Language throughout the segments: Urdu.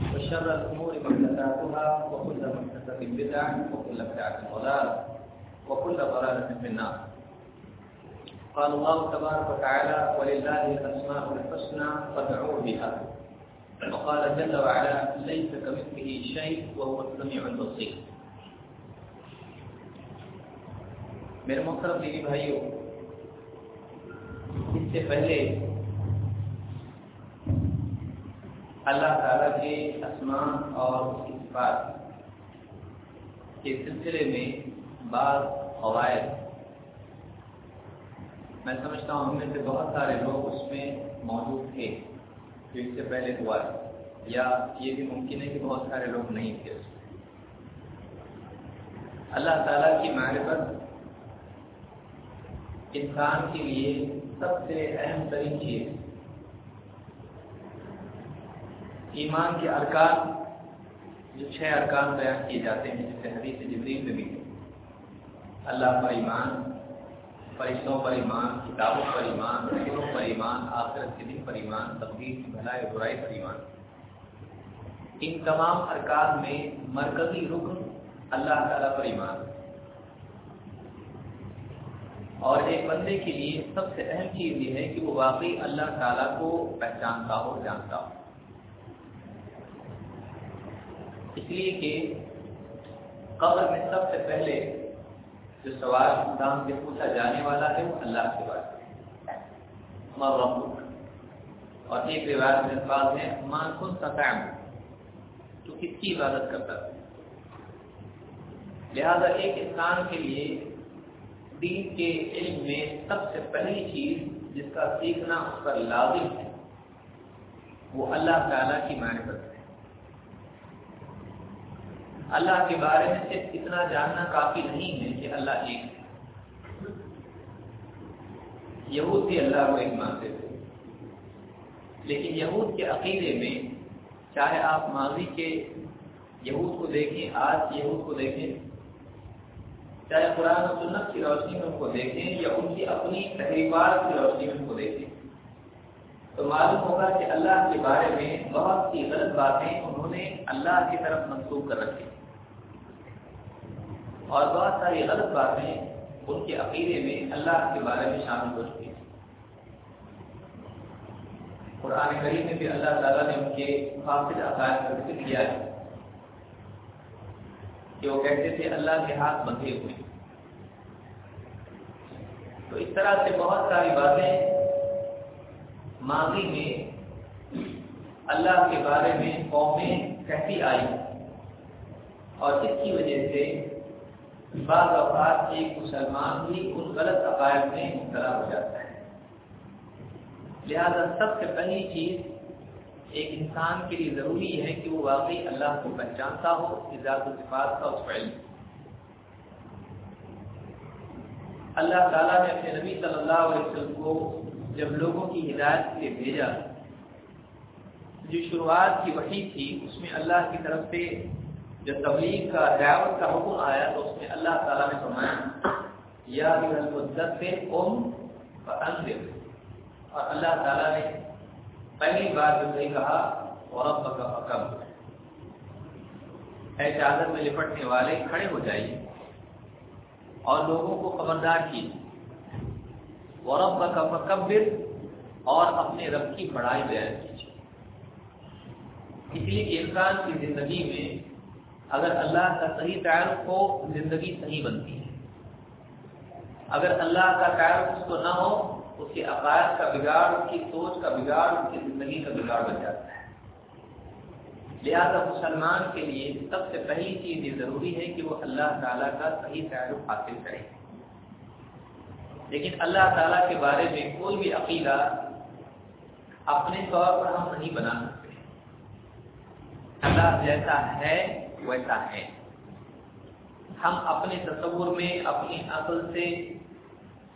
وشر الأمور محدثاتها، وكل محدثة بدعة، وكل بدعة ضلالة، وكل ضلالة في النار. قال الله تبارك وتعالى ولله الأسماء الحسنى، فادعوه بها. وقال جل وعلا ليس كمثله شيء، وهو السميع البصير. میرے محترم دیدی بھائیوں اس سے پہلے اللہ تعالیٰ کے اسماء اور اس کی صفات کے سلسلے میں بعض قواعد میں سمجھتا ہوں ہم میں سے بہت سارے لوگ اس میں موجود تھے جو اس سے پہلے ہوا یا یہ بھی ممکن ہے کہ بہت سارے لوگ نہیں تھے اس میں۔ اللہ تعالیٰ کی معرفت انسان کے لیے سب سے اہم ترین چیز ایمان کے ارکان، جو چھ ارکان بیان کیے جاتے ہیں، جسے حدیث جبریل میں بھی اللہ پر ایمان، فرشتوں پر ایمان، کتابوں پر ایمان، رسولوں پر ایمان، آخرت کے دن پر ایمان، تقدیر کی بھلائی برائی پر ایمان۔ ان تمام ارکان میں مرکزی رکن اللہ تعالیٰ پر ایمان۔ اور ایک بندے کے لیے سب سے اہم چیز یہ ہے کہ وہ واقعی اللہ تعالیٰ کو پہچانتا ہو جانتا ہو۔ اس لیے کہ قبر میں سب سے پہلے جو سوال انسان سے پوچھا جانے والا ہے وہ اللہ کے بارے میں اور ایک روایت میں الفاظ ہے مان کن سطح تو کس کی عبادت کرتا ہے لہذا ایک انسان کے لیے دین کے علم میں سب سے پہلی چیز جس کا سیکھنا اس پر لازم ہے، وہ اللہ تعالیٰ کی معرفت ہے۔ اللہ کے بارے میں صرف اتنا جاننا کافی نہیں ہے کہ اللہ ایک ہے۔ یہود بھی اللہ کو ایک مانتے تھے۔ لیکن یہود کے عقیدے میں چاہے آپ ماضی کے یہود کو دیکھیں، آج یہود کو دیکھیں، چاہے قرآن و سنت کی روشنی میں ان کو دیکھیں یا ان کی اپنی تحریبات کی روشنی میں ان کو دیکھیں، تو معلوم ہوگا کہ اللہ کے بارے میں بہت سی غلط باتیں انہوں نے اللہ کی طرف منسوخ کر رکھی۔ اور بہت ساری غلط باتیں ان کے عقیدے میں اللہ کے بارے میں شامل ہو چکی ہیں۔ قرآن کریم میں بھی اللہ تعالیٰ نے ان کے فاصل عقائد کا ذکر کیا ہے کہ وہ کہتے تھے اللہ کے ہاتھ بندھے ہوئے۔ تو اس طرح سے بہت ساری باتیں ماضی میں اللہ کے بارے میں قومیں کہتی آئی اور اس کی وجہ سے بعض اوقات ایک مسلمان بھی ان غلط عقائد میں مبتلا ہو جاتا ہے۔ لہذا سب سے پہلی چیز ایک انسان کے لیے ضروری ہے کہ وہ واقعی اللہ کو پہچانتا ہو ذات و صفات کا اس علم اللہ تعالیٰ نے اپنے نبی صلی اللہ علیہ وسلم کو جب لوگوں کی ہدایت کے لیے بھیجا، جو شروعات کی وحی تھی، اس میں اللہ کی طرف سے جو تبلیغ کا دعوت کا حکم آیا تو اس میں اللہ تعالیٰ نے فرمایا، یا ام اور اللہ تعالیٰ نے پہلی بار جو صحیح کہا عورت کا حکم اے چادر میں لپٹنے والے کھڑے ہو جائیے اور لوگوں کو خبردار کیجیے۔ ورب کا مکبر اور اپنے رب کی بڑائی بیان کیجیے۔ اس لیے کہ انسان کی زندگی میں اگر اللہ کا صحیح تعارف ہو، زندگی صحیح بنتی ہے۔ اگر اللہ کا تعارف اس کو نہ ہو، اس کے عقائد کا بگاڑ، اس کی سوچ کا بگاڑ، اس کی زندگی کا بگاڑ بن جاتا ہے۔ لہذا مسلمان کے لیے سب سے پہلی چیز یہ ضروری ہے کہ وہ اللہ تعالیٰ کا صحیح تعارف حاصل کرے۔ لیکن اللہ تعالیٰ کے بارے میں کوئی بھی عقیدہ اپنے طور پر ہم نہیں بنا سکتے۔ اللہ جیسا ہے ویسا ہے۔ ہم اپنے تصور میں، اپنی عقل سے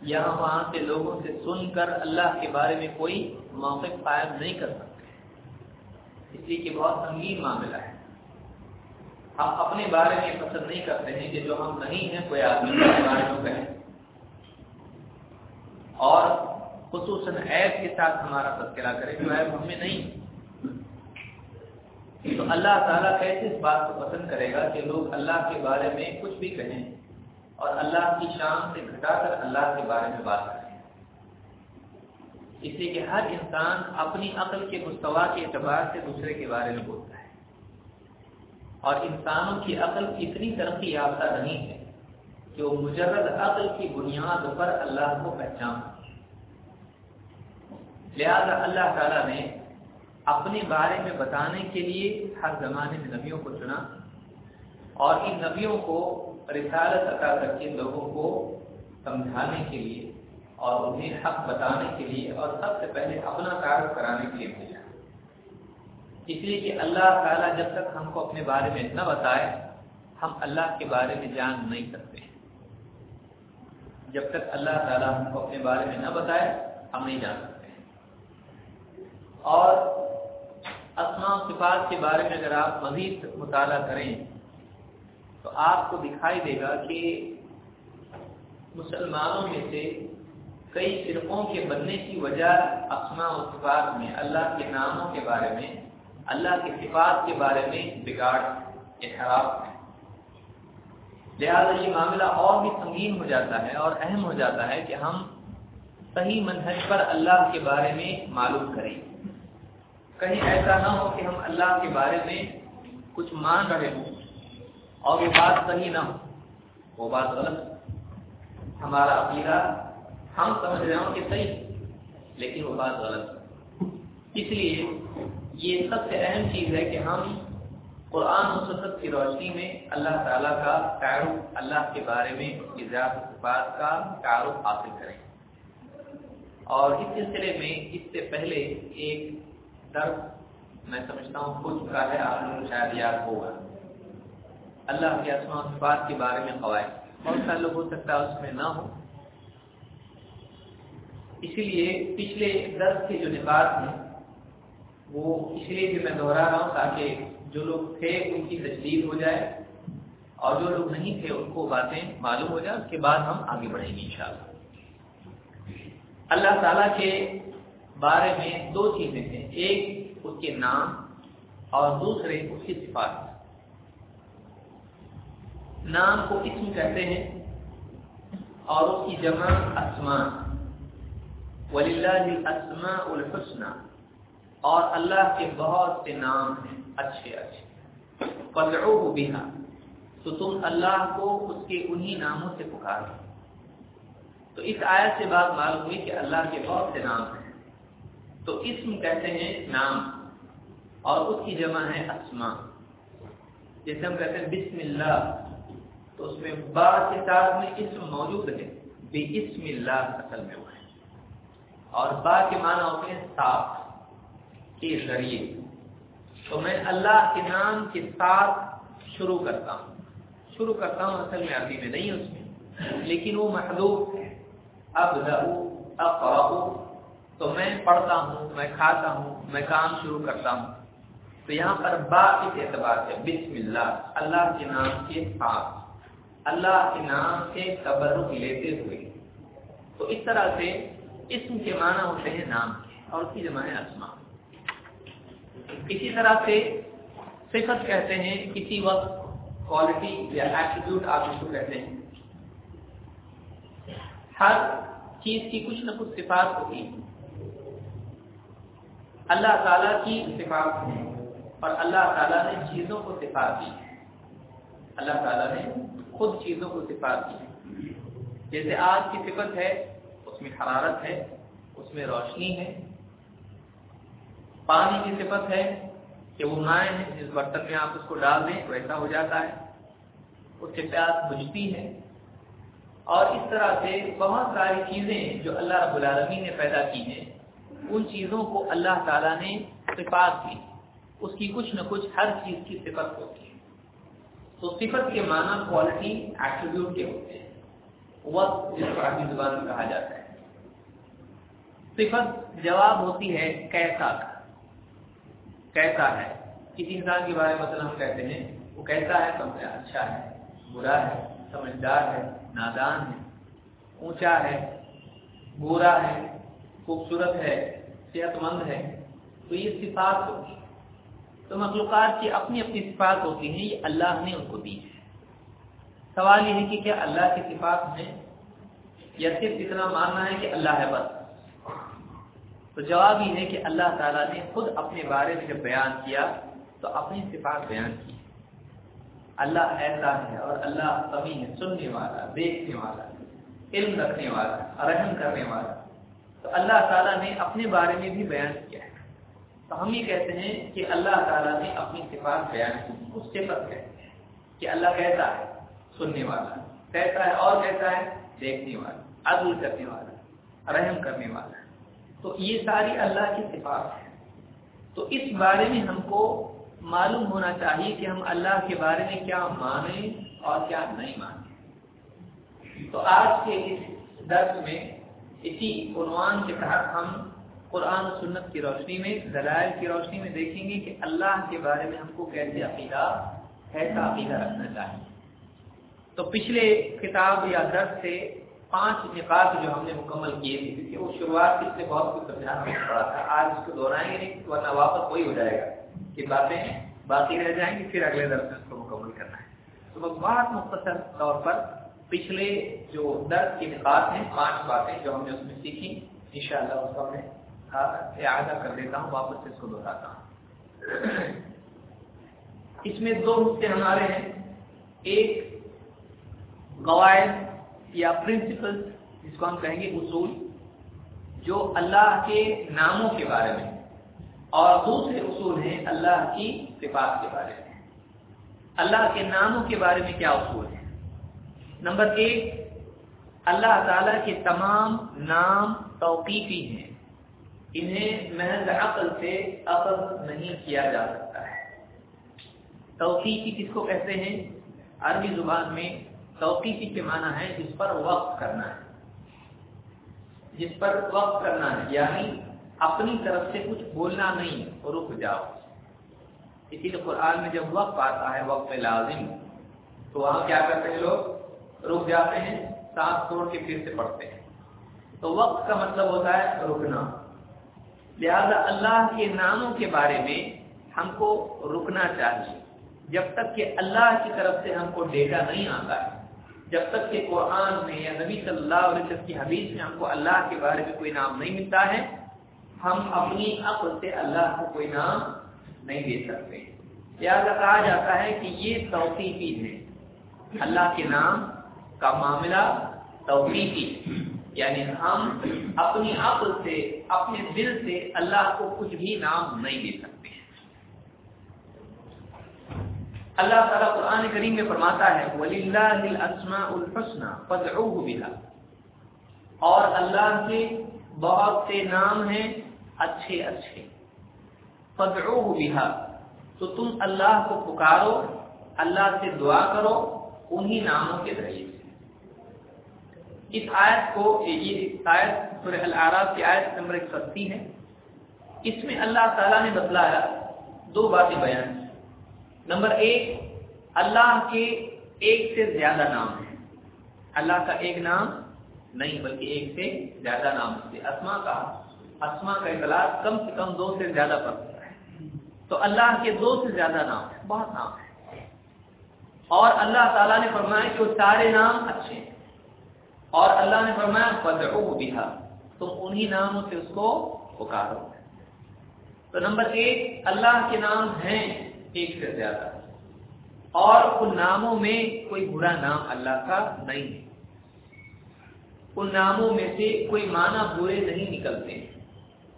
یہاں وہاں سے لوگوں سے سن کر اللہ کے بارے میں کوئی موقع قائم نہیں کر سکتے۔ اس لیے کہ بہت سنگین معاملہ ہے۔ ہم اپنے بارے میں پسند نہیں کرتے ہیں کہ جو ہم نہیں ہیں، کوئی آدمی کے بارے میں کہیں اور خصوصاً عیب کے ساتھ ہمارا تذکرہ کرے، جو عیب ہم میں نہیں۔ تو اللہ تعالیٰ کیسے اس بات کو پسند کرے گا کہ لوگ اللہ کے بارے میں کچھ بھی کہیں اور اللہ کی شان سے گھٹا کر اللہ کے بارے میں بات کریں۔ اس لیے کہ ہر انسان اپنی عقل کے مستوا کے اعتبار سے دوسرے کے بارے میں بولتا ہے۔ اور انسانوں کی عقل اتنی ترقی یافتہ نہیں ہے کہ وہ مجرد عقل کی بنیاد پر اللہ کو پہچان لہذا اللہ تعالیٰ نے اپنے بارے میں بتانے کے لیے ہر زمانے میں نبیوں کو چنا اور ان نبیوں کو رسالت عطا کر کے لوگوں کو سمجھانے کے لیے اور انہیں حق بتانے کے لیے اور سب سے پہلے اپنا تعارف کرانے کے لیے بھیجا۔ اس لیے کہ اللہ تعالیٰ جب تک ہم کو اپنے بارے میں نہ بتائے، ہم اللہ کے بارے میں جان نہیں سکتے۔ جب تک اللہ تعالیٰ ہم کو اپنے بارے میں نہ بتائے، ہم نہیں جان سکتے۔ اور اسما و صفات کے بارے میں اگر آپ مزید مطالعہ کریں، تو آپ کو دکھائی دے گا کہ مسلمانوں میں سے کئی فرقوں کے بننے کی وجہ اسما و صفات میں، اللہ کے ناموں کے بارے میں، اللہ کے صفات کے بارے میں بگاڑ خراب ہے لہٰذا یہ معاملہ اور بھی سنگین ہو جاتا ہے اور اہم ہو جاتا ہے کہ ہم صحیح منہج پر اللہ کے بارے میں معلوم کریں۔ کہیں ایسا نہ ہو کہ ہم اللہ کے بارے میں کچھ مان رہے ہوں اور وہ بات صحیح نہ ہو۔ وہ بات غلط ہمارا عقیدہ ہم سمجھ رہے ہوں کہ صحیح لیکن وہ بات غلط اس لیے یہ سب سے اہم چیز ہے کہ ہم قرآن و سنت کی روشنی میں اللہ تعالیٰ کا تعارف، اللہ کے بارے میں صفات کا تعارف حاصل کریں۔ اور اس سلسلے میں اس سے پہلے ایک درد میں سمجھتا ہوں ہو چکا ہے آپ لوگ شاید یاد ہوگا۔ اللہ کے اسما صفات کے بارے میں قواعد۔ بہت سارے لوگ ہو سکتا ہے اس میں نہ ہو۔ اسی لیے پچھلے درد کے جو نکات ہیں، وہ اس لیے بھی میں دوہرا رہا ہوں تاکہ جو لوگ تھے، ان کی تجدید ہو جائے۔ اور جو لوگ نہیں تھے، ان کو باتیں معلوم ہو جائے اس کے بعد ہم آگے بڑھیں گے انشاءاللہ۔ اللہ تعالیٰ کے بارے میں دو چیزیں ہیں۔ ایک اس کے نام اور دوسرے اس کی صفات۔ نام کو اسم کہتے ہیں اور اس کی جمع اسما وللہ اسما الحسنہ اور اللہ کے بہت سے نام ہیں۔ اچھے اچھے۔ پدعوه بها۔ تو تم اللہ کو اس کے انہی ناموں سے پکارو۔ تو اس آیت سے بات معلوم ہوئی کہ اللہ کے بہت سے نام ہیں۔ تو اسم کہتے ہیں نام اور اس کی جمع ہے اسما جیسے ہم کہتے ہیں بسم اللہ، تو اس میں با کے ساتھ میں اسم موجود ہے۔ بے اسم اللہ اصل میں وہ ہے۔ اور با کے معنی ہوتے ہیں صاف کے ذریعے۔ تو میں اللہ کے نام کے ساتھ شروع کرتا ہوں۔ شروع کرتا ہوں اصل میں عربی میں، نہیں اس میں۔ لیکن وہ محدود ہے۔ اب لہو تو میں پڑھتا ہوں، میں کھاتا ہوں، میں کام شروع کرتا ہوں۔ تو یہاں پر با اس اعتبار سے بسم اللہ اللہ کے نام کے ساتھ اللہ کے نام سے تبرک لیتے ہوئے۔ تو اس طرح سے اسم کے معنی ہوتے ہیں نام کے، اور اس کی جمع ہے اسما اسی طرح سے صفت کہتے ہیں، کسی وقت کوالٹی یا ایٹیٹیوڈ آپ اس کو کہتے ہیں۔ ہر چیز کی کچھ نہ کچھ صفات ہوتی اللہ تعالیٰ کی صفات ہیں اور اللہ تعالیٰ نے چیزوں کو صفات دی اللہ تعالیٰ نے خود چیزوں کو صفات دی جیسے آج کی صفت ہے، اس میں حرارت ہے، اس میں روشنی ہے۔ پانی کی صفت ہے کہ وہ مائع ہے، جس برتن میں آپ اس کو ڈال دیں، ویسا ہو جاتا ہے۔ اس سے پیاس بجتی ہے۔ اور اس طرح سے بہت ساری چیزیں جو اللہ رب العالمین نے پیدا کی ہیں ان چیزوں کو اللہ تعالیٰ نے صفات کی۔ اس کی کچھ نہ کچھ ہر چیز کی صفت ہوتی ہے۔ تو صفت کے معنی کوالٹی ایٹریبیوٹ کے ہوتے ہیں۔ وقت جس کو عربی زبان میں کہا جاتا ہے۔ صفت جواب ہوتی ہے کیسا کا۔ کیسا ہے؟ کسی انسان کے بارے میں مثلا ہم کہتے ہیں، وہ کیسا ہے؟ تو اچھا ہے، برا ہے، سمجھدار ہے، نادان ہے، اونچا ہے، گورا ہے خوبصورت ہے صحت مند ہے، تو یہ صفات ہوتی تو مخلوقات کی اپنی اپنی صفات ہوتی ہیں، یہ اللہ نے ان کو دی ہے۔ سوال یہ ہے کہ کیا اللہ کی صفات ہیں؟ یا صرف اتنا ماننا ہے کہ اللہ ہے بس؟ تو جواب یہ ہے کہ اللہ تعالیٰ نے خود اپنے بارے میں جب بیان کیا، تو اپنی صفات بیان کی۔ اللہ ایسا ہے اور اللہ سبھی ہے، سننے والا، دیکھنے والا، علم رکھنے والا، رحم کرنے والا۔ تو اللہ تعالیٰ نے اپنے بارے میں بھی بیان کیا ہے۔ تو ہم یہ کہتے ہیں کہ اللہ تعالیٰ نے اپنی صفات بیان کی۔ اس صفت کہتے ہیں کہ اللہ کیسا ہے سننے والا کیسا ہے اور کیسا ہے دیکھنے والا، عدل کرنے والا، رحم کرنے والا۔ تو یہ ساری اللہ کی صفات ہے تو اس بارے میں ہم کو معلوم ہونا چاہیے کہ ہم اللہ کے بارے میں کیا مانیں اور کیا نہیں مانیں۔ تو آج کے اس درس میں اسی عنوان کے تحت ہم قرآن و سنت کی روشنی میں، دلائل کی روشنی میں دیکھیں گے کہ اللہ کے بارے میں ہم کو کیسے عقیدہ، کیسا عقیدہ رکھنا چاہیے۔ تو پچھلے کتاب یا درس سے پانچ نکات جو ہم نے مکمل کیے تھے، کیونکہ وہ شروعات پچھلے بہت کچھ سمجھانا پڑا تھا۔ آج اس کو دہرائیں گے نہیں، ورنہ واپس وہی ہو جائے گا کہ باتیں باقی رہ جائیں گی، پھر اگلے درس میں اس کو مکمل کرنا ہے۔ تو بہت مختصر طور پر پچھلے جو درس کی نکات ہیں، پانچ باتیں جو ہم نے اس میں سیکھی ان شاء اللہ اس کو میں اعادہ کر دیتا ہوں، واپس سے اس کو دہراتا ہوں۔ اس میں دو نقطے ہمارے ہیں۔ ایک قواعد یا پرنسپل جس کو ہم کہیں گے اصول، جو اللہ کے ناموں کے بارے میں اور دوسرے اصول ہیں اللہ کی صفات کے بارے میں۔ اللہ کے ناموں کے بارے میں کیا اصول ہے نمبر ایک، اللہ تعالی کے تمام نام توقیفی ہیں۔ انہیں محض عقل سے عقل نہیں کیا جا سکتا ہے۔ توقیفی کس کو کہتے ہیں؟ عربی زبان میں توقیفی کے معنی ہے جس پر وقت کرنا ہے۔ جس پر وقت کرنا ہے یعنی اپنی طرف سے کچھ بولنا نہیں، رک جاؤ۔ اسی لیے قرآن میں جب وقت آتا ہے وقت لازم، تو وہاں کیا کرتے ہیں لوگ؟ رک جاتے ہیں، سانس توڑ کے پھر سے پڑھتے ہیں۔ تو وقت کا مطلب ہوتا ہے رکنا۔ لہذا اللہ کے ناموں کے بارے میں ہم کو رکنا چاہیے۔ جب تک کہ اللہ کی طرف سے ہم کو ڈیٹا نہیں آتا ہے، جب تک کہ قرآن میں یا نبی صلی اللہ علیہ وسلم کی حدیث میں ہم کو اللہ کے بارے میں کوئی نام نہیں ملتا ہے، ہم اپنی عقل سے اللہ کو کوئی نام نہیں دے سکتے۔ لہٰذا کہا جاتا ہے کہ یہ توقیفی ہے۔ اللہ کے نام کا معاملہ توقیفی یعنی ہم اپنی عقل سے، اپنے دل سے اللہ کو کچھ بھی نام نہیں دے سکتے اللہ تعالیٰ قرآن کریم میں فرماتا ہے، وَلِلَّهِ الْأَسْمَاءُ الْحُسْنَى بِهَا۔ اور اللہ کے بہت سے نام ہیں اچھے اچھے۔ فَدْعُوهُ بِهَا۔ تو تم اللہ کو پکارو، اللہ سے دعا کرو، انہی ناموں کے ذریعے۔ سے اس آیت کو، یہ آیت سورہ العراف کی آیت نمبر ایک سستی ہے۔ اس میں اللہ تعالیٰ نے بتلایا دو باتیں بیان کی۔ نمبر ایک، اللہ کے ایک سے زیادہ نام ہیں۔ اللہ کا ایک نام نہیں، بلکہ ایک سے زیادہ نام سے اسما کا اسما کا اطلاع کم سے کم دو سے زیادہ پڑتا ہے۔ تو اللہ کے دو سے زیادہ نام ہیں، بہت نام ہیں۔ اور اللہ تعالیٰ نے فرمایا کہ وہ سارے نام اچھے ہیں۔ اور اللہ نے فرمایا بدعو بہا تم انہی ناموں سے اس کو پکارو۔ تو نمبر ایک، اللہ کے نام ہیں ایک سے زیادہ۔ اور ان ناموں میں کوئی برا نام اللہ کا نہیں۔ ہے ان ناموں میں سے کوئی معنی برے نہیں نکلتے۔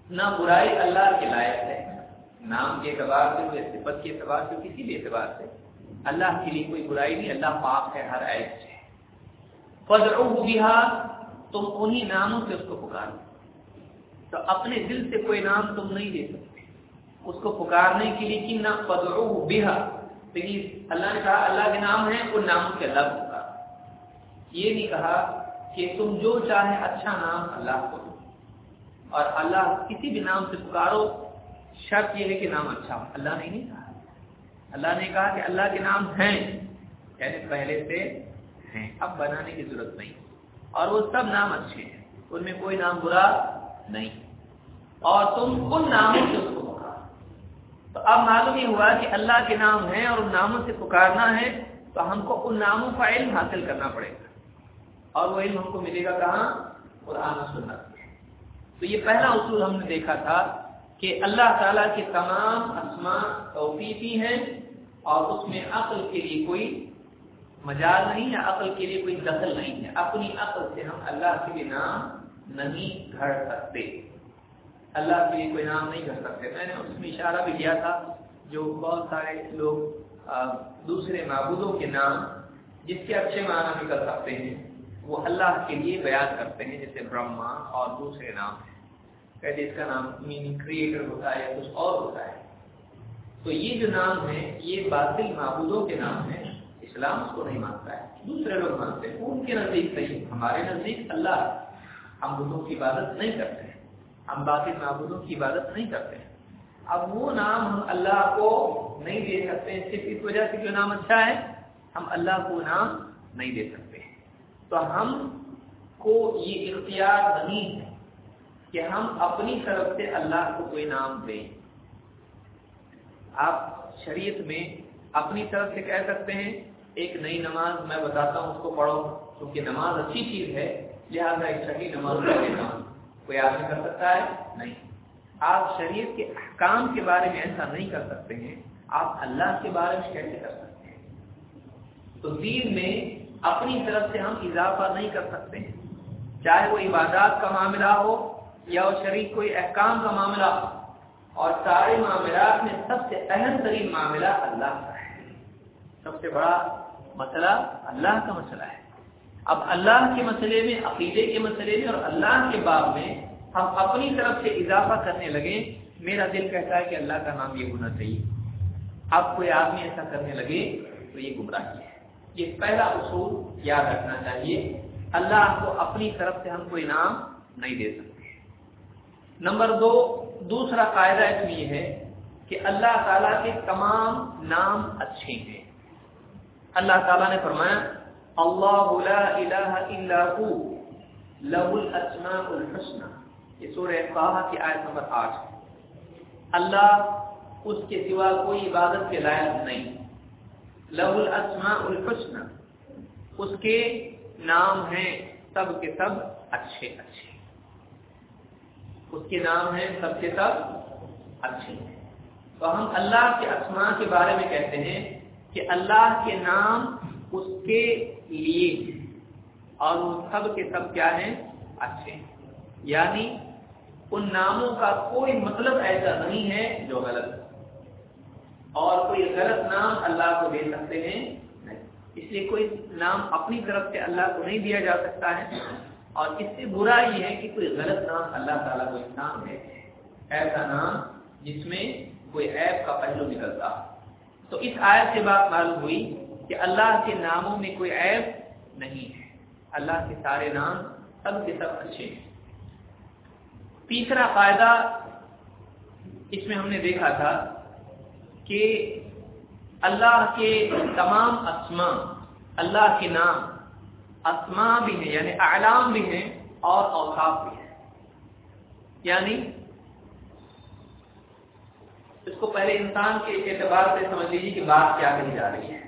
نہ برائی اللہ کے لائق ہے، نام کے اعتبار سے کوئی صفت کے اعتبار سے، کسی بھی اعتبار سے۔ اللہ کے لیے کوئی برائی نہیں، اللہ پاک ہے ہر عیب سے۔ تم انہی ناموں سے اس کو پکارو۔ تو اپنے دل سے کوئی نام تم نہیں دے سکتے۔ اس کو پکارنے کے لیے کہ نہ پدرو بہا اللہ نے کہا، اللہ کے نام ہے ان ناموں کے اللہ پکار یہ نہیں کہا کہ تم جو چاہے اچھا نام اللہ کو دو۔ اور اللہ کسی بھی نام سے پکارو، شرط یہ ہے کہ نام اچھا ہو۔ اللہ نے نہیں کہا۔ اللہ نے کہا کہ اللہ کے نام ہیں۔ یعنی پہلے سے ہیں۔ اب بنانے کی ضرورت نہیں۔ اور وہ سب نام اچھے ہیں۔ ان میں کوئی نام برا نہیں۔ اور تم ان ناموں سے اس کو پکار تو اب معلوم یہ ہوا کہ اللہ کے نام ہیں اور ان ناموں سے پکارنا ہے، تو ہم کو ان ناموں کا علم حاصل کرنا پڑے گا۔ اور وہ علم ہم کو ملے گا کہاں؟ قرآن سنت تو یہ پہلا اصول ہم نے دیکھا تھا کہ اللہ تعالیٰ کے تمام اسماء توفیقی ہیں اور اس میں عقل کے لیے کوئی مجال نہیں ہے، عقل کے لیے کوئی دخل نہیں ہے۔ اپنی عقل سے ہم اللہ کے لیے نام نہیں گھڑ سکتے۔ اللہ کے لیے کوئی نام نہیں گھڑ سکتے۔ میں نے اس میں اشارہ بھی کیا تھا جو بہت سارے لوگ دوسرے معبودوں کے نام جس کے اچھے معنی نکل سکتے ہیں، وہ اللہ کے لیے بیان کرتے ہیں، جیسے برہما اور دوسرے نام ہیں۔ کہتے اس کا نام میننگ کریٹر ہوتا ہے یا کچھ اور ہوتا ہے۔ تو یہ جو نام ہے یہ باطل معبودوں کے نام ہیں۔ اسلام اس کو نہیں مانتا ہے۔ دوسرے لوگ مانتے ہیں، ان کے نزدیک صحیح ہمارے نزدیک اللہ ہم بدھوں کی عبادت نہیں کرتے ہیں۔ ہم باطل معبودوں کی عبادت نہیں کرتے ہیں۔ اب وہ نام ہم اللہ کو نہیں دے سکتے ہیں، صرف اس وجہ سے جو نام اچھا ہے، ہم اللہ کو نام نہیں دے سکتے تو ہم کو یہ اختیار نہیں ہے کہ ہم اپنی طرف سے اللہ کو کوئی نام دیں۔ آپ شریعت میں اپنی طرف سے کہہ سکتے ہیں ایک نئی نماز میں بتاتا ہوں، اس کو پڑھو، کیونکہ نماز اچھی چیز ہے، لہٰذا ایک چھٹی نماز کوئی آدمی کر سکتا ہے؟ نہیں۔ آپ شریعت کے احکام کے بارے میں ایسا نہیں کر سکتے ہیں، آپ اللہ کے بارے میں کیسے کر سکتے ہیں؟ تو دین میں اپنی طرف سے ہم اضافہ نہیں کر سکتے ہیں۔ چاہے وہ عبادات کا معاملہ ہو یا وہ شریک کوئی احکام کا معاملہ ہو، اور سارے معاملات میں سب سے اہم ترین معاملہ اللہ کا ہے۔ سب سے بڑا مسئلہ اللہ کا مسئلہ ہے۔ اب اللہ کے مسئلے میں، عقیدے کے مسئلے میں اور اللہ کے باب میں ہم اپنی طرف سے اضافہ کرنے لگے، میرا دل کہتا ہے کہ اللہ کا نام یہ ہونا چاہیے۔ اب کوئی آدمی ایسا کرنے لگے تو یہ گمراہی ہے۔ یہ پہلا اصول یاد رکھنا چاہیے۔ اللہ کو اپنی طرف سے ہم کوئی نام نہیں دے سکتے۔ نمبر دو، دوسرا قاعدہ اس میں یہ ہے کہ اللہ تعالیٰ کے تمام نام اچھے ہیں۔ اللہ تعالیٰ نے فرمایا، اللہ لا الہ الا هو له الاسماء الحسنى یہ سورہ طه کی آیت نمبر 8 اللہ اس کے سوا کوئی عبادت کے لائق نہیں۔ له الاسماء الحسنى اس کے نام ہیں سب کے سب اچھے اچھے۔ اس کے نام ہیں سب کے سب اچھے۔ ہیں تو ہم اللہ کے اسماء کے بارے میں کہتے ہیں کہ اللہ کے نام اس کے لیے اور وہ سب کے سب کیا ہیں؟ اچھے ہیں۔ یعنی ان ناموں کا کوئی مطلب ایسا نہیں ہے جو غلط اور کوئی غلط نام اللہ کو دے سکتے ہیں؟ اس لیے کوئی نام اپنی طرف سے اللہ کو نہیں دیا جا سکتا ہے۔ اور اس سے برا یہ ہے کہ کوئی غلط نام اللہ تعالیٰ کو نام ہے ایسا نام جس میں کوئی عیب کا پہلو نکلتا تو اس آیت سے بات معلوم ہوئی کہ اللہ کے ناموں میں کوئی عیب نہیں ہے۔ اللہ کے سارے نام سب کے سب اچھے ہیں۔ تیسرا فائدہ اس میں ہم نے دیکھا تھا کہ اللہ کے تمام اسما اللہ کے نام اسما بھی ہیں یعنی اعلام بھی ہیں اور اوقاف بھی ہیں۔ یعنی اس کو پہلے انسان کے اعتبار سے سمجھ لیجیے کہ بات کیا کہی جا رہی ہے۔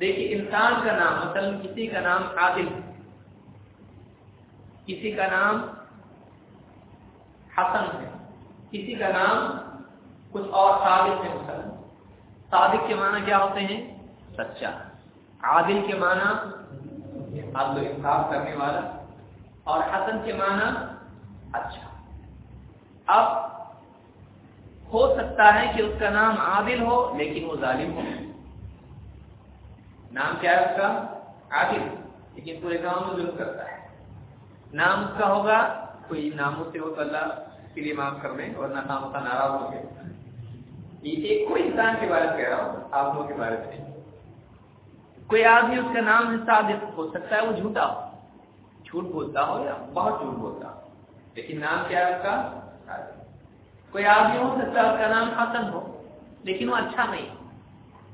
دیکھیے، انسان کا نام، مثلا کسی کا نام عادل، کسی کا نام حسن ہے، کسی کا نام کچھ اور صادق ہے، مثلا۔ صادق کے معنی کیا ہوتے ہیں؟ سچا۔ عادل کے معنی عدل و انصاف کرنے والا، اور حسن کے معنی اچھا۔ اب ہو سکتا ہے کہ اس کا نام عادل ہو، لیکن وہ ظالم ہو۔ نام کیا ہے اس کا؟ عادل۔ لیکن پورے گاؤں میں ظلم کرتا ہے۔ نام اس کا ہوگا کوئی ناموں سے ہو تو اللہ کے لیے معاف کر دیں، ورنہ کام کا ناراض ہو گیا۔ یہ ایک کوئی انسان کے بارے میں کہہ رہا ہوں، آپ لوگوں کے بارے میں۔ کوئی آدمی اس کا نام ہے صادق، ہو سکتا ہے وہ جھوٹا ہو۔ جھوٹ بولتا ہو یا بہت جھوٹ بولتا ہو، لیکن نام کیا ہے اس کا؟ کوئی آدمی ہو سکتا ہے اس کا نام حسن ہو، لیکن وہ اچھا نہیں۔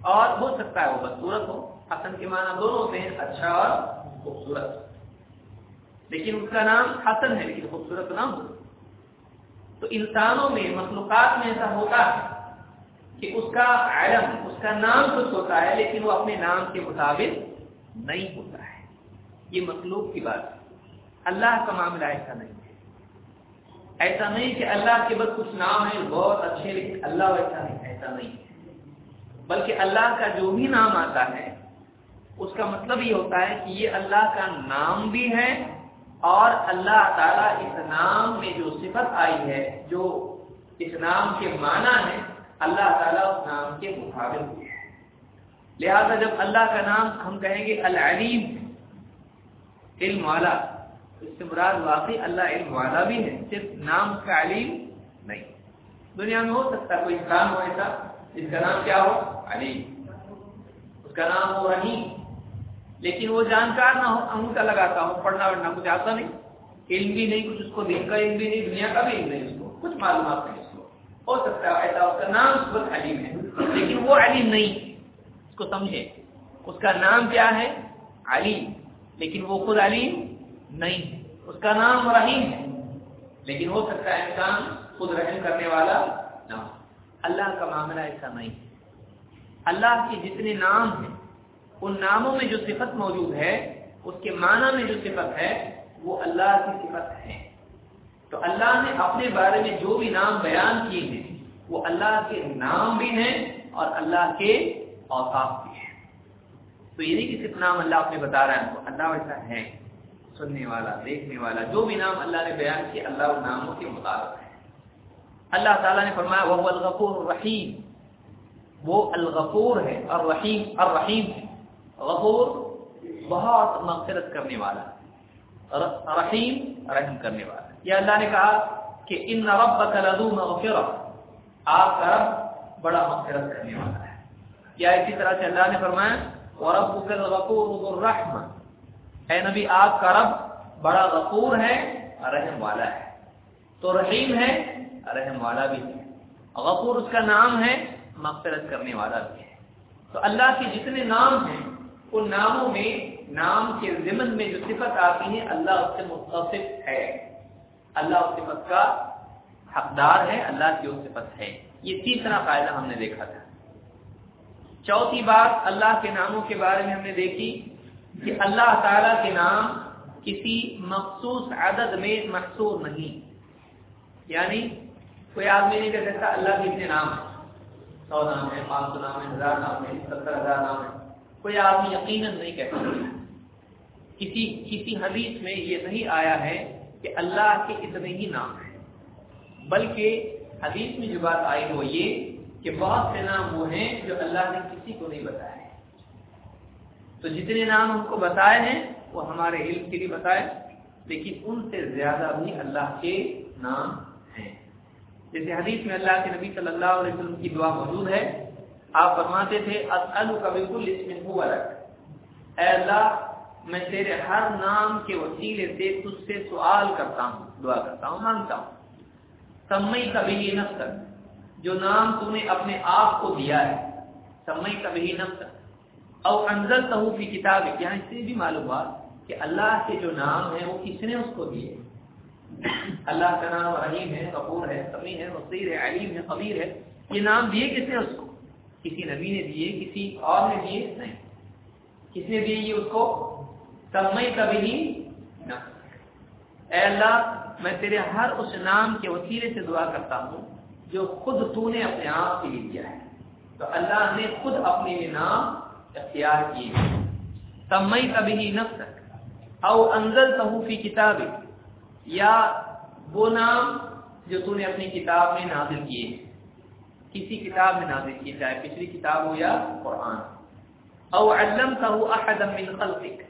اور ہو سکتا ہے وہ بدسورت ہو۔ حسن کے معنی دونوں ہوتے ہیں اچھا اور خوبصورت۔ لیکن اس کا نام حسن ہے، لیکن خوبصورت نام ہو۔ تو انسانوں میں، مخلوقات میں ایسا ہوتا ہے کہ اس کا علم، اس کا نام کچھ ہوتا ہے، لیکن وہ اپنے نام کے مطابق نہیں ہوتا ہے۔ یہ مخلوق کی بات ہے۔ اللہ کا معاملہ ایسا نہیں۔ ایسا نہیں کہ اللہ کے بس کچھ نام ہے بہت اچھے، لیکن اللہ ویسا نہیں، ایسا نہیں ہے۔ بلکہ اللہ کا جو بھی نام آتا ہے، اس کا مطلب یہ ہوتا ہے کہ یہ اللہ کا نام بھی ہے اور اللہ تعالیٰ اس نام میں جو صفت آئی ہے، جو اس نام کے معنی ہے، اللہ تعالیٰ اس نام کے مطابق ہے۔ لہذا جب اللہ کا نام ہم کہیں گے العلیم، علم والا اس سے مراد واقعی اللہ علم والا بھی ہے، صرف نام کا علیم نہیں۔ دنیا میں ہو سکتا ہے کوئی انسان ہو ایسا جس کا نام کیا ہو؟ علیم۔ اس کا نام ہو رحیم۔ لیکن وہ جانکار نہ ہو، انگوٹھا لگاتا ہو، پڑھنا وڑھنا کچھ آتا نہیں۔ علم بھی نہیں، کچھ اس کو دین کا علم بھی نہیں، دنیا کا بھی علم نہیں اس کو۔ کچھ معلومات نہیں اس کو۔ ہو سکتا ہے ایسا اس کا نام بہت علیم ہے، لیکن وہ علیم نہیں۔ اس کو سمجھے اس کا نام کیا ہے؟ علیم۔ لیکن وہ خود علیم نہیں ہے اس کا نام رحیم ہے۔ لیکن ہو سکتا ہے انسان خود رحم کرنے والا نہ ہو۔ اللہ کا معاملہ ایسا نہیں۔ ہے اللہ کے جتنے نام ہیں، ان ناموں میں جو صفت موجود ہے، اس کے معنی میں جو صفت ہے، وہ اللہ کی صفت ہے۔ تو اللہ نے اپنے بارے میں جو بھی نام بیان کیے ہیں، وہ اللہ کے نام بھی ہیں اور اللہ کے اوقاف بھی ہیں۔ تو یہ نہیں کہ صرف نام اللہ اپنے بتا رہا ہے اللہ ویسا ہے۔ سننے والا، دیکھنے والا، جو بھی نام اللہ نے بیان کیا، اللہ ان ناموں کے مطابق ہے۔ اللہ تعالیٰ نے فرمایا وہ الغفور الرحیم وہ الغفور ہے، الرحیم الرحیم ہے۔ غفور بہت مغفرت کرنے والا رحیم رحم کرنے والا۔ یہ اللہ نے کہا کہ ان ربک لذو مغفرہ آپ کا رب بڑا مغفرت کرنے والا ہے۔ یا اسی طرح سے اللہ نے فرمایا وربک الغفور ذو الرحمہ اے نبی، آپ کا رب بڑا غفور ہے، رحم والا ہے۔ تو رحیم ہے، رحم والا بھی ہے۔ غفور اس کا نام ہے، مغفرت کرنے والا بھی ہے۔ تو اللہ کے جتنے نام ہیں، ان ناموں میں، نام کے ضمن میں جو صفت آتی ہے اللہ اس سے متصف ہے۔ اللہ اس صفت کا حقدار ہے، اللہ کی وہ صفت ہے۔ یہ تیسرا فائدہ ہم نے دیکھا تھا۔ چوتھی بات اللہ کے ناموں کے بارے میں ہم نے دیکھی۔ کہ اللہ تعالی کے نام کسی مخصوص عدد میں محصور نہیں۔ یعنی کوئی آدمی نہیں کہہ سکتا اللہ کے اتنے نام ہیں۔ سو نام ہے پانچ سو نام ہے ہزار نام ہے ستر ہزار نام ہے کوئی آدمی یقیناً نہیں کہہ سکتا۔ کسی کسی حدیث میں یہ نہیں آیا ہے کہ اللہ کے اتنے ہی نام ہیں۔ بلکہ حدیث میں جو بات آئی وہ یہ کہ بہت سے نام وہ ہیں جو اللہ نے کسی کو نہیں بتایا ہے تو جتنے نام ہم کو بتائے ہیں، وہ ہمارے علم کے لیے بتائے، لیکن ان سے زیادہ بھی اللہ کے نام ہیں۔ جیسے حدیث میں اللہ کے نبی صلی اللہ علیہ وسلم کی دعا موجود ہے، آپ فرماتے تھے کا بالکل اس میں ہوا رکھ اے اللہ، میں تیرے ہر نام کے وسیلے سے تجھ سے سوال کرتا ہوں، دعا کرتا ہوں، مانگتا ہوں۔ سمئی کبھی نفس جو نام تو نے اپنے آپ کو دیا ہے سمئی کبھی نفس اور انزل تہو کتاب یہاں یعنی اس سے بھی معلوم ہوا کہ اللہ کے جو نام ہیں وہ کس نے اس کو دیے؟ اللہ کا نام رحیم ہے کپور ہے سمی ہے وسیر ہے، علیم ہے خبیر ہے۔ یہ نام دیے کس نے اس کو؟ کسی نبی نے دیے، کسی اور نے دیے؟ نہیں۔ کس نے دیے یہ اس کو؟ سمئی کبھی نہ اے اللہ، میں تیرے ہر اس نام کے وسیلے سے دعا کرتا ہوں جو خود تو نے اپنے آپ کے لیے دیا ہے۔ تو اللہ نے خود اپنے نام اختیار کیے سمئی کبھی نفس او انزل تحفی کتاب یا وہ نام جو تو نے اپنی کتاب میں نازل کیے۔ کسی کتاب میں نازل کی چاہے پچھلی کتاب ہو یا قرآن۔ او علمته احدا من خلقك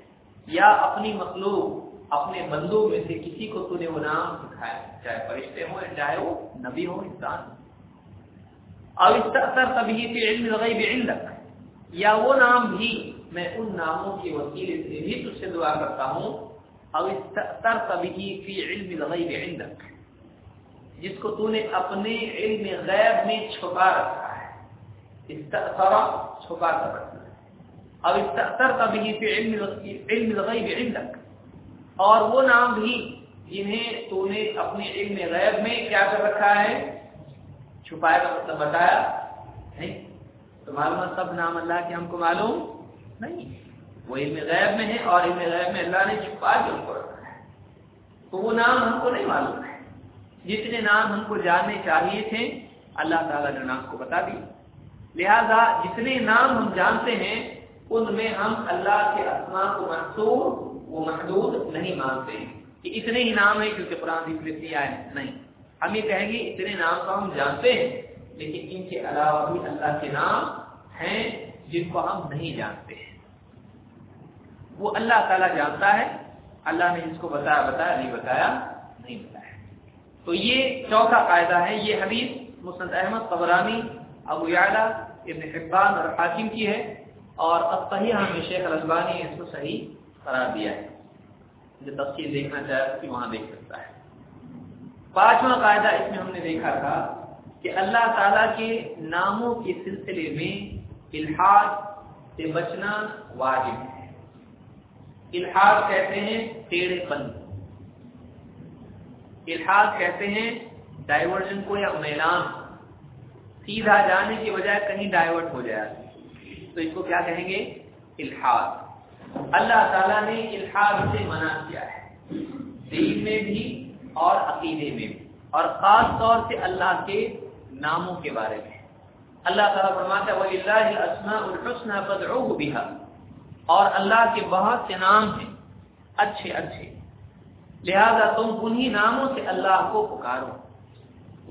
یا اپنی مخلوق، اپنے بندوں میں سے کسی کو تو نے وہ نام سکھایا۔ چاہے فرشتے ہوں چاہے وہ نبی ہو انسان۔ اب استر تبھی علم الغیب عندک۔ یا وہ نام بھی میں ان ناموں کے وسیلے سے بھی تجھ سے دعا کرتا ہوں اب استر فی علم الغیب عندک، جس کو تو نے اپنے علم غیب میں چھپا رکھا ہے۔ استر چھپا کر رکھا ہے۔ اب استر تبھی فی علم الغیب عندک۔ اور وہ نام بھی جنہیں تو نے اپنے علم غیب میں کیا کر رکھا ہے؟ چھپایا کا مطلب بتایا، نہیں تو معلوم سب نام اللہ کے ہم کو معلوم نہیں وہ علم غیب میں ہے اور علم غیب میں اللہ نے چھپا کے ہم کو رکھا ہے۔ تو وہ نام ہم کو نہیں معلوم ہے۔ جتنے نام ہم کو جاننے چاہیے تھے، اللہ تعالیٰ نے نام کو بتا دی لہذا جتنے نام ہم جانتے ہیں، ان میں ہم اللہ کے اسما کو منصور، وہ محدود نہیں مانتے کہ اتنے ہی نام ہیں کیونکہ قرآن کی آئے نہیں۔ ہم یہ کہیں گے، اتنے نام کو ہم جانتے ہیں، لیکن ان کے علاوہ بھی اللہ کے نام ہیں جن کو ہم نہیں جانتے ہیں۔ وہ اللہ تعالیٰ جانتا ہے، اللہ نے جس کو بتایا بتایا، نہیں بتایا نہیں بتایا۔ تو یہ چوتھا قاعدہ ہے، یہ حدیث مسند احمد قبرانی ابو یعلا، ابن حبان اور حاکم کی ہے۔ اور اب صحیح ہمیں شیخ الزبانی اس کو صحیح قرار دیا ہے۔ جو تفصیل دیکھنا چاہے کہ وہاں دیکھ سکتا ہے۔ پانچواں قاعدہ اس میں ہم نے دیکھا تھا کہ اللہ تعالی کے ناموں کے سلسلے میں الحاظ سے بچنا واجب ہے۔ الحاظ کہتے ہیں ٹیڑھے پن۔ الحاظ کہتے ہیں ڈائیورژن کو یا میلان۔ سیدھا جانے کی بجائے کہیں ڈائیورٹ ہو جائے۔ تو اس کو کیا کہیں گے؟ الحاظ اللہ تعالیٰ نے الحاظ سے منع کیا ہے۔ دین میں بھی اور عقیدے میں بھی۔ اور خاص طور سے اللہ کے ناموں کے بارے میں۔ اللہ تعالیٰ فرماتا ہے، وَلِلَّهِ الْأَسْمَاءُ الحسن فدعوه بها۔ اور اللہ کے بہت سے نام ہیں۔ اچھے اچھے۔ لہذا تم انہی ناموں سے اللہ کو پکارو۔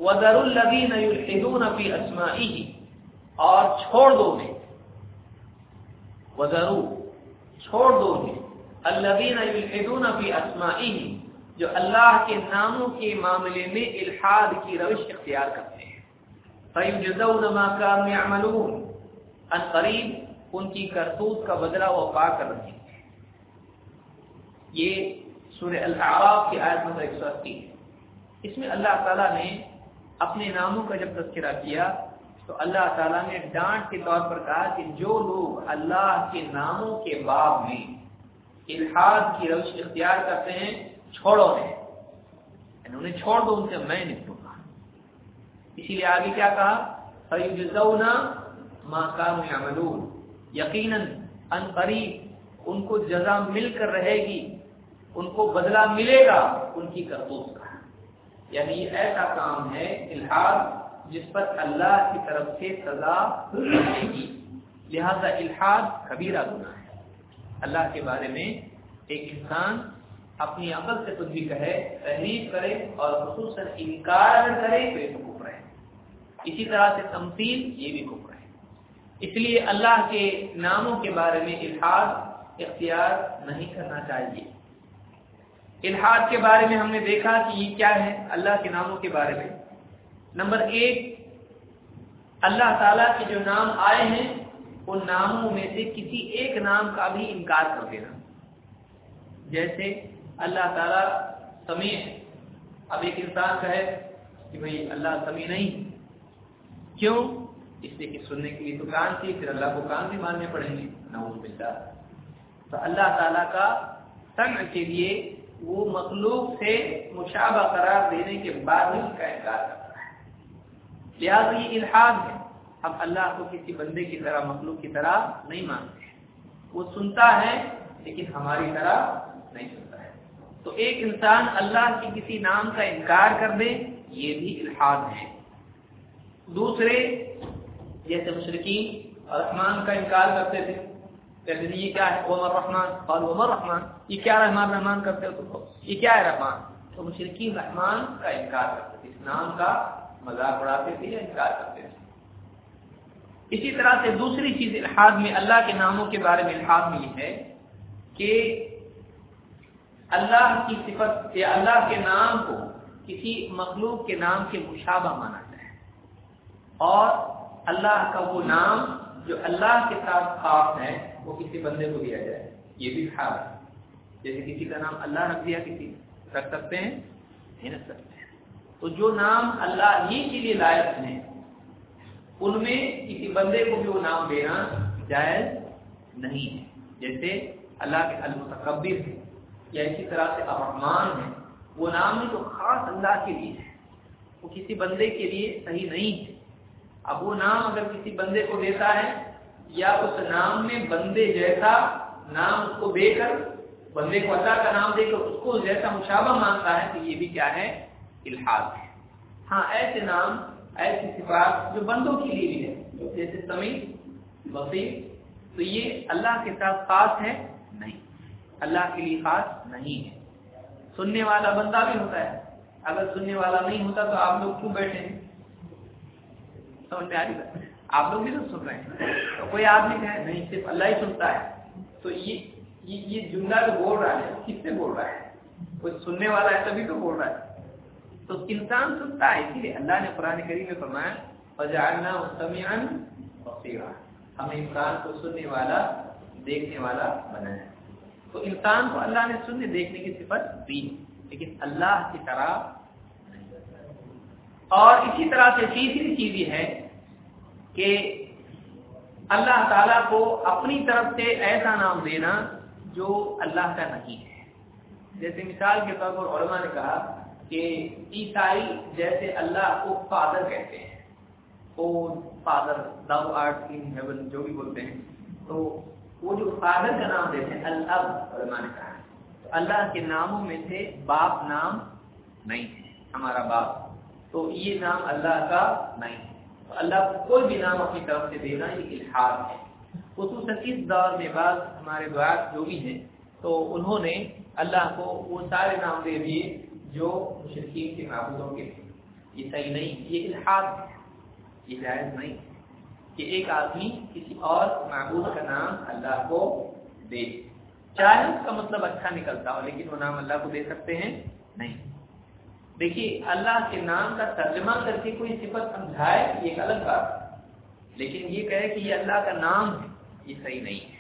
وذر الذین یلحدون فی اسمائه اور چھوڑ دو میں وذرو چھوڑ دو گے اللہ فی اسماعی جو اللہ کے ناموں کے معاملے میں الحاد کی روش اختیار کرتے ہیں۔ ان قریب ان کی کرتوت کا بدلہ وہ پا کر رکھیں یہ سورہ الاعراف کی آیت نمبر ایک سو اسی اس میں اللہ تعالیٰ نے اپنے ناموں کا جب تذکرہ کیا، تو اللہ تعالیٰ نے ڈانٹ کے طور پر کہا کہ جو لوگ اللہ کے ناموں کے باب میں الحاظ کی روش اختیار کرتے ہیں، چھوڑو یعنی انہیں چھوڑ دو ان سے میں نپٹوں گا اسی لیے آگے کیا کہا؟ فیوزونا ماں کام عملون یقیناً ان قریب ان کو جزا مل کر رہے گی، ان کو بدلہ ملے گا ان کی کرتوت کا۔ یعنی یہ ایسا کام ہے، الحاظ، جس پر اللہ کی طرف سے سزا ملے گی۔ لہذا الحاد کبیرہ گناہ ہے۔ اللہ کے بارے میں ایک انسان اپنی عقل سے کچھ بھی کہے، تحریف کرے اور خصوصاً انکار اگر کرے تو یہ اسی طرح سے تمثیل یہ بھی کفر ہے۔ اس لیے اللہ کے ناموں کے بارے میں الحاد، اختیار نہیں کرنا چاہیے۔ الحاد کے بارے میں ہم نے دیکھا کہ یہ کیا ہے اللہ کے ناموں کے بارے میں۔ نمبر ایک، اللہ تعالیٰ کے جو نام آئے ہیں، ان ناموں میں سے کسی ایک نام کا بھی انکار کر دینا۔ جیسے اللہ تعالیٰ سمیع اب ایک انسان کہے کہ بھائی اللہ سمیع نہیں۔ کیوں؟ اس لیے کہ سننے کے لیے تو کان تھی، پھر اللہ کو کان بھی ماننے پڑیں گے۔ نعوذ باللہ۔ تو اللہ تعالیٰ کا سمع کے لیے وہ مخلوق سے مشابہ قرار دینے کے بعد ہی اس کا انکار کرتا لہٰذا یہ الحاد ہے۔ ہم اللہ کو کسی بندے کی طرح، مخلوق کی طرح نہیں مانتے وہ سنتا ہے، لیکن ہماری طرح نہیں سنتا ہے۔ تو ایک انسان اللہ کے کسی نام کا انکار کر دے، یہ بھی الحاد ہے۔ دوسرے جیسے مشرقین رحمان کا انکار کرتے تھے۔ کہتے تھے، یہ کیا ہے؟ عمر رحمان۔ اور عمر رحمان، یہ کیا رحمان رحمان کرتے ہو تم۔ کو یہ کیا ہے؟ رحمان۔ تو مشرقین رحمان کا انکار کرتے تھے۔ اس نام کا مذاق اڑاتے تھے یا انکار کرتے تھے۔ اسی طرح سے دوسری چیز الحاد میں، اللہ کے ناموں کے بارے میں الحاد میں یہ ہے کہ اللہ کی صفت یا اللہ کے نام کو کسی مخلوق کے نام کے مشابہ مانا جائے۔ اور اللہ کا وہ نام جو اللہ کے ساتھ خاص ہے، وہ کسی بندے کو دیا جائے۔ یہ بھی خاص ہے۔ جیسے کسی کا نام اللہ رکھ دیا، کسی رکھ سکتے ہیں، نہیں رکھ سکتے ہیں۔ تو جو نام اللہ ہی کے لیے لائق ہیں، ان میں کسی بندے کو بھی وہ نام دینا جائز نہیں ہے۔ جیسے اللہ کے المتقبر ہے یا اسی طرح سے الرحمان ہے وہ نام بھی تو خاص اللہ کے لیے ہے وہ کسی بندے کے لیے صحیح نہیں ہے اب وہ نام اگر کسی بندے کو دیتا ہے، یا اس نام میں بندے جیسا نام اس کو دے کر، بندے کو اللہ کا نام دے کر اس کو جیسا مشابہ مانتا ہے، تو یہ بھی کیا ہے؟ الحاظ ہے۔ ہاں ایسے نام، ایسی صفات جو بندوں کے لیے بھی ہے جیسے سمیع، بصیر، تو یہ اللہ کے ساتھ خاص ہے؟ نہیں۔ اللہ کے لیے خاص نہیں ہے۔ سننے والا بندہ بھی ہوتا ہے۔ اگر سننے والا نہیں ہوتا تو آپ لوگ کیوں بیٹھے ہیں؟ سمجھ میں آ رہی آپ لوگ بھی تو سن رہے ہیں۔ کوئی آدمی ہے نہیں، صرف اللہ ہی سنتا ہے۔ تو یہ یہ جملہ جو بول رہا ہے، کس سے بول رہا ہے؟ کوئی سننے والا ہے تبھی تو بول رہا ہے۔ تو انسان سنتا ہے اسی لیے اللہ نے قرآن کریم میں فرمایا، فجعلنا سمیعا بصیرا ہم انسان کو سننے والا، دیکھنے والا بنایا تو انسان کو اللہ نے سننے، دیکھنے کی صفت دی۔ لیکن اللہ کی طرح اور اسی طرح سے تیسری چیز یہ ہے کہ اللہ تعالیٰ کو اپنی طرف سے ایسا نام دینا جو اللہ کا نہیں ہے۔ جیسے مثال کے طور پر علماء نے کہا کہ عیسائی جیسے اللہ کو فادر کہتے ہیں۔ فادر داؤ آرٹ ان ہیون جو بھی بولتے ہیں۔ تو وہ جو فادر کا نام دیتے ہیں الب علماء نے کہا۔ تو اللہ کے ناموں میں سے باپ نام نہیں ہے، ہمارا باپ۔ تو یہ نام اللہ کا نہیں ہے۔ تو اللہ کو کوئی بھی نام اپنی طرف سے دینا یہ الحاظ ہے۔ خصوصاً اس دور میں بعض ہمارے دعات جو بھی ہیں، تو انہوں نے اللہ کو وہ سارے نام دے دیے جو مشرقین کے معبودوں کے تھے یہ صحیح نہیں، یہ الحاظ ہے۔ یہ جائز نہیں کہ ایک آدمی کسی اور معبود کا نام اللہ کو دے۔ چاہے اس کا مطلب اچھا نکلتا ہو، لیکن وہ نام اللہ کو دے سکتے ہیں؟ نہیں۔ دیکھیے، اللہ کے نام کا ترجمہ کر کے کوئی صفت سمجھائے، یہ ایک الگ بات لیکن یہ کہے کہ یہ اللہ کا نام ہے، یہ صحیح نہیں ہے۔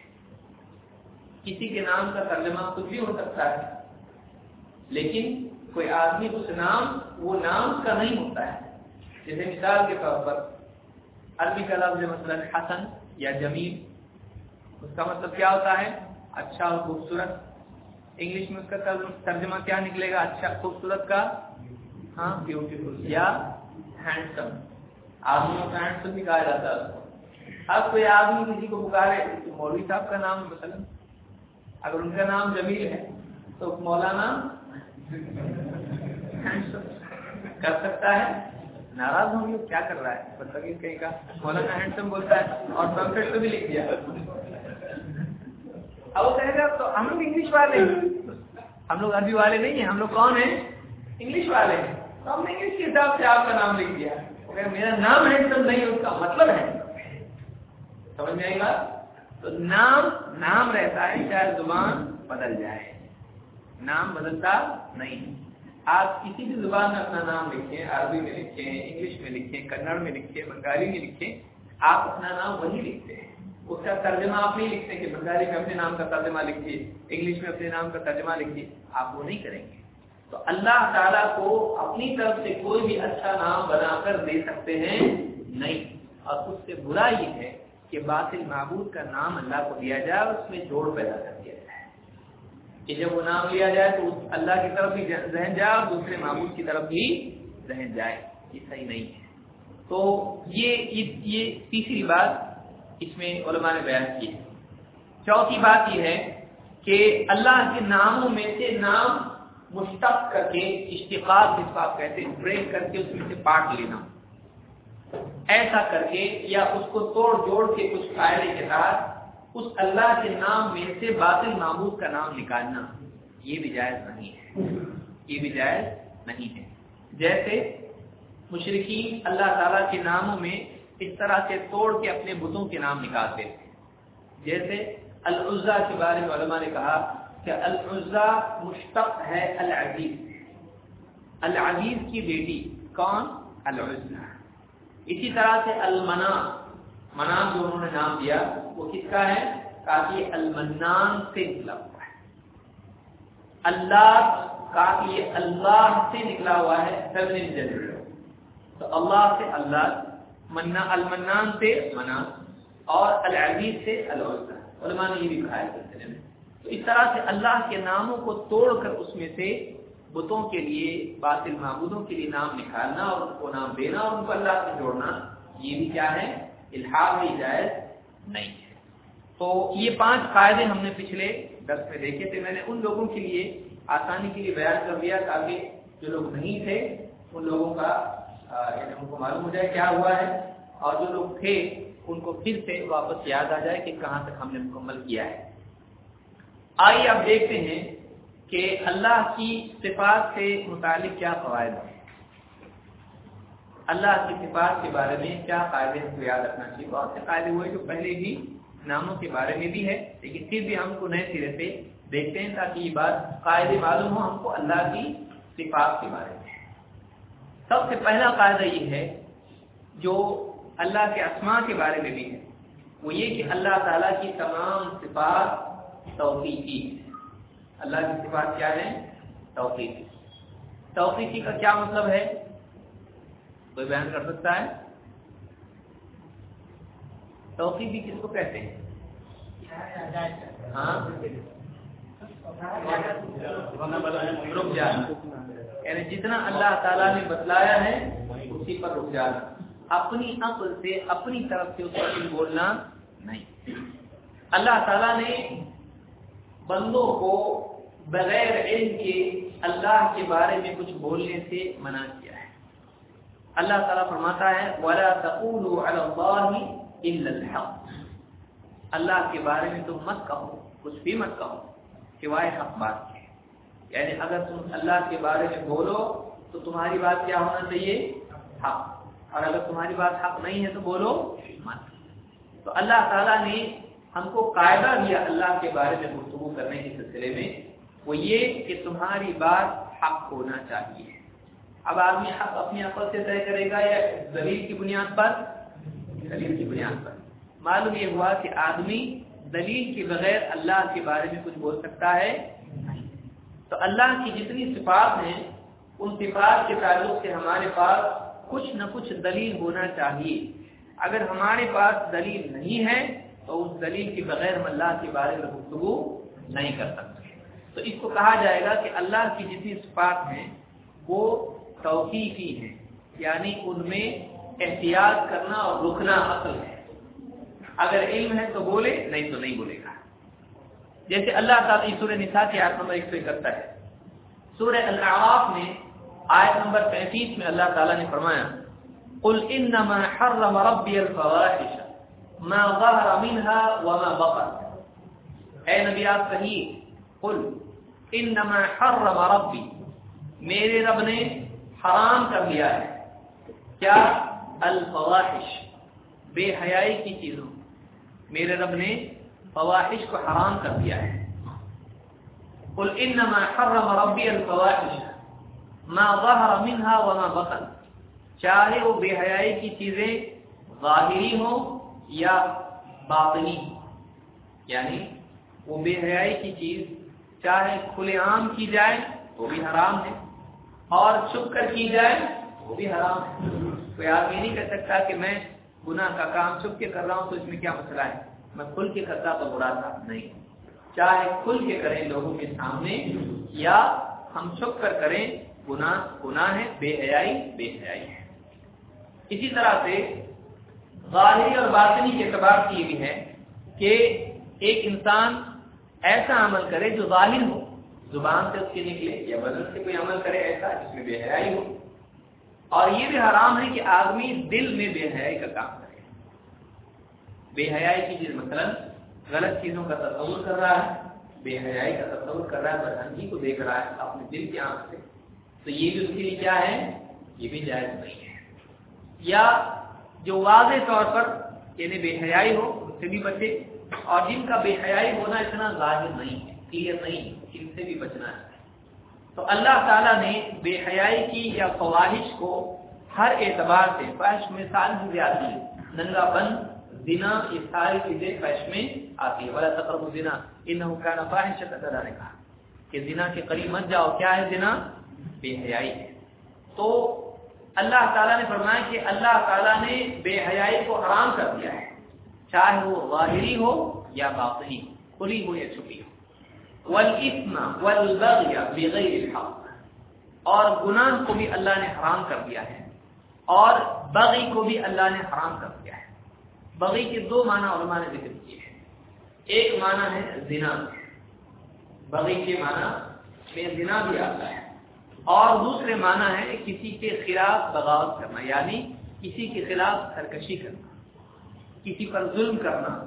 کسی کے نام کا ترجمہ کچھ بھی ہو سکتا ہے، لیکن کوئی آدمی اس نام، وہ نام کا نہیں ہوتا ہے۔ جیسے مثال کے طور پر، عربی کا لفظ مثلا حسن یا جمیل۔ اس کا مطلب کیا ہوتا ہے؟ اچھا اور خوبصورت۔ انگلش میں اس کا ترجمہ کیا نکلے گا؟ اچھا خوبصورت کا ہاں بیوٹیفل یا ہینڈسم آدمیوں کا ہینڈسم بھی کہا جاتا ہے۔ اب کوئی آدمی کسی کو پکارے، تو مولوی صاحب کا نام مثلا، اگر ان کا نام جمیل ہے، تو مولانا ہینڈسم کر سکتا ہے۔ ناراض ہوں گے، کیا کر رہا ہے؟ مطلب بتائیے کہیں کا مولانا ہینڈسم بولتا ہے اور پمفلٹ کو بھی لکھ دیا۔ اب وہ کہے گا، تو ہم لوگ انگلش والے ہم لوگ عربی والے نہیں ہیں، ہم لوگ کون ہیں؟ انگلش والے ہیں۔ تو ہم نے انگلش کے حساب سے آپ کا نام لکھ دیا؟ میرا نام ہینڈسم نہیں، اس کا مطلب ہے۔ سمجھ میں آئی بات؟ تو نام نام رہتا ہے چاہے زبان بدل جائے۔ نام بدلتا نہیں۔ آپ کسی بھی زبان میں اپنا نام لکھیں، عربی میں لکھیں، انگلش میں لکھیں، کنڑ میں لکھیں، بنگالی میں لکھیں، آپ اپنا نام وہی لکھتے ہیں۔ اس کا ترجمہ آپ نہیں لکھتے کہ بنگالی میں اپنے نام کا ترجمہ لکھیے، انگلش میں اپنے نام کا ترجمہ لکھیے، آپ وہ نہیں کریں گے۔ تو اللہ تعالیٰ کو اپنی طرف سے کوئی بھی اچھا نام بنا کر دے سکتے ہیں؟ نہیں۔ اور اس سے برا یہ ہے کہ باطل معبود کا نام اللہ کو دیا جائے اور اس میں جوڑ پیدا کر دیا جائے۔ کہ جب وہ نام لیا جائے تو اللہ کی طرف بھی ذہن جائے اور دوسرے معبود کی طرف بھی ذہن جائے۔ یہ صحیح نہیں ہے۔ تو یہ یہ تیسری بات اس میں علماء نے بیان کی ہے۔ چوتھی بات یہ ہے کہ اللہ کے ناموں میں سے نام مشتق کر کے اشتقاق جس کو آپ کہتے ہیں بریک کر کے اس میں سے پارٹ لینا۔ ایسا کر کے یا اس کو توڑ جوڑ کے کچھ قاعدے کے ساتھ اس اللہ کے نام میں سے باطل معبود کا نام نکالنا، یہ بھی جائز نہیں ہے۔ یہ بھی جائز نہیں ہے۔ جیسے مشرقین اللہ تعالیٰ کے ناموں میں اس طرح سے توڑ کے اپنے بتوں کے نام نکالتے تھے جیسے العزا کے بارے میں علماء نے کہا کہ العزا مشتق ہے العزیز۔ العزیز کی بیٹی کون؟ العزا۔ اسی طرح سے المنا منام جو انہوں نے نام دیا، وہ کس کا ہے؟ کافی المنان سے نکلا ہوا ہے۔ اللہ، کافی اللہ سے نکلا ہوا ہے تو اللہ سے اللہ، منا، المنان سے منا اور العزیز سے العزا۔ علماء نے یہ بھی کہا ہے سلسلے میں۔ تو اس طرح سے اللہ کے ناموں کو توڑ کر اس میں سے بتوں کے لیے، باطل معبودوں کے لیے نام نکالنا اور ان کو نام دینا اور ان کو اللہ سے جوڑنا، یہ بھی کیا ہے؟ الحاظ بھی جائز نہیں ہے۔ تو یہ پانچ فائدے ہم نے پچھلے دس میں دیکھے تھے۔ میں نے ان لوگوں کے لیے آسانی کے لیے بیان کر دیا تاکہ جو لوگ نہیں تھے، ان لوگوں کا یعنی ان کو معلوم ہو جائے کیا ہوا ہے۔ اور جو لوگ تھے، ان کو پھر سے واپس یاد آ جائے کہ کہاں تک ہم نے مکمل کیا ہے۔ آئیے آپ دیکھتے ہیں کہ اللہ کی صفات سے متعلق کیا فوائد ہیں۔ اللہ کی صفات کے بارے میں کیا فائدے ہم کو یاد رکھنا چاہیے؟ بہت سے فائدے ہوئے جو پہلے بھی ناموں کے بارے میں بھی ہے، لیکن پھر بھی ہم کو نئے سرے سے دیکھتے ہیں تاکہ یہ بات قاعدے معلوم ہو ہم کو اللہ کی صفات کے بارے میں۔ سب سے پہلا قاعدہ یہ ہے جو اللہ کے اسماء کے بارے میں بھی ہے۔ وہ یہ کہ اللہ تعالیٰ کی تمام صفات توفیقی اللہ کی صفات کیا ہے توفیقی۔ توفیقی کا کیا مطلب ہے؟ کوئی بیان کر سکتا ہے؟ توفیقی کس کو کہتے ہیں؟ ہاں؟ رک جانا۔ یعنی جتنا اللہ تعالیٰ نے بتلایا ہے، اسی پر رک جانا۔ اپنی عقل سے، اپنی طرف سے اس پر بولنا نہیں۔ اللہ تعالیٰ نے بندوں کو بغیر علم کے اللہ کے بارے میں کچھ بولنے سے منع کیا ہے۔ اللہ تعالیٰ فرماتا ہے، وَلَا تَقُولُوا عَلَى اللَّهِ إِلَّا الْحَقِّ۔ اللہ کے بارے میں تم مت کہو، کچھ بھی مت کہو، سوائے حق بات ہے یعنی اگر تم اللہ کے بارے میں بولو، تو تمہاری بات کیا ہونا چاہیے؟ حق۔ اور اگر تمہاری بات حق نہیں ہے، تو بولو مت۔ تو اللہ تعالیٰ نے ہم کو قاعدہ دیا اللہ کے بارے میں گفتگو کرنے کے سلسلے میں وہ یہ کہ تمہاری بات حق ہونا چاہیے۔ اب آدمی حق اپنی عقل سے طے کرے گا یا دلیل کی بنیاد پر؟ دلیل کی بنیاد پر۔ معلوم یہ ہوا کہ آدمی دلیل کے بغیر اللہ کے بارے میں کچھ بول سکتا ہے تو اللہ کی جتنی صفات ہیں، ان صفات کے تعلق سے ہمارے پاس کچھ نہ کچھ دلیل ہونا چاہیے۔ اگر ہمارے پاس دلیل نہیں ہے تو اس دلیل کے بغیر ہم اللہ کے بارے میں گفتگو نہیں کر سکتے۔ تو اس کو کہا جائے گا کہ اللہ کی جتنی صفات ہیں، وہ توقیفی ہیں۔ یعنی ان میں احتیاط کرنا اور رکنا اصل ہے۔ اگر علم ہے تو بولے، نہیں تو نہیں بولے گا۔ جیسے اللہ تعالیٰ سورہ نساء کی آیت نمبر ایک سو اکہتر ہے۔ سورہ الاعراف میں آیت نمبر پینتیس میں اللہ تعالیٰ نے فرمایا، قل انما حرم ربی الفواحش۔ ما ظهر منها وما بطن. اے نبی، آپ کہیے، قل، انما حرم ربی، میرے رب نے حرام کر دیا ہے. کیا؟ الفواحش، بے حیائی کی چیزوں. میرے رب نے فواحش کو حرام کر دیا ہے. قل، انما حرم ربی الفواحش، ما ظهر منها وما بطن. چاہے وہ بے حیائی کی چیزیں ظاہری ہوں یا باطنی یعنی وہ بے حیائی کی چیز چاہے کھلے عام کی جائے وہ بھی حرام ہے، اور چھپ کر کی جائے وہ بھی حرام ہے۔ کوئی آپ یہ نہیں کر سکتا کہ میں گناہ کا کام چھپ کے کر رہا ہوں تو اس میں کیا مسئلہ ہے؟ میں کھل کے کرتا تو برا تھا؟ نہیں۔ چاہے کھل کے کریں لوگوں کے سامنے یا ہم چھپ کر کریں، گناہ گناہ ہے، بے حیائی بے حیائی ہے۔ اسی طرح سے ظاہری اور باطنی کے اعتبار سے یہ بھی ہے کہ ایک انسان ایسا عمل کرے جو ظاہر ہو۔ زبان سے اس کے نکلے یا بدن سے کوئی عمل کرے ایسا جس میں بے حیائی ہو۔ اور یہ بھی حرام ہے کہ آدمی دل میں بے حیائی کا کام کرے۔ بے حیائی کی چیز مثلا غلط چیزوں کا تصور کر رہا ہے، بے حیائی کا تصور کر رہا ہے، بدہنگی کو دیکھ رہا ہے اپنے دل کی آنکھ سے۔ تو یہ بھی اس کے لیے کیا ہے؟ یہ بھی جائز نہیں ہے۔ یا جو واضح طور پر یعنی بے حیائی ہو، اس سے بھی بچے، اور جن کا بے حیائی ہونا اتنا ظاہر نہیں ہے کلیئر نہیں ان سے بھی بچنا ہے۔ تو اللہ تعالیٰ نے بے حیائی کی یا فواہش کو ہر اعتبار سے فحش میں سال بھی زیادہ ننگا بند دینا یہ ساری چیزیں فحش میں آتی ہے بڑا تقرب دینا ان کا فاحش اللہ نے کہا کہ زنا کے قریب مت جاؤ، کیا ہے زنا؟ بے حیائی ہے۔ تو اللہ تعالیٰ نے فرمایا کہ اللہ تعالیٰ نے بے حیائی کو حرام کر دیا ہے۔ چاہے وہ ظاہری ہو یا باطنی، کھلی ہو یا چھپی ہو۔ والبغی بغیر الحق۔ اور گناہ کو بھی اللہ نے حرام کر دیا ہے۔ اور بغی کو بھی اللہ نے حرام کر دیا ہے۔ بغی کے دو معنی علماء نے ذکر کیے ہیں۔ ایک معنی ہے زنا۔ بغی کے معنی میں زنا بھی آتا ہے۔ اور دوسرے معنی ہے کسی کے خلاف بغاوت کرنا یعنی کسی کے خلاف سرکشی کرنا، کسی پر ظلم کرنا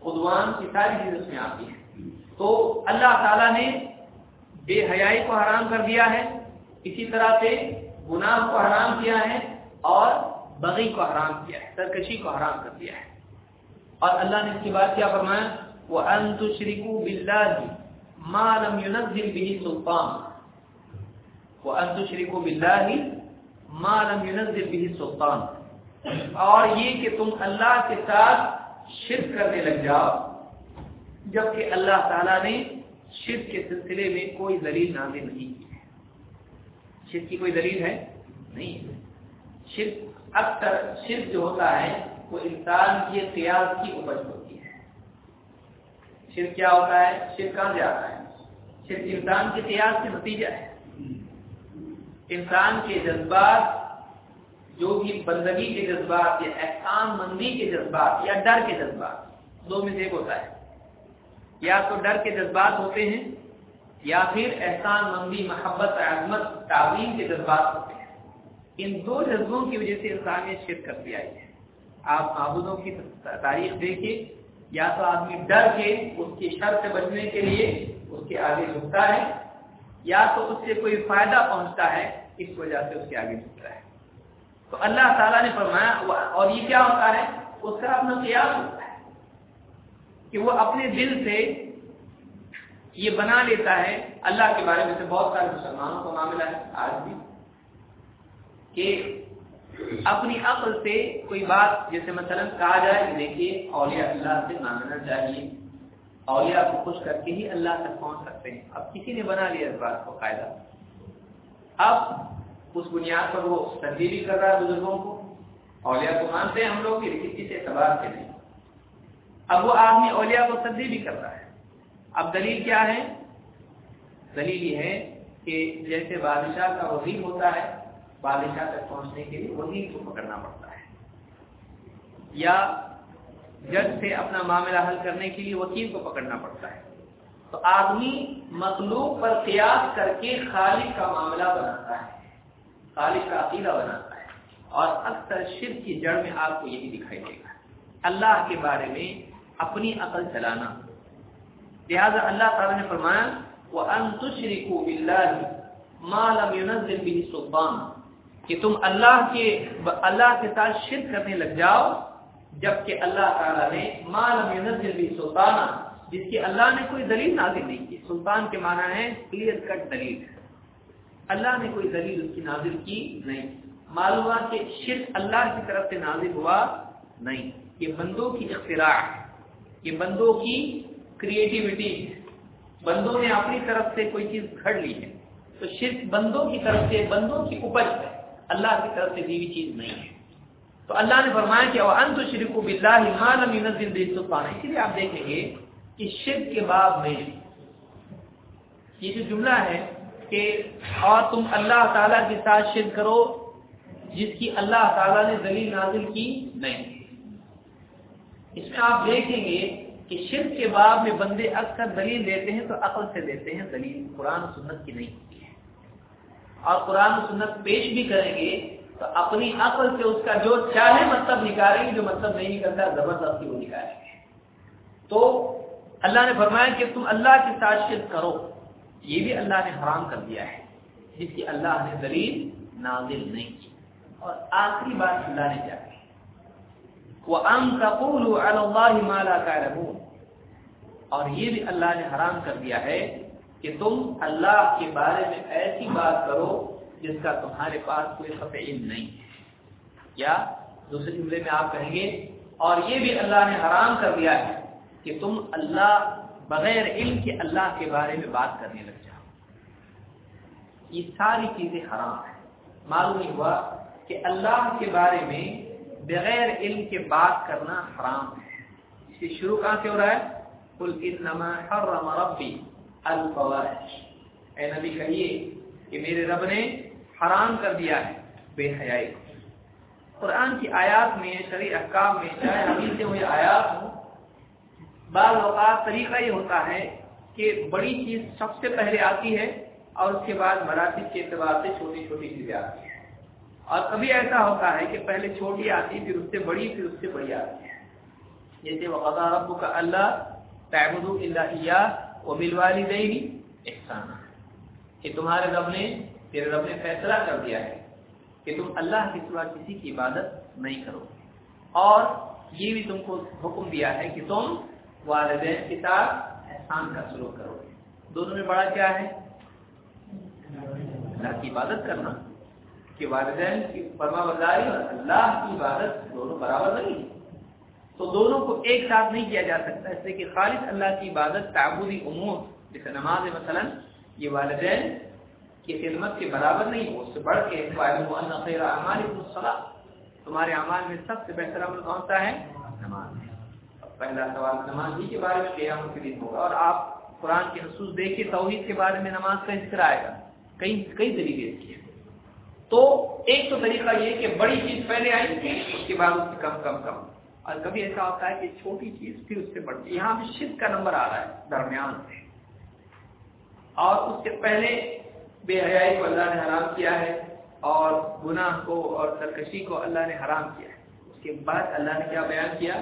خدوان کی ساری چیز اس میں آتی ہے تو اللہ تعالیٰ نے بے حیائی کو حرام کر دیا ہے، اسی طرح سے گناہ کو حرام کیا ہے اور بغی کو حرام کیا ہے، سرکشی کو حرام کر دیا ہے۔ اور اللہ نے اس کے بعد کیا فرمایا؟ وہ انت شریکو بلّہ مالم ينزل به سلطان۔ وہ انت شریکو بلّہ مالم ينزل به سلطان اور یہ کہ تم اللہ کے ساتھ شرک کرنے لگ جاؤ، جبکہ اللہ تعالیٰ نے شرک کے سلسلے میں کوئی دلیل نازل نہیں کی شرک کی کوئی دلیل ہے؟ نہیں شرک اکثر، شرک جو ہوتا ہے، وہ انسان کی قیاس کی اپج ہوتی ہے۔ شرک کیا ہوتا ہے؟ شرک کہاں سے آتا ہے؟ شرک انسان کے قیاس کے نتیجہ ہے۔ انسان کے جذبات، جو بھی بندگی کے جذبات یا احسان مندی کے جذبات یا ڈر کے جذبات، دو میں سے ایک ہوتا ہے۔ یا تو ڈر کے جذبات ہوتے ہیں، یا پھر احسان مندی، محبت، عظمت تعلیم کے جذبات ہوتے ہیں۔ ان دو جذبوں کی وجہ سے انسان نے شرک کر دیا ہے۔ آپ معبودوں کی تاریخ دیکھیے، یا تو آدمی ڈر کے اس کی شر سے بچنے کے لیے اس کے آگے جھکتا ہے یا تو اس سے کوئی فائدہ پہنچتا ہے، اس وجہ سے اس کے آگے جھکتا ہے۔ تو اللہ تعالیٰ نے فرمایا اور یہ کیا ہوتا ہے؟ اس کا اپنا قیاس ہوتا ہے کہ وہ اپنے دل سے یہ بنا لیتا ہے۔ اللہ کے بارے میں سے بہت سارے مسلمانوں کا معاملہ ہے آج بھی، کہ اپنی عقل سے کوئی بات، جیسے مثلا کہا جائے کہ دیکھیے، اولیاء اللہ سے مانگنا چاہیے۔ اولیاء کو خوش کر کے ہی اللہ تک پہنچ سکتے ہیں۔ اب کسی نے بنا لیا اس بات کو قاعدہ؟ اب اس بنیاد پر وہ تبدیلی کر رہا ہے بزرگوں کو۔ اولیاء کو مانتے ہیں ہم لوگ کسی سے اعتبار سے نہیں۔ اب وہ آدمی اولیاء کو تبدیلی کر رہا ہے۔ اب دلیل کیا ہے؟ دلیل یہ ہے کہ جیسے بادشاہ کا وزیر ہوتا ہے، بادشاہ تک پہنچنے کے لیے وہی کو پکڑنا پڑتا ہے۔ یا جج سے اپنا معاملہ حل کرنے کے لیے وکیل کو پکڑنا پڑتا ہے۔ تو آدمی مخلوق پر قیاس کر کے خالق کا معاملہ بناتا ہے۔ خالق کا عقیدہ بناتا ہے۔ اور اکثر شرک کی جڑ میں آپ کو یہی دکھائی دے گا۔ اللہ کے بارے میں اپنی عقل چلانا۔ لہذا اللہ تعالیٰ نے فرمایا وہ انتشرکو انتشری کو ينزل به سلطان کہ تم اللہ کے اللہ کے ساتھ شرک کرنے لگ جاؤ۔ جبکہ اللہ تعالیٰ نے مالم ينزل سلطانہ جس کی اللہ نے کوئی دلیل نازل نہیں کی۔ سلطان کے معنی ہے کلیئر کٹ دلیل۔ اللہ نے کوئی دلیل اس کی نازل کی نہیں۔ معلوم کہ شرک اللہ کی طرف سے نازل ہوا نہیں۔ یہ بندوں کی اختراع، یہ بندوں کی کریٹیوٹی بندوں نے اپنی طرف سے کوئی چیز گھڑ لی ہے۔ تو شرک بندوں کی طرف سے، بندوں کی اپج ہے۔ اللہ کی طرف سے دیوی چیز نہیں ہے۔ تو اللہ نے فرمایا کہ انت شرک باللہ ما لم ينزل به سلطان. اسی لیے آپ دیکھیں گے کہ شرک کے باب میں یہ جو جملہ ہے کہ اور تم اللہ تعالی کے ساتھ شرک کرو جس کی اللہ تعالی نے دلیل نازل کی نہیں۔ اس میں آپ دیکھیں گے کہ شرک کے باب میں بندے اکثر دلیل دیتے ہیں تو عقل سے دیتے ہیں، دلیل قرآن و سنت کی نہیں ہوتی ہے۔ اور قرآن و سنت پیش بھی کریں گے تو اپنی عقل سے اس کا جو چاہے مطلب نکالیں گے، جو مطلب نہیں نکلتا زبردستی وہ نکالیں گے۔ تو اللہ نے فرمایا کہ تم اللہ کے ساتھ شرک کرو۔ یہ بھی اللہ نے حرام کر دیا ہے، جس کی اللہ نے دلیل نازل نہیں کی۔ اور آخری بات اللہ نے کیا کہ مالا کا اور یہ بھی اللہ نے حرام کر دیا ہے کہ تم اللہ کے بارے میں ایسی بات کرو جس کا تمہارے پاس کوئی خط علم نہیں۔ ہے یا دوسرے جملے میں آپ کہیں گے، اور یہ بھی اللہ نے حرام کر دیا ہے کہ تم اللہ بغیر علم کے اللہ کے بارے میں بات کرنے لگ جاؤ۔ یہ ساری چیزیں حرام ہیں۔ معلوم نہیں ہوا کہ اللہ کے بارے میں بغیر علم کے بات کرنا حرام ہے۔ اس کی شروع کہاں سے ہو رہا ہے؟ کل انما حرم ربی الفواحش۔ اے نبی کہیے کہ میرے رب نے حرام کر دیا ہے، بے حیائی۔ کو قرآن کی آیات میں شرع احکام میں چاہے حدیث سے ہوئے آیات ہوں۔ بعض اوقات طریقہ یہ ہوتا ہے کہ بڑی چیز سب سے پہلے آتی ہے اور اس کے بعد مراتب کے اعتبار سے چھوٹی چھوٹی چیزیں آتی ہیں۔ اور کبھی ایسا ہوتا ہے کہ پہلے چھوٹی آتی، پھر اس سے بڑی، پھر اس سے بڑی آتی۔ ہے جیسے وقضا رب کا اللہ تعبد اللہ و بل احسان کہ تمہارے رب نے تیرے رب نے فیصلہ کر دیا ہے کہ تم اللہ کے سوا کسی کی عبادت نہیں کرو۔ اور یہ بھی تم کو حکم دیا ہے کہ تم والدین کے ساتھ احسان کا سلوک کرو۔ دونوں میں بڑا کیا ہے؟ اللہ کی عبادت کرنا۔ کہ والدین کی فرما برداری اور اللہ کی عبادت دونوں برابر نہیں۔ تو دونوں کو ایک ساتھ نہیں کیا جا سکتا، اس لیے کہ خالص اللہ کی عبادت تعبدی امور، جیسے نماز مثلا، یہ والدین کی خدمت کے برابر نہیں ہو، اس سے بڑھ کے تمہارے اعمال میں سب سے بہتر عمل کون سا ہے؟ نماز. پہلا سوال نماز ہی کے بارے میں قیامت کے دن ہوگا اور آپ قرآن کے حصول دیکھیے توحید کے بارے میں نماز کا ذکر آئے گا۔ کئی کئی طریقے اس کی تو ایک تو طریقہ یہ کہ بڑی چیز پہلے آئی تھی اس کے بعد اس سے کم کم کم۔ اور کبھی ایسا ہوتا ہے کہ چھوٹی چیز پھر اس سے بڑھتی یہاں پہ شد کا نمبر آ رہا ہے، درمیان سے۔ اور اس سے پہلے بے حیائی کو اللہ نے حرام کیا ہے اور گناہ کو اور سرکشی کو اللہ نے حرام کیا ہے۔ اس کے بعد اللہ نے کیا بیان کیا؟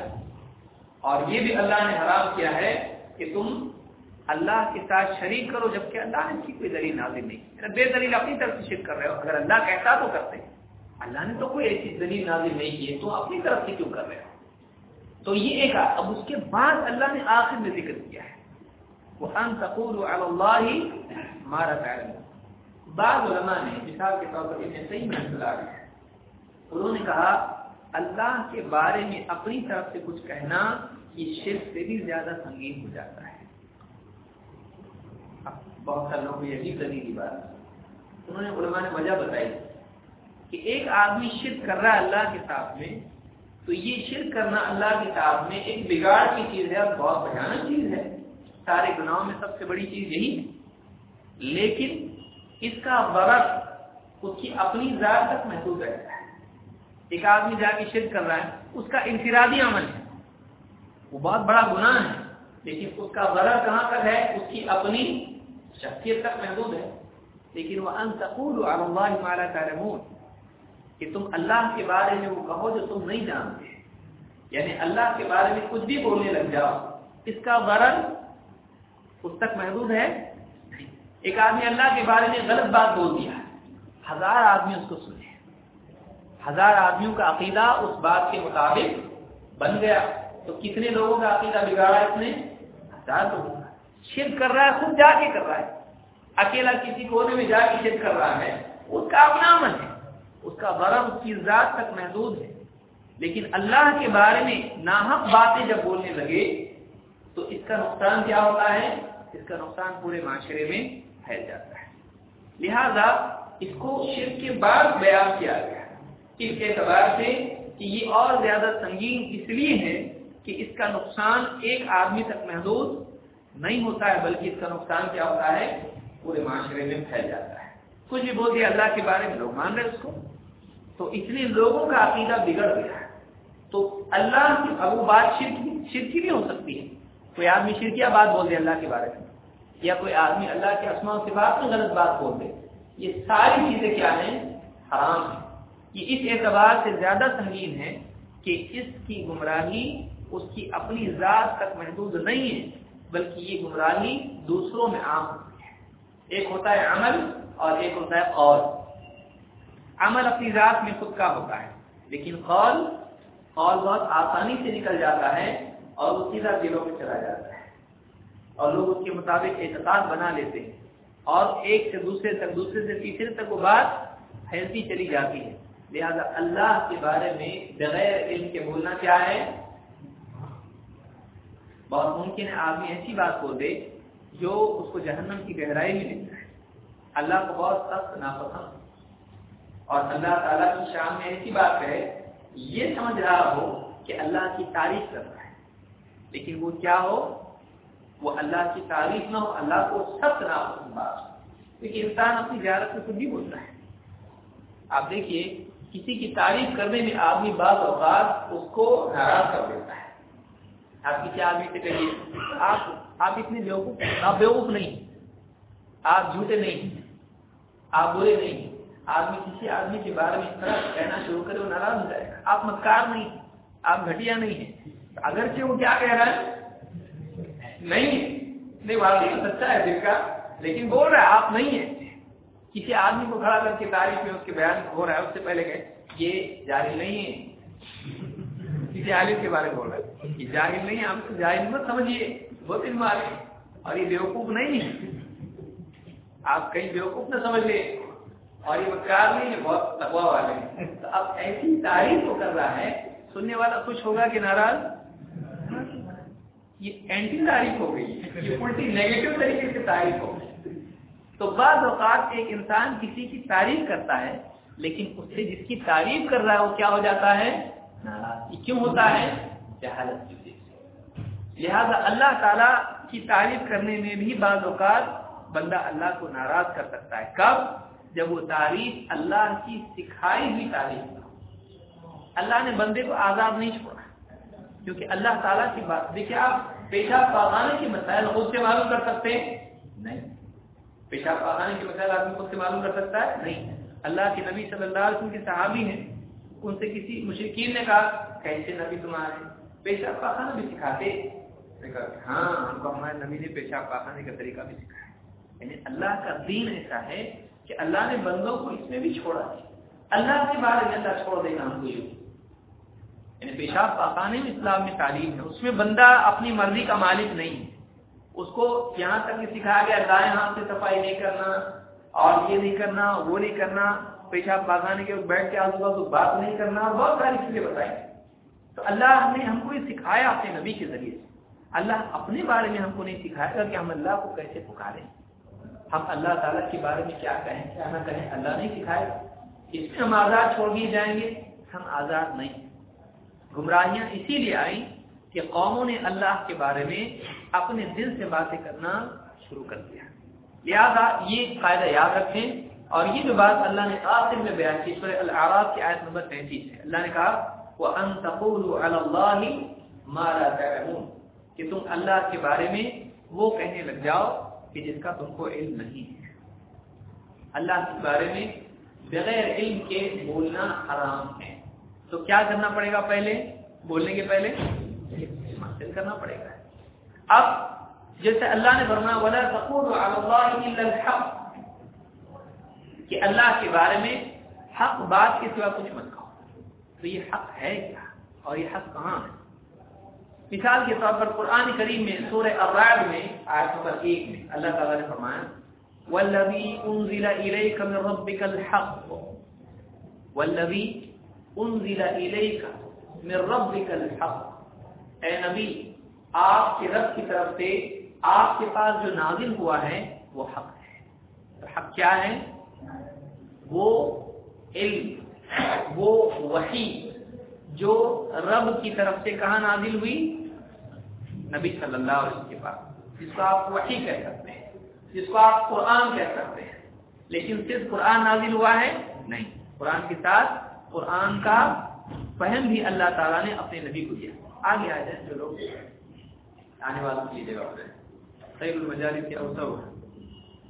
اور یہ بھی اللہ نے حرام کیا ہے کہ تم اللہ کے ساتھ شریک کرو، جبکہ اللہ نے کی کوئی دلیل نازل نہیں۔ یعنی بے دلیل اپنی طرف سے شرک کر رہے ہو۔ اگر اللہ کہتا تو کرتے۔ اللہ نے تو کوئی ایسی دلیل نازل نہیں کی ہے، تو اپنی طرف سے کیوں کر رہے ہو؟ تو یہ ایک اب اس کے بعد اللہ نے آخر میں ذکر کیا ہے۔ وہ ان تقول اللہ مارا بعض علماء نے مثال کے طور پر انہیں صحیح محسوس انہوں نے کہا، اللہ کے بارے میں اپنی طرف سے کچھ کہنا یہ شرک سے بھی زیادہ سنگین ہو جاتا ہے۔ بہت سارے لوگوں کو یہی کرنے کی بات انہوں نے علماء نے وجہ بتائی کہ ایک آدمی شرک کر رہا ہے اللہ کے ساتھ میں، تو یہ شرک کرنا اللہ کی تعب میں ایک بگاڑ کی چیز ہے اور بہت بھیانک چیز ہے۔ سارے گناہوں میں سب سے بڑی چیز یہی ہے۔ لیکن اس کا برق اس کی اپنی ذات تک محسوس رہتا ہے۔ ایک آدمی جا کے شرک کر رہا ہے، اس کا انفرادی عمل ہے۔ وہ بہت بڑا گناہ ہے، لیکن اس کا ضرر کہاں تک ہے؟ اس کی اپنی شخصیت تک محدود ہے۔ لیکن وہ انتقول اللہ مالا تعلمون، کہ تم اللہ کے بارے میں وہ کہو جو تم نہیں جانتے۔ یعنی اللہ کے بارے میں کچھ بھی بولنے لگ جاؤ، اس کا ضرر اس تک محدود ہے۔ ایک آدمی اللہ کے بارے میں غلط بات بول دیا ہزار آدمی اس کو سنے۔ ہزار آدمیوں کا عقیدہ اس بات کے مطابق بن گیا۔ تو کتنے لوگوں کا عقیدہ بگاڑا اس نے؟ ہزار لوگوں کا۔ شرک کر رہا ہے، خود جا کے کر رہا ہے۔ اکیلا کسی کونے میں جا کے شرک کر رہا ہے۔ اس کا اپنا عمل ہے۔ اس کا برم اس کی ذات تک محدود ہے۔ لیکن اللہ کے بارے میں ناحق باتیں جب بولنے لگے، تو اس کا نقصان کیا ہوتا ہے؟ اس کا نقصان پورے معاشرے میں پھیل جاتا ہے۔ لہذا اس کو شرک کے بعد بیان کیا گیا اس اعتبار سے کہ یہ اور زیادہ سنگین اس لیے ہے کہ اس کا نقصان ایک آدمی تک محدود نہیں ہوتا ہے، بلکہ اس کا نقصان کیا ہوتا ہے؟ پورے معاشرے میں پھیل جاتا ہے۔ کچھ بھی بول دیا اللہ کے بارے میں لوگ مان رہے اس کو۔ تو اس لیے لوگوں کا عقیدہ بگڑ گیا ہے۔ تو اللہ کی ابو بات شرکی شرکی بھی ہو سکتی ہے۔ کوئی آدمی شرکیہ بات بول دے اللہ کے بارے میں۔ یا کوئی آدمی اللہ کے اسما سے بات میں غلط بات بول دے، یہ ساری چیزیں کیا ہیں؟ حرام ہیں۔ یہ اس اعتبار سے زیادہ سنگین ہے کہ اس کی گمراہی اس کی اپنی ذات تک محدود نہیں ہے، بلکہ یہ گمراہی دوسروں میں عام ہوتی ہے۔ ایک ہوتا ہے عمل اور ایک ہوتا ہے قول۔ عمل اپنی ذات میں خود کا ہوتا ہے، لیکن قول قول بہت آسانی سے نکل جاتا ہے اور وہ سیدھا دلوں میں چلا جاتا ہے۔ اور لوگ اس کے مطابق اعتقاد بنا لیتے ہیں۔ اور ایک سے دوسرے تک، دوسرے سے تیسرے تک وہ بات پھیلتی چلی جاتی ہے۔ لہذا اللہ کے بارے میں بغیر علم کے بولنا کیا ہے؟ بہت ممکن ہے آدمی ایسی بات بول دے جو اس کو جہنم کی گہرائی میں لکھتا ہے اللہ کو بہت سخت ناپسند۔ اور اللہ تعالیٰ کی شام میں ایسی بات ہے، یہ سمجھ رہا ہو کہ اللہ کی تعریف کر رہا ہے۔ لیکن وہ کیا ہو؟ وہ اللہ کی تعریف نہ ہو، اللہ کو سخت ناپسند بات کیونکہ انسان اپنی زیارت میں خود بھی بولتا ہے۔ آپ دیکھیے، کسی کی تعریف کرنے میں آدمی بعض اوقات اس کو ناراض کر دیتا ہے۔ آپ کسی آدمی سے کہیے، آپ آپ اتنے بیوقوف آپ بیوقوف نہیں آپ جھوٹے نہیں آپ برے نہیں آدمی، کسی آدمی کے بارے میں اس طرح کہنا شروع کرے، وہ ناراض ہو جائے گا۔ آپ مکار نہیں آپ گھٹیا نہیں ہیں۔ اگرچہ وہ کیا کہہ رہا ہے نہیں ہے۔ نہیں، واقعی سچا ہے دل کا لیکن بول رہا ہے، آپ نہیں ہیں۔ کسی آدمی کو کھڑا کر کے تاریخ میں اس کے بیان ہو رہا ہے، اس سے پہلے کہ یہ جاہل نہیں ہے۔ کسی عالم کے بارے میں بول رہا ہے۔ یہ جاہل نہیں ہے، آپ کو جاہل مت سمجھیے۔ بہت علم والے اور یہ بیوقوف نہیں ہے۔ آپ کہیں بیوقوف نہ سمجھ لے اور یہ مکار نہیں ہے، بہت تقوا والے تو اب ایسی تعریف کو کر رہا ہے، سننے والا کچھ ہوگا کہ ناراض؟ یہ اینٹی تعریف ہو گئی یہ الٹی نیگیٹو طریقے سے تعریف ہو گئی تو بعض اوقات ایک انسان کسی کی تعریف کرتا ہے، لیکن اس سے جس کی تعریف کر رہا ہے، وہ کیا ہو جاتا ہے؟ ناراض یہ کیوں ہوتا ہے؟ جہالت کی وجہ سے۔ لہذا اللہ تعالی کی تعریف کرنے میں بھی بعض اوقات بندہ اللہ کو ناراض کر سکتا ہے۔ کب؟ جب وہ تعریف اللہ کی سکھائی ہوئی تعریف اللہ نے بندے کو آزاد نہیں چھوڑا۔ کیونکہ اللہ تعالیٰ کی بات دیکھیے آپ پیشاب پاخانے کے مسائل خود سے معلوم کر سکتے ہیں؟ نہیں۔ پیشاب پاخانے کے مسائل آدمی خود سے معلوم کر سکتا ہے؟ نہیں۔ اللہ کے نبی صلی اللہ علیہ وسلم کے صحابی ہیں۔ ان سے کسی مشرقین نے کہا، کیسے نبی تمہارے پیشاب پاخانہ بھی سکھاتے؟ ہاں ہم کو ہمارے نبی نے پیشاب پاخانے کا طریقہ بھی سکھایا۔ یعنی اللہ کا دین ایسا ہے کہ اللہ نے بندوں کو اس میں بھی چھوڑا ہے۔ اللہ کے بارے میں اللہ چھوڑ دے گا ہم کو یوں۔ یعنی پیشاب پاخانے میں اسلام میں تعلیم ہے۔ اس میں بندہ اپنی مرضی کا مالک نہیں ہے۔ اس کو یہاں تک سکھایا گیا دائیں ہاتھ سے صفائی نہیں کرنا، اور یہ نہیں کرنا، وہ نہیں کرنا، پیشاب پاخانے کے بیٹھ کے آزو بازو بات نہیں کرنا، بہت ساری چیزیں بتائی۔ تو اللہ نے ہم کو یہ سکھایا اپنے نبی کے ذریعے سے۔ اللہ اپنے بارے میں ہم کو نہیں سکھائے گا کہ ہم اللہ کو کیسے پکاریں۔ ہم اللہ تعالیٰ کے بارے میں کیا کہیں، کیا نہ کہیں اللہ نہیں سکھائے گا اس میں ہم آزاد چھوڑ دیے جائیں گے۔ ہم آزاد نہیں۔ گمراہیاں اسی لیے آئیں کہ قوموں نے اللہ کے بارے میں اپنے دل سے باتیں کرنا شروع کر دیا۔ لہٰذا یہ قاعدہ یاد رکھیں اور یہ جو بات اللہ نے آخر میں بیان کی، سورہ العراف کی آیت نمبر تینتیس ہے۔ اللہ نے کہا وہ ان تقول اللہ مارا کہ تم اللہ کے بارے میں وہ کہنے لگ جاؤ کہ جس کا تم کو علم نہیں ہے۔ اللہ کے بارے میں بغیر علم کے بولنا حرام ہے۔ تو کیا کرنا پڑے گا پہلے؟ بولنے کے پہلے؟ حاصل کرنا پڑے گا۔ اب جیسے اللہ نے فرمایا، ولا تقول على الله الا الحق۔ کہ اللہ کے بارے میں حق بات کے سوا کچھ مت کہو۔ تو یہ حق ہے کیا؟ اور یہ حق کہاں ہے؟ مثال کے طور پر قرآن کریم میں، سورہ الرعد میں، آیت نمبر ایک میں اللہ تعالیٰ نے فرمایا والذی انزل الیک من ربک الحق۔ والذی انزل الیک من ربک الحق۔ اے نبی، آپ کے رب کی طرف سے آپ کے پاس جو نازل ہوا ہے وہ حق ہے۔ تو حق کیا ہے؟ وہ علم، وہ وحی جو رب کی طرف سے کہاں نازل ہوئی؟ نبی صلی اللہ علیہ وسلم کے پاس۔ جس کو آپ وحی کہہ سکتے ہیں، جس کو آپ قرآن کہہ سکتے ہیں، لیکن صرف قرآن نازل ہوا ہے؟ نہیں۔ قرآن کے ساتھ قرآن کا فہم بھی اللہ تعالیٰ نے اپنے نبی کو دیا۔ آگے آ جائیں جو لوگ آنے والوں کی جگہ ہو پر خیر المجالس کے اوسر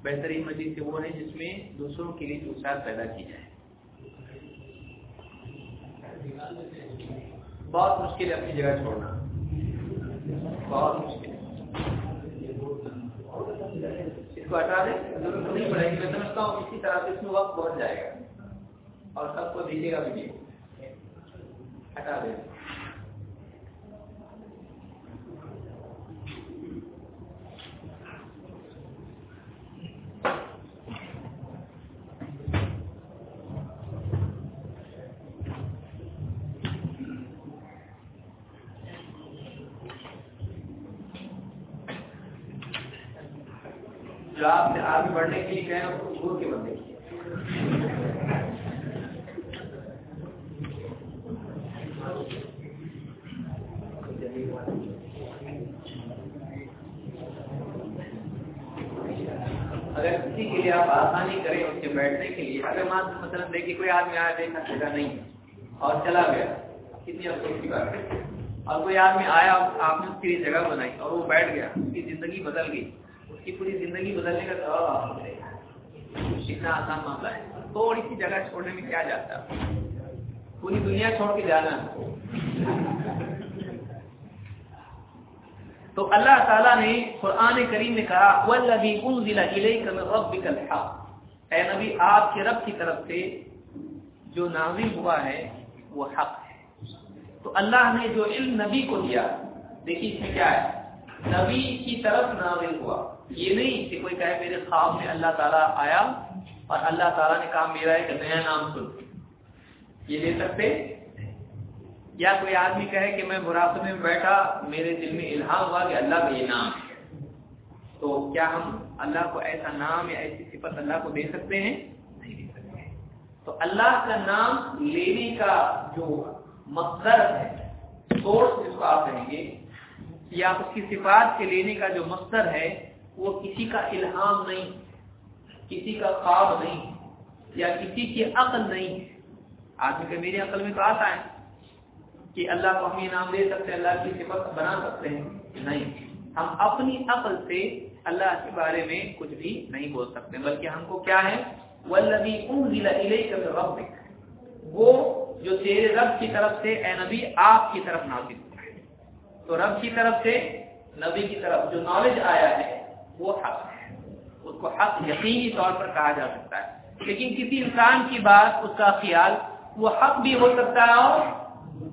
بہترین مجلس سے وہ ہے جس میں دوسروں کے لیے دوسرا پیدا کی جائے۔ بہت مشکل ہے اپنی جگہ چھوڑنا۔ بہت مشکل اس کو ہٹا دیں۔ ضرورت نہیں پڑے گی میں سمجھتا ہوں اسی طرح سے اس میں وقت پہنچ جائے گا۔ اور سب کو دیجیے گا بھی نہیں۔ ہٹا دیں۔ جو آپ سے آگے بڑھنے کے لیے کہیں گے بندے۔ کی آسانی بیٹھنے کے لیے۔ اگر مان مثلا دیکھیے کوئی آدمی آیا دیکھا جگہ نہیں اور چلا گیا۔ کتنی افسوس کی بات ہے۔ اور کوئی آدمی آیا آپ نے اس کے لیے جگہ بنائی اور وہ بیٹھ گیا، اس کی زندگی بدل گئی۔ اس کی پوری زندگی بدلنے کا سواب آپ کو ملے گا اتنا آسان معاملہ ہے۔ تھوڑی سی جگہ چھوڑنے میں کیا جاتا ہے؟ پوری دنیا چھوڑ کے جانا۔ تو اللہ تعالیٰ نے قرآن کریم میں کہا، والذی انزل الیک من ربک الحق اے نبی، آپ کے رب کی طرف سے جو نازل ہوا ہے، وہ حق ہے۔ تو اللہ نے جو علم نبی کو دیا، دیکھیے اس میں کیا ہے؟ نبی کی طرف نازل ہوا۔ یہ نہیں کہ کوئی کہے، میرے خواب میں اللہ تعالیٰ آیا اور اللہ تعالیٰ نے کہا، میرا ایک نیا نام سن۔ یہ لے سکتے؟ یا کوئی آدمی کہے کہ میں مراقبے میں بیٹھا، میرے دل میں الہام ہوا کہ اللہ کا یہ نام ہے۔ تو کیا ہم اللہ کو ایسا نام یا ایسی صفت اللہ کو دے سکتے ہیں؟ نہیں دے سکتے تو اللہ کا نام لینے کا جو مقصد ہے سورس جس کو آپ کہیں گے، یا اس کی صفات کے لینے کا جو مقصد ہے، وہ کسی کا الہام نہیں، کسی کا خواب نہیں، یا کسی کی عقل نہیں۔ آدمی کہ میری عقل میں تو آتا ہے کہ اللہ کو ہم یہ نام دے سکتے ہیں، اللہ کی صفت بنا سکتے ہیں۔ نہیں، ہم اپنی عقل سے اللہ کے بارے میں کچھ بھی نہیں بول سکتے، بلکہ ہم کو کیا ہے؟ والذی انزل الیک من ربک وہ جو تیرے رب کی طرف سے، اے نبی، آپ کی طرف نازل ہوا ہے۔ تو رب کی طرف سے، نبی کی طرف جو نالج آیا ہے، وہ حق ہے۔ اس کو حق یقینی طور پر کہا جا سکتا ہے۔ لیکن کسی انسان کی بات، اس کا خیال، وہ حق بھی ہو سکتا ہے اور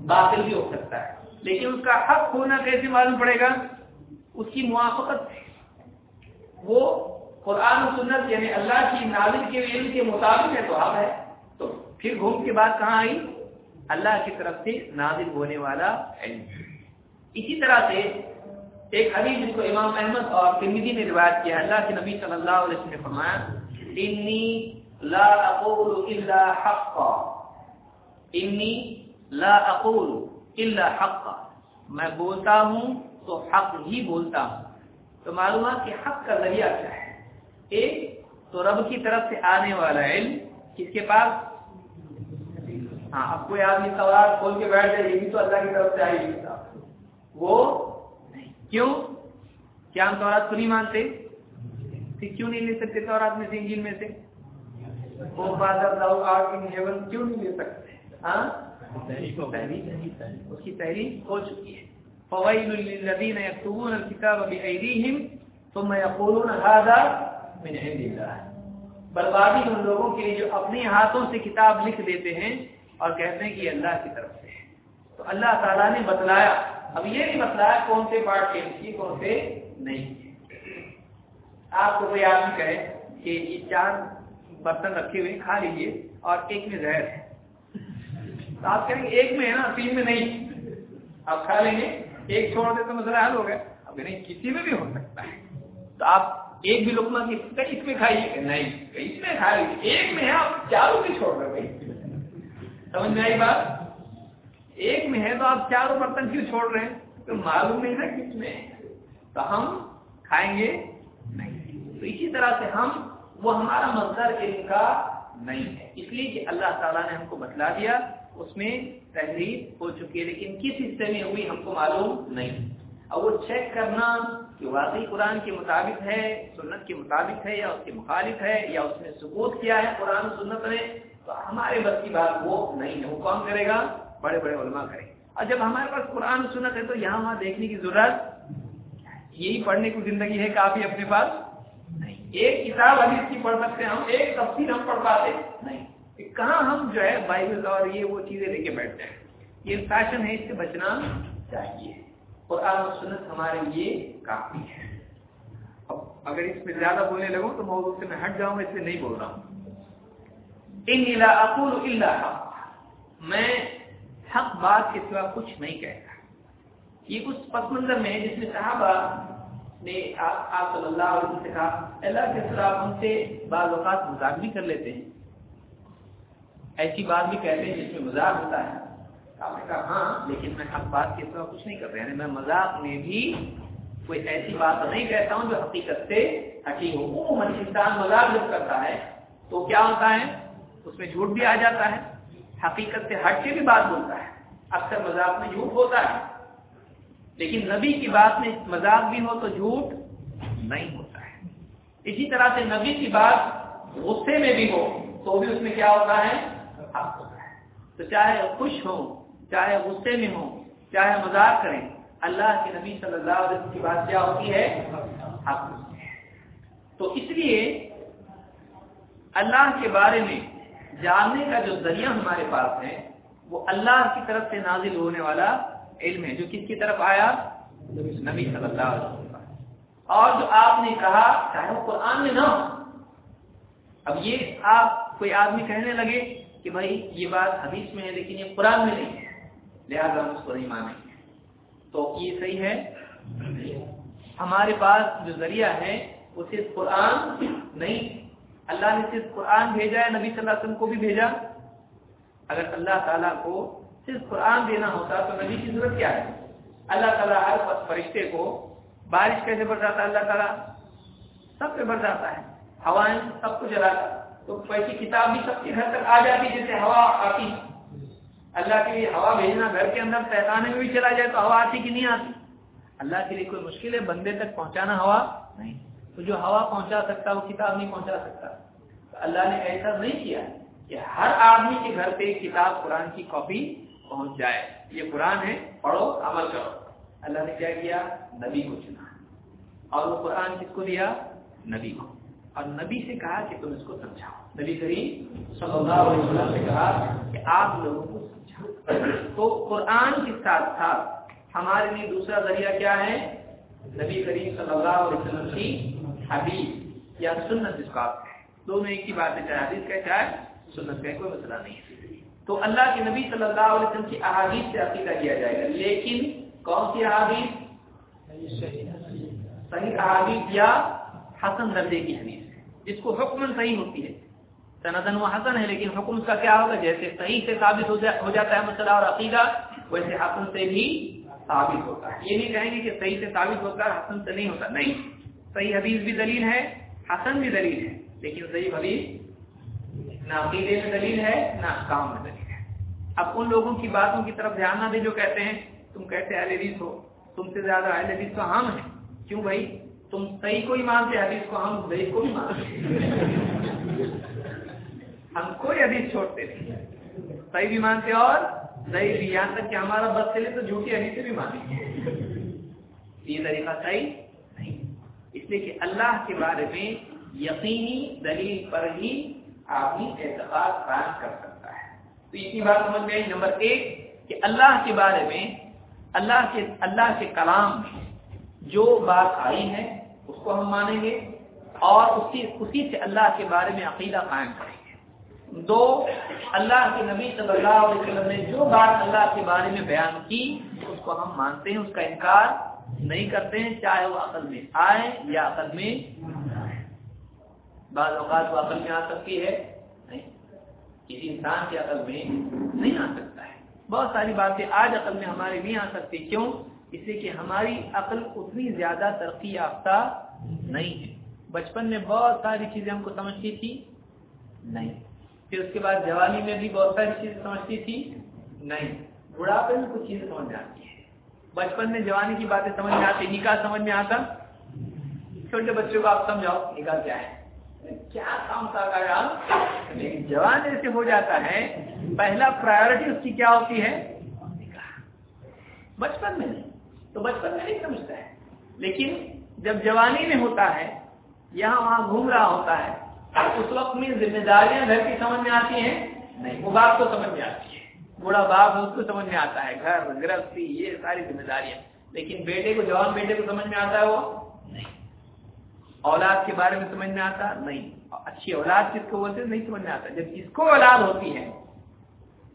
باطل بھی ہو سکتا ہے۔ لیکن اس کا حق ہونا کیسے معلوم پڑے گا؟ اس کی موافقت سے وہ قرآن و سنت یعنی اللہ کی نازل کے علم کے مطابق ہے تو حق ہے۔ تو پھر گھوم کے بعد کہاں آئی؟ اللہ کی طرف سے نازل ہونے والا علم۔ اسی طرح سے ایک حدیث جس کو امام احمد اور ترمیدی نے روایت کیا اللہ کے نبی صلی اللہ علیہ وسلم نے فرمایا انی لا اقول الا حقا۔ انی لا اقول الا حقا۔ میں بولتا ہوں تو حق ہی بولتا ہوں۔ تو معلومات کہ حق کا ذریعہ کیا ہے؟ ایک تو رب کی طرف سے آنے والا علم کس کے پاس؟ ہاں اب کوئی آدمی سوال کھول کے بیٹھ جائے یہ بھی تو اللہ کی طرف سے آئی ہوئی وہ کیوں؟ کیا ہم تورات کو نہیں مانتے؟ پھر کیوں نہیں لے سکتے تورات میں سے انجیل میں سے؟ وہ فادر لاؤ آگ ان ہیون کیوں نہیں لے سکتے؟ ہاں؟ اس کی تحریر ہو چکی ہے۔ فوائل للذین یکتبون الكتاب بأیدیہم ثم یقولون هذا من عند اللہ بربادی ان لوگوں کے لیے جو اپنے ہاتھوں سے کتاب لکھ دیتے ہیں اور کہتے ہیں کہ یہ اللہ کی طرف سے ہے تو اللہ تعالیٰ نے بتلایا، اب یہ نہیں بتلایا کون سے پارٹ چینج کیے کون سے نہیں آپ کو کوئی آدمی کہے کہ یہ چار برتن رکھے ہوئے کھا لیجیے اور ایک میں زہر ہے۔ تو آپ کہیں گے ایک میں ہے نا، تین میں نہیں۔ آپ کھا لیں گے۔ ایک چھوڑ دے تو مسئلہ حل ہو گیا۔ اب نہیں کسی میں بھی ہو سکتا ہے۔ تو آپ ایک بھی لکما اس میں کھائیے۔ کہ نہیں، اس میں کھا لیجیے ایک میں ہے، آپ چاروں بھی چھوڑ رہے بھائی۔ سمجھ میں آئی بات؟ ایک میں ہے تو آپ چاروں برتن کیوں چھوڑ رہے ہیں۔ تو معلوم نہیں نا کس میں۔ تو ہم کھائیں گے نہیں۔ تو اسی طرح سے ہم، وہ ہمارا مزدور علم کا نہیں ہے۔ اس لیے کہ اللہ تعالیٰ نے ہم کو بتلا دیا، اس میں تحریر ہو چکی ہے، لیکن کس حصے میں ہوئی ہم کو معلوم نہیں۔ اور وہ چیک کرنا کہ واقعی قرآن کے مطابق ہے، سنت کے مطابق ہے، یا اس کے مخالف ہے، یا اس میں ثبوت کیا ہے قرآن سنت نے تو ہمارے بس کی بات وہ نہیں ہے۔ وہ کون کرے گا؟ بڑے بڑے علماء کریں اور جب ہمارے پاس قرآن سنت ہے، تو یہاں وہاں دیکھنے کی ضرورت یہی پڑھنے کی زندگی ہے کافی اپنے پاس نہیں۔ ایک کتاب حدیث کی پڑھ سکتے ہیں ہم، ایک تفصیل ہم پڑھ پاتے نہیں۔ کہاں ہم جو ہے بائبل اور یہ وہ چیزیں لے کے بیٹھتے ہیں؟ یہ فیشن ہے، اس سے بچنا چاہیے۔ قرآن و سنت ہمارے لیے کافی ہے اب اگر اس میں زیادہ بولنے لگوں تو موضوع سے میں ہٹ جاؤں گا اس لیے نہیں بول رہا ہوں۔ ان اقول اللہ میں حق بات کے سوا کچھ نہیں کہتا۔ یہ اس پس منظر میں جس میں صحابہ نے آپ صلی اللہ علیہ وسلم سے کہا، اللہ کے سر آپ ہم سے بعض اوقات مذاق بھی کر لیتے ہیں۔ ایسی بات بھی کہتے ہیں جس میں مذاق ہوتا ہے۔ آپ نے کہا ہاں لیکن میں حق بات کے سوا کچھ نہیں کر رہا یعنی میں مذاق میں بھی کوئی ایسی بات نہیں کہتا ہوں جو حقیقت سے ہٹی ہو۔ عموماً انسان مذاق جب کرتا ہے تو کیا ہوتا ہے؟ اس میں جھوٹ بھی آ جاتا ہے۔ حقیقت سے ہٹ کے بھی بات بولتا ہے۔ اکثر مذاق میں جھوٹ ہوتا ہے۔ لیکن نبی کی بات میں مذاق بھی ہو تو جھوٹ نہیں ہوتا ہے۔ اسی طرح سے نبی کی بات غصے میں بھی ہو تو بھی اس میں کیا ہوتا ہے ہوتا ہے؟ تو چاہے خوش ہو چاہے غصے میں ہو چاہے مذاق کریں، اللہ کے نبی صلی اللہ علیہ وسلم کی بات کیا ہوتی ہے؟ حق۔ تو اس لیے اللہ کے بارے میں جاننے کا جو ذریعہ ہمارے پاس ہے، وہ اللہ کی طرف سے نازل ہونے والا علم ہے۔ جو کس کی طرف آیا؟ نبی صلی اللہ علیہ وسلم اور جو آپ نے کہا، چاہے وہ قرآن میں نہ ہو۔ اب یہ آپ کوئی آدمی کہنے لگے کہ بھائی یہ بات حدیث میں ہے لیکن یہ قرآن میں نہیں ہے۔ لہٰذا ہم اس کو نہیں مانیں۔ تو یہ صحیح ہے۔ ہمارے پاس جو ذریعہ ہے، وہ صرف قرآن نہیں۔ اللہ نے صرف قرآن بھیجا ہے، نبی صلی اللہ علیہ وسلم کو بھی بھیجا۔ اگر اللہ تعالیٰ کو صرف قرآن دینا ہوتا تو نبی کی ضرورت کیا ہے؟ اللہ تعالیٰ ہر فرشتے کو بارش کیسے برساتا ہے؟ اللہ تعالیٰ سب پہ برساتا ہے۔ ہوائیں سب کو جلاتا تو پیسی کتاب بھی سب کے گھر تک آ جاتی جیسے ہوا آتی۔ اللہ کے لیے ہوا بھیجنا گھر کے اندر پیسانے میں بھی چلا جائے تو ہوا آتی کہ نہیں آتی؟ اللہ کے لیے کوئی مشکل ہے بندے تک پہنچانا ہوا نہیں۔ تو جو ہوا پہنچا سکتا وہ کتاب نہیں پہنچا سکتا۔ تو اللہ نے ایسا نہیں کیا کہ ہر آدمی کے گھر پہ کتاب قرآن کی کاپی پہنچ جائے۔ یہ قرآن ہے، پڑھو، عمل کرو۔ اللہ نے کیا کیا؟ نبی کو چنا۔ اور وہ قرآن کس کو دیا؟ نبی کو۔ اور نبی سے کہا کہ تم اس کو سمجھاؤ۔ نبی کریم صلی اللہ علیہ وسلم سے کہا کہ آپ لوگوں کو سمجھاؤ۔ تو قرآن کے ساتھ ساتھ ہمارے لیے دوسرا ذریعہ کیا ہے؟ نبی کریم صلی اللہ علیہ وسلم کی حبیب یا سنت جس کا دونوں ایک ہی بات ہے، چاہے حدیث کا چاہے سنت کا کوئی مسئلہ نہیں ہے۔ تو اللہ کے نبی صلی اللہ علیہ وسلم کی احادیث سے عقیدہ کیا جائے گا۔ لیکن کون سی احادیث؟ صحیح احادیث یا حسن درجے کی حدیث۔ جس کو حکم صحیح ہوتی ہے۔ سندن و حسن ہے، لیکن حکم کا کیا ہوگا جیسے صحیح سے ثابت ہو جاتا ہے مسئلہ اور عقیدہ، ویسے حسن سے بھی ثابت ہوتا ہے۔ یہ نہیں کہیں گے کہ صحیح سے ثابت ہوتا ہے، حسن سے نہیں ہوتا۔ نہیں، صحیح حدیث بھی دلیل ہے، حسن بھی دلیل ہے، لیکن صحیح حدیث نہ عقیدے میں دلیل ہے، نہ کام میں دلیل ہے۔ اب ان لوگوں کی باتوں کی طرف دھیان نہ دے جو کہتے ہیں، تم کہتے اہل حدیث ہو؟ تم سے زیادہ اہل حدیث تو ہم ہیں۔ کیوں بھائی؟ تم صحیح کو ہی مانتے حدیث کو ہم ضعیف کو بھی مانتے ہم کوئی حدیث چھوڑتے نہیں۔ صحیح بھی مانتے اور ضعیف بھی۔ یہاں تک کہ ہمارا بس چلے تو جھوٹی حدیث بھی مانتے یہ طریقہ صحیح نہیں۔ اس لیے کہ اللہ کے بارے میں یقینی دلیل پر ہی آدمی اعتقاد قائم کر سکتا ہے۔ تو اتنی بات سمجھ میں آئی۔ نمبر ایک کہ اللہ کے بارے میں، اللہ کے اللہ کے کلام میں جو بات آئی ہے، اس کو ہم مانیں گے اور اسی اسی سے اللہ کے بارے میں عقیدہ قائم کریں گے۔ دو، اللہ کے نبی صلی اللہ علیہ وسلم نے جو بات اللہ کے بارے میں بیان کی، اس کو ہم مانتے ہیں، اس کا انکار نہیں کرتے ہیں، چاہے وہ عقل میں آئے یا عقل میں بعض اوقات وہ عقل میں آ سکتی ہے۔ نہیں، کسی انسان کی عقل میں نہیں آ سکتا ہے۔ بہت ساری باتیں آج عقل میں ہمارے نہیں آ سکتی۔ کیوں؟ اس لیے کہ ہماری عقل اتنی زیادہ ترقی یافتہ نہیں ہے۔ بچپن میں بہت ساری چیزیں ہم کو سمجھتی تھی؟ نہیں۔ پھر اس کے بعد جوانی میں بھی بہت ساری چیزیں سمجھتی تھی؟ نہیں۔ بڑھاپے میں کچھ چیزیں سمجھ میں آتی ہے بچپن میں جوانی کی باتیں سمجھ میں آتی، نکاح سمجھ میں آتا۔ چھوٹے بچوں کو آپ سمجھاؤ، نکاح کیا ہے؟ کیا کام تھا لیکن جوان جیسے ہو جاتا ہے، پہلا پرائیورٹی اس کی کیا ہوتی ہے؟ بچپن میں نہیں۔ تو بچپن میں نہیں سمجھتا ہے۔ لیکن جب جوانی میں ہوتا ہے، یہاں وہاں گھوم رہا ہوتا ہے، اس وقت میں ذمہ داریاں گھر کی سمجھ میں آتی ہیں؟ نہیں، وہ باپ کو سمجھ میں آتی ہے بوڑھا باپ اس کو سمجھ میں آتا ہے۔ گھر گرستی یہ ساری ذمہ داریاں۔ لیکن بیٹے کو، جوان بیٹے کو سمجھ میں آتا ہے وہ؟ نہیں۔ اولاد کے بارے میں سمجھ میں آتا؟ نہیں۔ اچھی اولاد کس کو بولتے نہیں سمجھ میں آتا۔ جب اس کو اولاد ہوتی ہے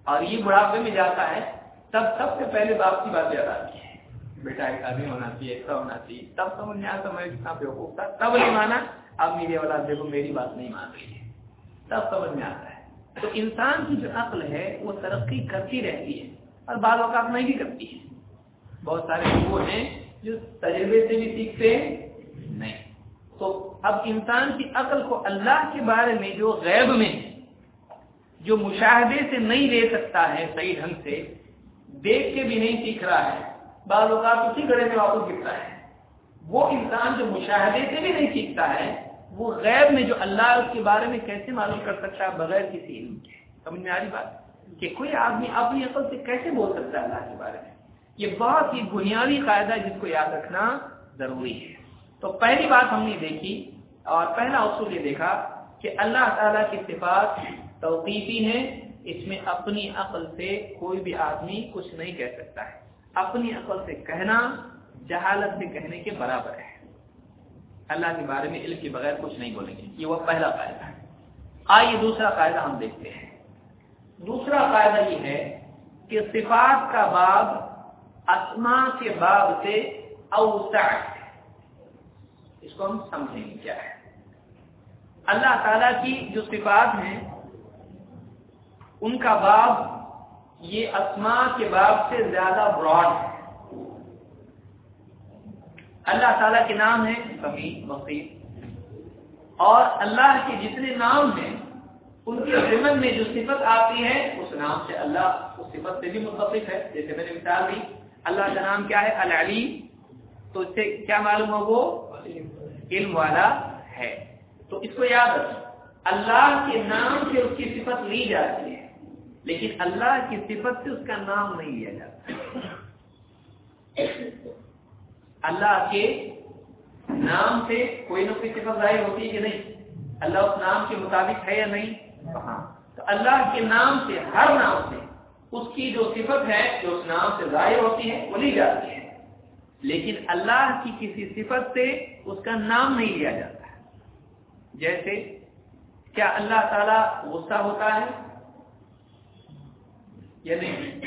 اور یہ بڑھاپے میں جاتا ہے، تب سب سے پہلے باپ کی بات یاد آتی ہے۔ بیٹا ایک آدمی ہونا چاہیے ایسا ہونا چاہیے تب سمجھ میں آتا میں کتنا بیوقوف تھا تب نہیں مانا اب میری اولاد دیکھو میری بات نہیں مان رہی ہے تب سمجھ میں آتا ہے تو انسان کی جو عقل ہے وہ ترقی کرتی رہتی ہے اور بعض اوقات نہیں بھی کرتی ہے بہت سارے وہ ہیں جو تجربے سے بھی سیکھتے نہیں تو اب انسان کی عقل کو اللہ کے بارے میں جو غیب میں جو مشاہدے سے نہیں لے سکتا ہے صحیح ڈھنگ سے دیکھ کے بھی نہیں سیکھ رہا ہے بعض اوقات اسی گڑے میں واپس گرتا ہے۔ وہ انسان جو مشاہدے سے بھی نہیں سیکھتا ہے، وہ غیب میں جو اللہ اس کے بارے میں کیسے معلوم کر سکتا ہے بغیر کسی علم کے؟ سمجھ میں آ رہی بات؟ کہ کوئی آدمی اپنی عقل سے کیسے بول سکتا ہے اللہ کے بارے میں؟ یہ بہت ہی بنیادی قاعدہ جس کو یاد رکھنا ضروری ہے۔ تو پہلی بات ہم نے دیکھی اور پہلا اصول یہ دیکھا کہ اللہ تعالیٰ کی صفات توقیفی ہیں، اس میں اپنی عقل سے کوئی بھی آدمی کچھ نہیں کہہ سکتا ہے۔ اپنی عقل سے کہنا، جہالت سے کہنے کے برابر ہے۔ اللہ کے بارے میں علم کے بغیر کچھ نہیں بولیں گے۔ یہ وہ پہلا قاعدہ ہے۔ آئیے دوسرا قاعدہ ہم دیکھتے ہیں۔ دوسرا فائدہ یہ ہے کہ صفات کا باب اسما کے باب سے اوسع ہے۔ اس کو ہم سمجھیں گے کیا ہے۔ اللہ تعالی کی جو صفات ہیں، ان کا باب یہ اسما کے باب سے زیادہ براڈ ہے۔ اللہ تعالیٰ کے نام ہے کبھی بقیر اور اللہ کے جتنے نام ہیں، ان کے ضمن میں جو صفت آتی ہے، اس نام سے اللہ اس صفت سے بھی متفق ہے۔ جیسے میں نے مثال دی، اللہ کا نام کیا ہے؟ العلی۔ تو اس سے کیا معلوم ہو وہ؟ علم والا ہے۔ تو اس کو یاد رکھ اللہ کے نام سے اس کی صفت لی جاتی ہے۔ لیکن اللہ کی صفت سے اس کا نام نہیں لیا جاتا۔ اللہ کے نام سے کوئی نہ کوئی صفت ظاہر ہوتی ہے کہ نہیں؟ اللہ اس نام کے مطابق ہے یا نہیں؟ ہاں۔ تو اللہ کے نام سے، ہر نام سے اس کی جو صفت ہے، جو اس نام سے ظاہر ہوتی ہے، وہ لی جاتی ہے۔ لیکن اللہ کی کسی صفت سے اس کا نام نہیں لیا جاتا۔ ہے جیسے کیا اللہ تعالی غصہ ہوتا ہے؟ یا نہیں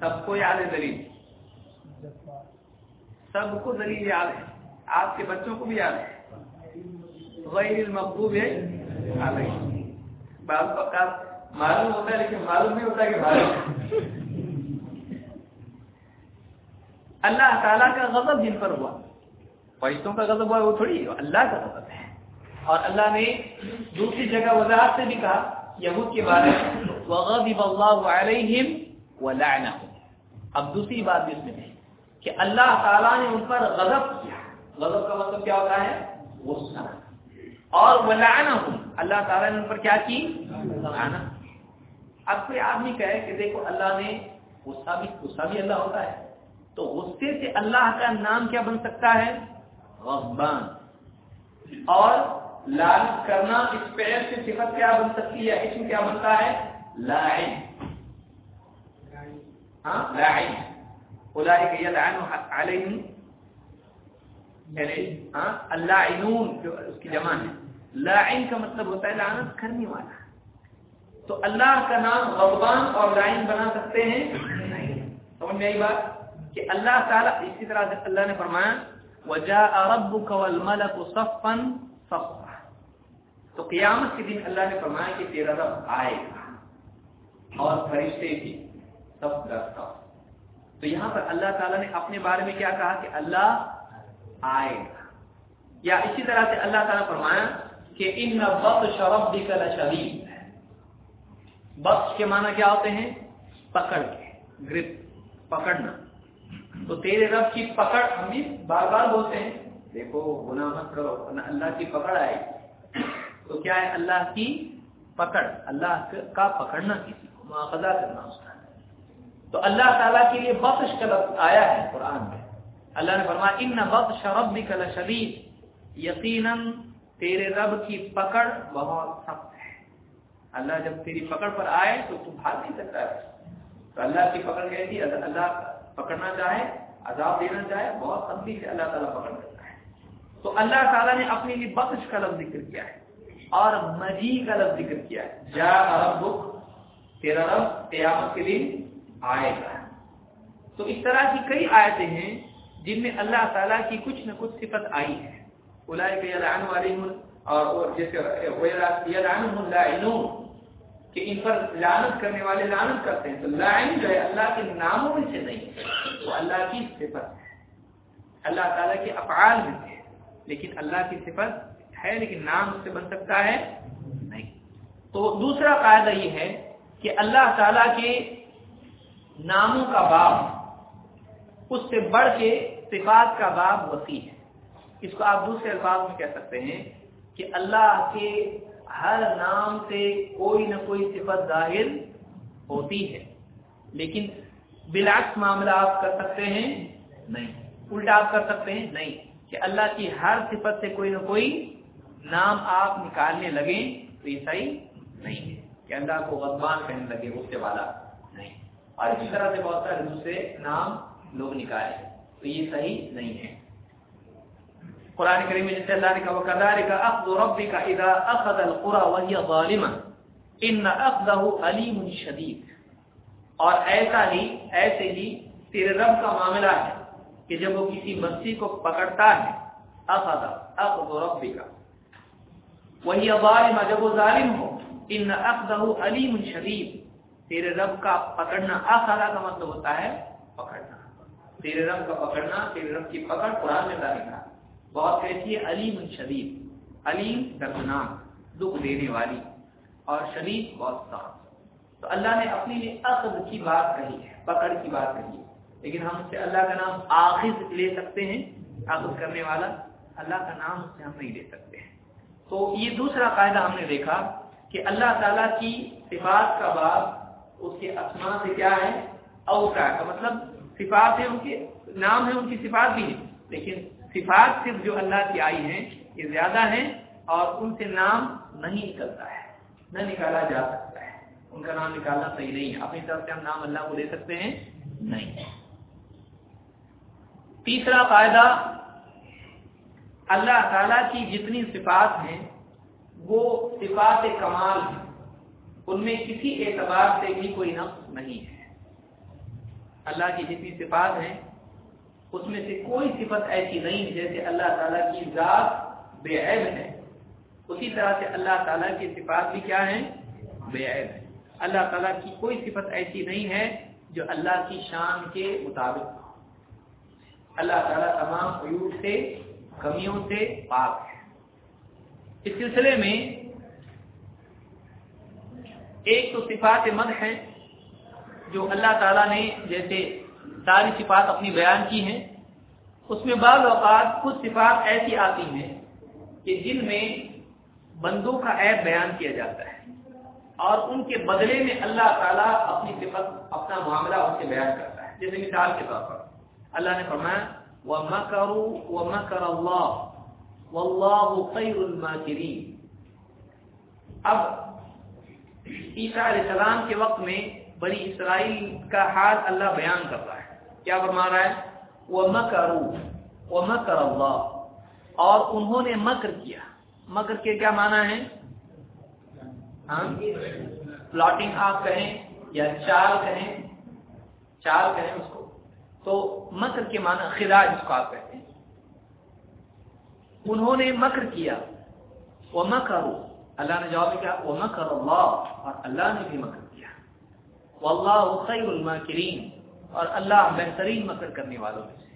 سب کو یاد ہے دلیل۔ سب کو دلیل یاد ہے۔ آپ کے بچوں کو بھی یاد ہے۔ غیر المقوب ہے معلوم ہوتا ہے، لیکن معلوم نہیں ہوتا کہ معلوم۔ اللہ تعالیٰ کا غضب جن پر ہوا، فرشتوں کا غضب ہوا، وہ تھوڑی اللہ کا غضب ہے۔ اور اللہ نے دوسری جگہ وضاحت سے بھی کہا، یہود کے بارے میں۔ وغضب اللہ علیہم ولعنہم۔ اب دوسری بات بھی اس میں ہے کہ اللہ تعالیٰ نے ان پر غضب کیا۔ غضب کا مطلب کیا ہوتا ہے؟ غصہ۔ اور ولعنہم، اللہ تعالیٰ نے ان پر کیا کی؟ لعنت اب کوئی آدمی کہے کہ دیکھو اللہ نے غصہ بھی غصہ بھی اللہ ہوتا ہے۔ تو غصے سے اللہ کا نام کیا بن سکتا ہے؟ غضبان۔ اور لالچ کرنا اس پیڑ سے صفت کیا بن سکتی ہے؟ اسم کیا بنتا ہے؟ یلعن علیہم یعنی ہاں اللہ جو اس کی جمع ہے لائن کا مطلب ہوتا ہے لعنت کرنے والا تو اللہ کا نام غضبان اور لائن بنا سکتے ہیں؟ سمجھ میں آئی بات؟ کہ اللہ تعالیٰ اسی طرح سے اللہ نے فرمایا وَجَاءَ رَبُّكَ وَالْمَلَكُ صَفًّا صَفًّا تو قیامت کے دن اللہ نے فرمایا کہ تیرا رب آئے گا. اور فرشتے بھی سب کا۔ تو یہاں پر اللہ تعالیٰ نے اپنے بارے میں کیا کہا کہ اللہ آئے۔ گا یا اسی طرح سے اللہ تعالیٰ فرمایا کہ ان بخش ربک لشدید۔ بخش کے معنی کیا ہوتے ہیں؟ پکڑ کے، گرپ، پکڑنا۔ تو تیرے رب کی پکڑ ہم بھی بار بار بولتے ہیں، دیکھو گناہ مت کرو اللہ کی پکڑ آئے۔ تو کیا ہے؟ اللہ کی پکڑ، اللہ کا پکڑنا کسی مواخذہ کرنا اس کا تو اللہ تعالیٰ کے لیے بخش کا لفظ آیا ہے قرآن میں۔ اللہ نے فرمایا، ان بخش ربک لشدید، یقیناً تیرے رب کی پکڑ بہت سخت ہے۔ اللہ جب تیری پکڑ پر آئے تو تو بھاگ نہیں سکتا ہے۔ تو اللہ کی پکڑ کہتی اللہ پکڑنا چاہے، عذاب دینا چاہے، بہت سختی سے اللہ تعالیٰ پکڑ کرتا ہے۔ تو اللہ تعالیٰ نے اپنے لیے بخش کا لفظ ذکر کیا ہے اور مجی کا لفظ ذکر کیا ہے۔ جا رب تیرا رب قیامت کے دن آئے گا۔ تو اس طرح کی کئی آیتیں ہیں جن میں اللہ تعالیٰ کی کچھ نہ کچھ صفت آئی ہے۔ اور جیسے کہ ان پر لعنت کرنے والے لعنت کرتے ہیں۔ تو لائن جو ہے اللہ کے ناموں میں سے نہیں وہ اللہ کی صفت ہے۔ اللہ تعالیٰ کے افعال میں سے لیکن اللہ کی صفت ہے، لیکن نام اس سے بن سکتا ہے نہیں۔ تو دوسرا قاعدہ یہ ہے کہ اللہ تعالیٰ کے ناموں کا باب، اس سے بڑھ کے صفات کا باب وسیع ہے۔ اس کو آپ دوسرے الفاظ میں کہہ سکتے ہیں کہ اللہ کے ہر نام سے کوئی نہ کوئی صفت ظاہر ہوتی ہے، لیکن بلاکس معاملہ آپ کر سکتے ہیں نہیں۔ الٹا آپ کر سکتے ہیں نہیں کہ اللہ کی ہر صفت سے کوئی نہ کوئی نام آپ نکالنے لگیں تو یہ صحیح نہیں ہے۔ کہ اللہ کو غضبان کہنے لگے، غصے والا نہیں۔ اور اسی طرح سے بہت سارے دوسرے نام لوگ نکالے۔ تو یہ صحیح نہیں ہے۔ قرآن کریم میں جیسے اللہ نے کہا، وَكَذَلِكَ أَخْذُ رَبِّكَ إِذَا أَخَذَ الْقُرَى وَهِيَ ظَالِمًا إِنَّ أَخْذَهُ عَلِيمٌ شَدِيد۔ اور ایسا ہی، ایسے ہی تیرے رب کا معاملہ ہے کہ جب وہ کسی بستی کو پکڑتا ہے اخذ اخذ ربک وہی ظالم، جب وہ ظالم ہو ان اخذه علیم شدید تیرے رب کا پکڑنا اخذ کا مطلب ہوتا ہے پکڑنا۔ تیرے رب کا پکڑنا، تیرے رب کی پکڑ قرآن میں اللہ نے بہت کہتی ہے علیم شدید علیم دردناک، دکھ دینے والی اور شدید بہت سخت. تو اللہ نے اپنی لیے اخذ کی بات کہی ہے، پکڑ کی بات کہی ہے۔ لیکن ہم سے اللہ کا نام آخذ لے سکتے ہیں آخذ کرنے والا اللہ کا نام اس سے ہم نہیں لے سکتے ہیں۔ تو یہ دوسرا قاعدہ ہم نے دیکھا کہ اللہ تعالیٰ کی صفات کا باب اس کے اسما سے کیا ہے؟ اوسا کا مطلب صفات ہے ان کے، نام ہے ان کی صفات بھی ہے لیکن صفات صرف جو اللہ کی آئی ہیں، یہ زیادہ ہیں اور ان سے نام نہیں نکلتا ہے، نہ نکالا جا سکتا ہے۔ ان کا نام نکالنا صحیح نہیں ہے۔ اپنی طرف سے ہم نام اللہ کو لے سکتے ہیں؟ نہیں۔ تیسرا فائدہ اللہ تعالی کی جتنی صفات ہیں وہ صفات کمال ہیں۔ ان میں کسی اعتبار سے بھی کوئی نقص نہیں ہے۔ اللہ کی جتنی صفات ہیں، اس میں سے کوئی صفت ایسی نہیں جیسے اللہ تعالیٰ کی ذات بے عیب ہے۔ اسی طرح سے اللہ تعالیٰ کی صفات بھی کیا ہیں؟ بے عیب ہے اللہ تعالیٰ کی کوئی صفت ایسی نہیں ہے جو اللہ کی شان کے مطابق اللہ تعالیٰ تمام عیوب سے، کمیوں سے پاک ہے۔ اس سلسلے میں ایک تو صفات مد ہیں جو اللہ تعالیٰ نے جیسے ساری صفات اپنی بیان کی ہیں، اس میں بعض اوقات کچھ صفات ایسی آتی ہیں کہ جن میں بندوں کا عیب بیان کیا جاتا ہے اور ان کے بدلے میں اللہ تعالیٰ اپنی صفت، اپنا معاملہ ان سے بیان کرتا ہے۔ جیسے مثال کے طور پر اللہ نے فرمایا، وَمَكَرُوا وَمَكَرَ اللَّهُ وَاللَّهُ خَيْرُ الْمَاكِرِينَ. اب عیسیٰ علیہ السلام کے وقت میں بڑی اسرائیل کا حال اللہ بیان کر رہا ہے۔ کیا فرما رہا ہے؟ وَمَكَرُوا، وَمَكَرَ اللَّهُ۔ اور انہوں نے مکر کیا۔ مکر کے کیا معنی ہے ہاں؟ پلاٹنگ آپ کہیں یا چال کہیں چال کہیں اس کو۔ تو مکر کے معنی خدا جس کو آپ کہتے ہیں انہوں نے مکر کیا۔ وہ مکر اللہ نے جواب کیا وہ مکر اللہ اور اللہ نے بھی مکر کیا۔ واللہ خیر الماکرین اور اللہ بہترین مکر کرنے والوں میں سے۔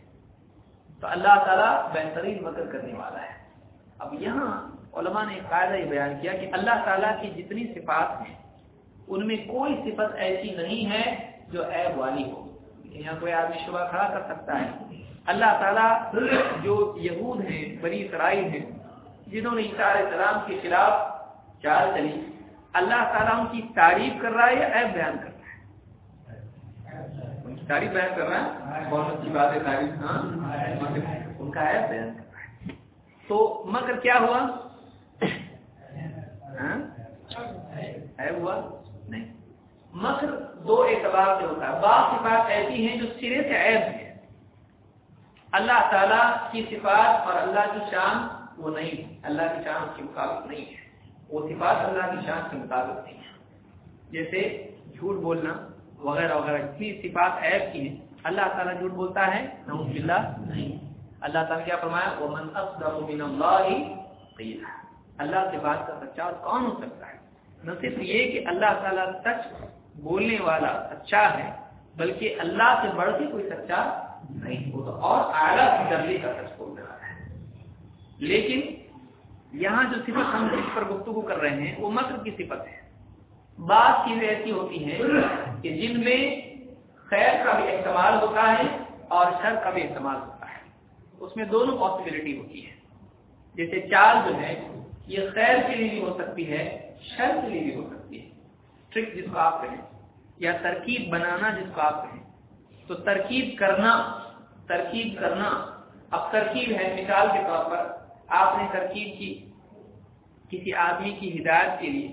تو اللہ تعالیٰ بہترین مکر کرنے والا ہے۔ اب یہاں علماء نے قاعدہ یہ بیان کیا کہ اللہ تعالیٰ کی جتنی صفات ہیں، ان میں کوئی صفت ایسی نہیں ہے جو عیب والی ہو۔ یہاں کوئی آدمی شبہ کھڑا کر سکتا ہے۔ اللہ تعالیٰ جو یہود ہیں بنی اسرائیل ہیں جنہوں نے علیہ السلام کے خلاف چال چلی۔ اللہ تعالیٰ ان کی تعریف کر رہا ہے یا عیب بیان کر رہا ہے؟ ان کی تعریف بیان کر رہا ہے؟ بہت اچھی بات ہے تعریف۔ ہاں؟ ان کا عیب بیان کر رہا ہے۔ تو مگر کیا ہوا؟ ہاں؟ عیب ہوا؟ نہیں۔ مکر دو اعتبار سے ہوتا ہے۔ بعض صفات ایسی ہیں جو سرے سے عیب ہیں۔ اللہ تعالیٰ کی صفات اور اللہ کی شان وہ نہیں اللہ کی شان اس کے مطابق نہیں ہے۔ وہ صفات اللہ کی شان کے مطابق نہیں ہے۔ جیسے جھوٹ بولنا وغیرہ وغیرہ جتنی صفات عیب کی ہیں، اللہ تعالیٰ جھوٹ بولتا ہے، نعوذ باللہ، نہیں۔ اللہ تعالیٰ کیا فرمایا؟ ومن اصدق من اللہ قیلا اللہ سے بات کا سچا اور کون ہو سکتا ہے؟ نہ صرف یہ کہ اللہ تعالیٰ سچ بولنے والا سچا ہے، بلکہ اللہ سے بڑھ کے کوئی سچا نہیں ہوتا۔ اور اعلیٰ درجے کا سچ بولنے ہے۔ لیکن یہاں جو صفت ہم اس پر گفتگو کر رہے ہیں، وہ مکر کی صفت ہے۔ بعض چیزیں ایسی ہوتی ہیں کہ جن میں خیر کا بھی استعمال ہوتا ہے اور شر کا بھی استعمال ہوتا ہے۔ اس میں دونوں پاسبلٹی ہوتی ہے جیسے چال جو ہے، یہ خیر کے لیے بھی ہو سکتی ہے، شر کے لیے بھی ہو سکتی ہے۔ ٹرک جس کو آپ کہیں، یا ترکیب بنانا جس کو آپ کہیں۔ تو ترکیب کرنا ترکیب کرنا اب ترکیب ہے مثال کے طور پر آپ نے ترکیب کی کسی آدمی کی ہدایت کے لیے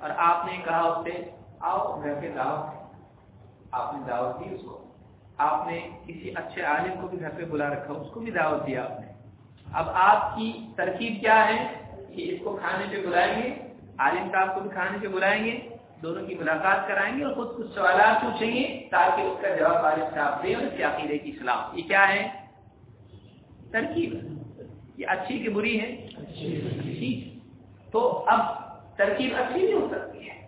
اور آپ نے کہا اس سے، آؤ گھر پہ دعوت آپ نے دعوت دی اس کو۔ آپ نے کسی اچھے عالم کو بھی گھر پہ بلا رکھا، اس کو بھی دعوت دیا آپ نے۔ اب آپ کی ترکیب کیا ہے کہ اس کو کھانے پہ بلائیں گے، عالم صاحب کو بھی کھانے پہ بلائیں گے۔ دونوں کی ملاقات کرائیں گے اور خود کچھ سوالات پوچھیں گے تاکہ اس کا جواب عالم صاحب دیں اور اس کے عقیدے کی اسلام یہ کیا ہے؟ ترکیب یہ اچھی کہ بری ہے؟ اچھی۔ تو اب ترکیب اچھی بھی ہو سکتی ہے۔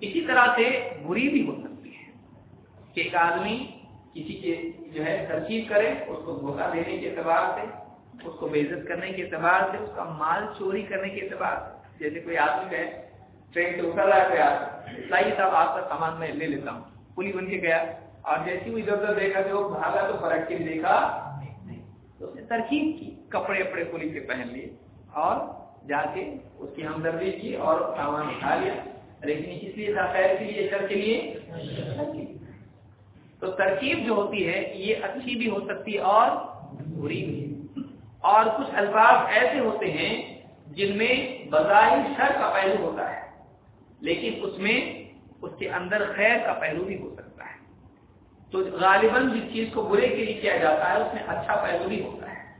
اسی طرح سے بری بھی ہو سکتی ہے کہ ایک آدمی کسی کے جو ہے ترکیب کرے اس کو دھوکہ دینے کے اعتبار سے اس کو بے عزت کرنے کے اعتبار سے اس کا مال چوری کرنے کے اعتبار سے۔ جیسے کوئی آدمی ہے ٹرین سے اتر رہا ہے کوئی آدمی لائیے صاحب آپ کا سامان میں لے لیتا ہوں پولی بن کے گیا اور جیسی وہ ادھر ادھر دیکھا کہ وہ بھاگا تو فرق کے دیکھا تو اس نے ترکیب کی کپڑے اپڑے پولی کے پہن لیے اور جا کے اس کی ہمدردی کی اور سامان اٹھا لیا لیکن اس لیے تھا خیر کے لیے شر کے لیے تو ترکیب جو ہوتی ہے یہ اچھی بھی ہو سکتی ہے اور بری بھی اور کچھ الفاظ ایسے ہوتے ہیں جن میں بظاہر شر کا پہلو ہوتا ہے لیکن اس میں اس کے اندر خیر کا پہلو بھی ہو سکتا ہے۔ تو غالباً جس چیز کو برے کے لیے کیا جاتا ہے، اس میں اچھا پہلو بھی ہوتا ہے۔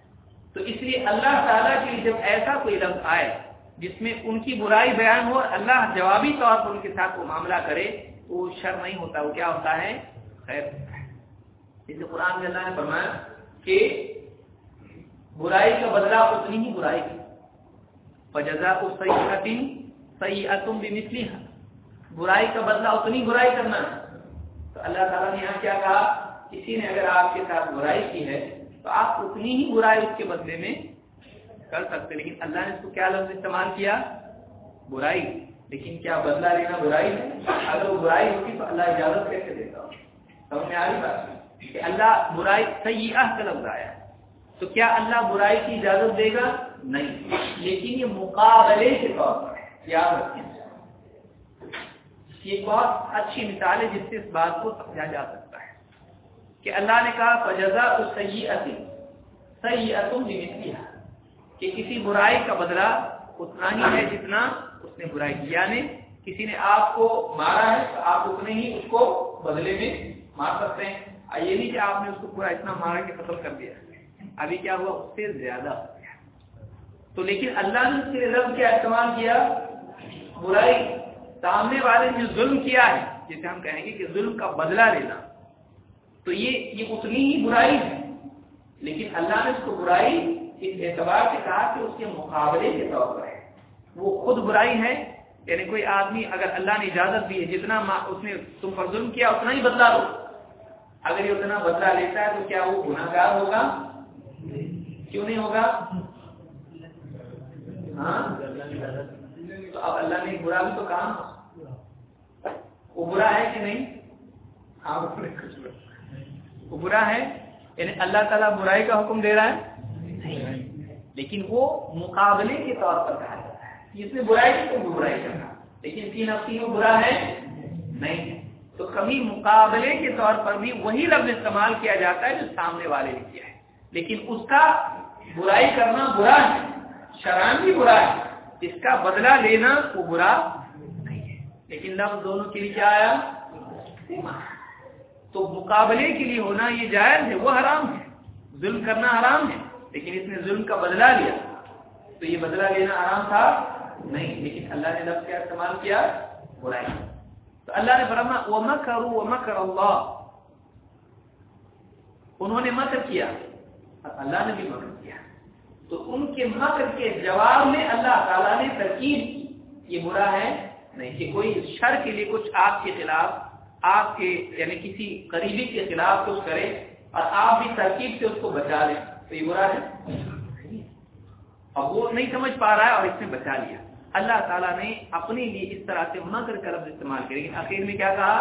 تو اس لیے اللہ تعالیٰ کے لیے جب ایسا کوئی لفظ آئے جس میں ان کی برائی بیان ہو اور اللہ جوابی طور پر ان کے ساتھ وہ معاملہ کرے، تو وہ شر نہیں ہوتا، وہ کیا ہوتا ہے؟ خیر ہوتا ہے۔ جیسے قرآن میں اللہ نے فرمایا کہ برائی کا بدلہ اتنی ہی برائی کی۔ فجزا سیئتن سیئتم بمثلها برائی کا بدلہ اتنی برائی کرنا۔ ہے تو اللہ تعالیٰ نے یہاں کیا کہا؟ کسی نے اگر آپ کے ساتھ برائی کی ہے، تو آپ اتنی ہی برائی اس کے بدلے میں کر سکتے لیکن اللہ نے اس کو کیا لفظ استعمال کیا؟ برائی۔ لیکن کیا بدلہ لینا برائی ہے؟ اگر وہ برائی ہوتی تو اللہ اجازت کیسے دیتا؟ ہوں سمجھ میں آ رہی بات؟ کہ اللہ برائی سیاح کا لفظ آیا۔ تو کیا اللہ برائی کی اجازت دے گا؟ نہیں۔ لیکن یہ مقابلے کے طور پر۔ یاد رکھیں۔ یہ بہت اچھی مثال ہے جس سے اس بات کو سمجھا جا سکتا ہے کہ اللہ نے کہا فجزا سیئتی سیئتم بمثلها کہ کسی برائی کا بدلہ اتنا ہی ہے جتنا اس نے برائی کی۔ یعنی کسی نے آپ کو مارا ہے تو آپ اتنے ہی اس کو بدلے میں مار سکتے ہیں۔ یہ نہیں کہ آپ نے اس کو پورا اتنا مارا کہ ختم کر دیا۔ ابھی کیا ہوا؟ اس سے زیادہ تو لیکن اللہ نے اس کے لفظ کیا استعمال کیا۔ برائی سامنے والے نے ظلم کیا ہے، جسے ہم کہیں گے کہ ظلم کا بدلہ لینا۔ تو یہ یہ اتنی ہی برائی ہے۔ لیکن اللہ نے اس کو برائی اس اعتبار سے کہا کہ اس کے مقابلے کے طور پر ہے۔ وہ خود برائی ہے یعنی کوئی آدمی اگر اللہ نے اجازت دی ہے، جتنا اس نے تم پر ظلم کیا، اتنا ہی بدلا لو۔ اگر یہ اتنا بدلا لیتا ہے، تو کیا وہ گناہ گار ہوگا؟ کیوں نہیں ہوگا؟ ہاں؟ تو اب اللہ نے برا بھی تو کہا وہ برا ہے کہ نہیں؟ ہاں وہ برا ہے؟ یعنی اللہ تعالیٰ برائی کا حکم دے رہا ہے؟ لیکن وہ مقابلے کے طور پر کہا جاتا ہے۔ جس میں برائی کی تو برائی کرنا لیکن تین افسی میں برا ہے؟ نہیں۔ تو کبھی مقابلے کے طور پر بھی وہی لفظ استعمال کیا جاتا ہے جو سامنے والے نے کیا ہے۔ لیکن اس کا برائی کرنا برا ہے۔ شران بھی برا ہے۔ اس کا بدلہ لینا وہ برا نہیں ہے۔ لیکن لفظ دونوں کے لیے کیا آیا تو مقابلے کے لیے ہونا یہ جائز ہے، وہ حرام ہے۔ ظلم کرنا حرام ہے، لیکن اس نے ظلم کا بدلہ لیا۔ تو یہ بدلہ لینا آرام تھا؟ نہیں، لیکن اللہ نے لفظ کیا استعمال کیا، برائی۔ تو اللہ نے فرما وہ مکر وہ مکر اللہ انہوں نے مکر کیا، اور اللہ نے بھی مکر کیا۔ تو ان کے مکر کے جواب میں اللہ تعالیٰ نے ترکیب کی یہ برا ہے نہیں کہ کوئی شر کے لیے کچھ آپ کے خلاف، آپ کے یعنی کسی قریبی کے خلاف کچھ کرے اور آپ بھی ترکیب سے اس کو بچا لیں۔ تو یہ برا ہے؟ اب وہ نہیں سمجھ پا رہا ہے اور اس نے بچا لیا۔ اللہ تعالیٰ نے اپنے لیے اس طرح سے مکر کا لفظ استعمال کیا لیکن آخر میں کیا کہا؟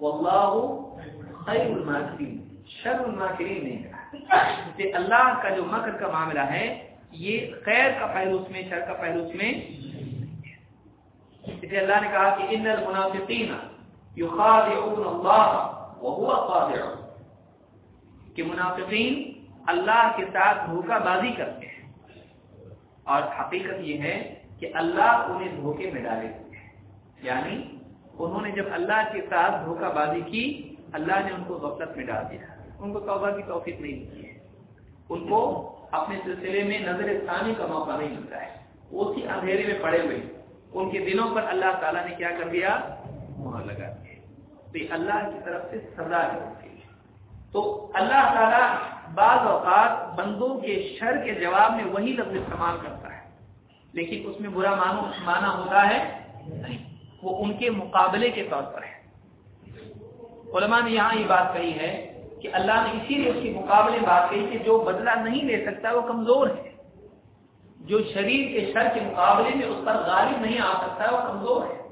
واللہ خیر الماکرین شر الماکرین نہیں۔ کہا کہ اللہ کا جو مکر کا معاملہ ہے، یہ خیر کا پہلو اس میں، شر کا پہلو اس میں۔ اسے اللہ نے کہا کہ ان المنافقین یخادعون اللہ وهو خادع۔ کہ منافقین اللہ کے ساتھ دھوکہ بازی کرتے ہیں۔ اور حقیقت یہ ہے کہ اللہ انہیں دھوکے میں ڈالے۔ ہوئے یعنی انہوں نے جب اللہ کے ساتھ دھوکہ بازی کی، اللہ نے ان کو غفلت میں ڈال دیا۔ ان کو توبہ کی توفیق نہیں ملتی ہے۔ ان کو اپنے سلسلے میں نظر ثانی کا موقع نہیں ملتا ہے۔ اسی اندھیرے میں پڑے ہوئے ان کے دلوں پر اللہ تعالیٰ نے کیا کر دیا؟ مہر لگا دیا۔ تو یہ اللہ کی طرف سے سزا ہے تو اللہ تعالیٰ بعض اوقات بندوں کے شر کے جواب میں وہی لفظ استعمال کرتا ہے۔ لیکن اس میں برا معنی مانا ہوتا ہے نہیں۔ وہ ان کے مقابلے کے طور پر ہے۔ علماء نے یہاں یہ بات کہی ہے کہ اللہ نے اسی لیے اس کے مقابلے بات کہی کہ جو بدلہ نہیں لے سکتا وہ کمزور ہے۔ جو شریر کے شر کے مقابلے میں اس پر غالب نہیں آ سکتا وہ کمزور ہے۔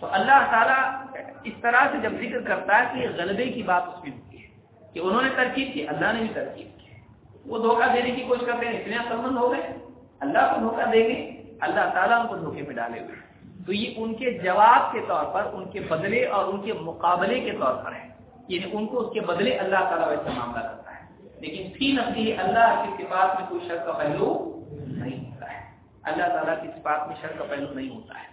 تو اللہ تعالیٰ اس طرح سے جب ذکر کرتا ہے کہ غلبے کی بات اس میں ہوتی ہے کہ انہوں نے ترکیب کی، اللہ نے بھی ترکیب کی۔ وہ دھوکہ دینے کی کوشش کرتے ہیں، اتنے سمبند ہو گئے۔ اللہ کو دھوکہ دیں گے، اللہ تعالیٰ ان کو دھوکے میں ڈالے ہوئے۔ تو یہ ان کے جواب کے طور پر، ان کے بدلے اور ان کے مقابلے کے طور پر ہے۔ یعنی ان کو اس کے بدلے اللہ تعالیٰ ویسا معاملہ کرتا ہے۔ لیکن فی نفسی اللہ کی صفات میں کوئی شر کا پہلو نہیں ہوتا ہے۔ اللہ تعالیٰ کی صفات میں شر کا پہلو نہیں ہوتا ہے۔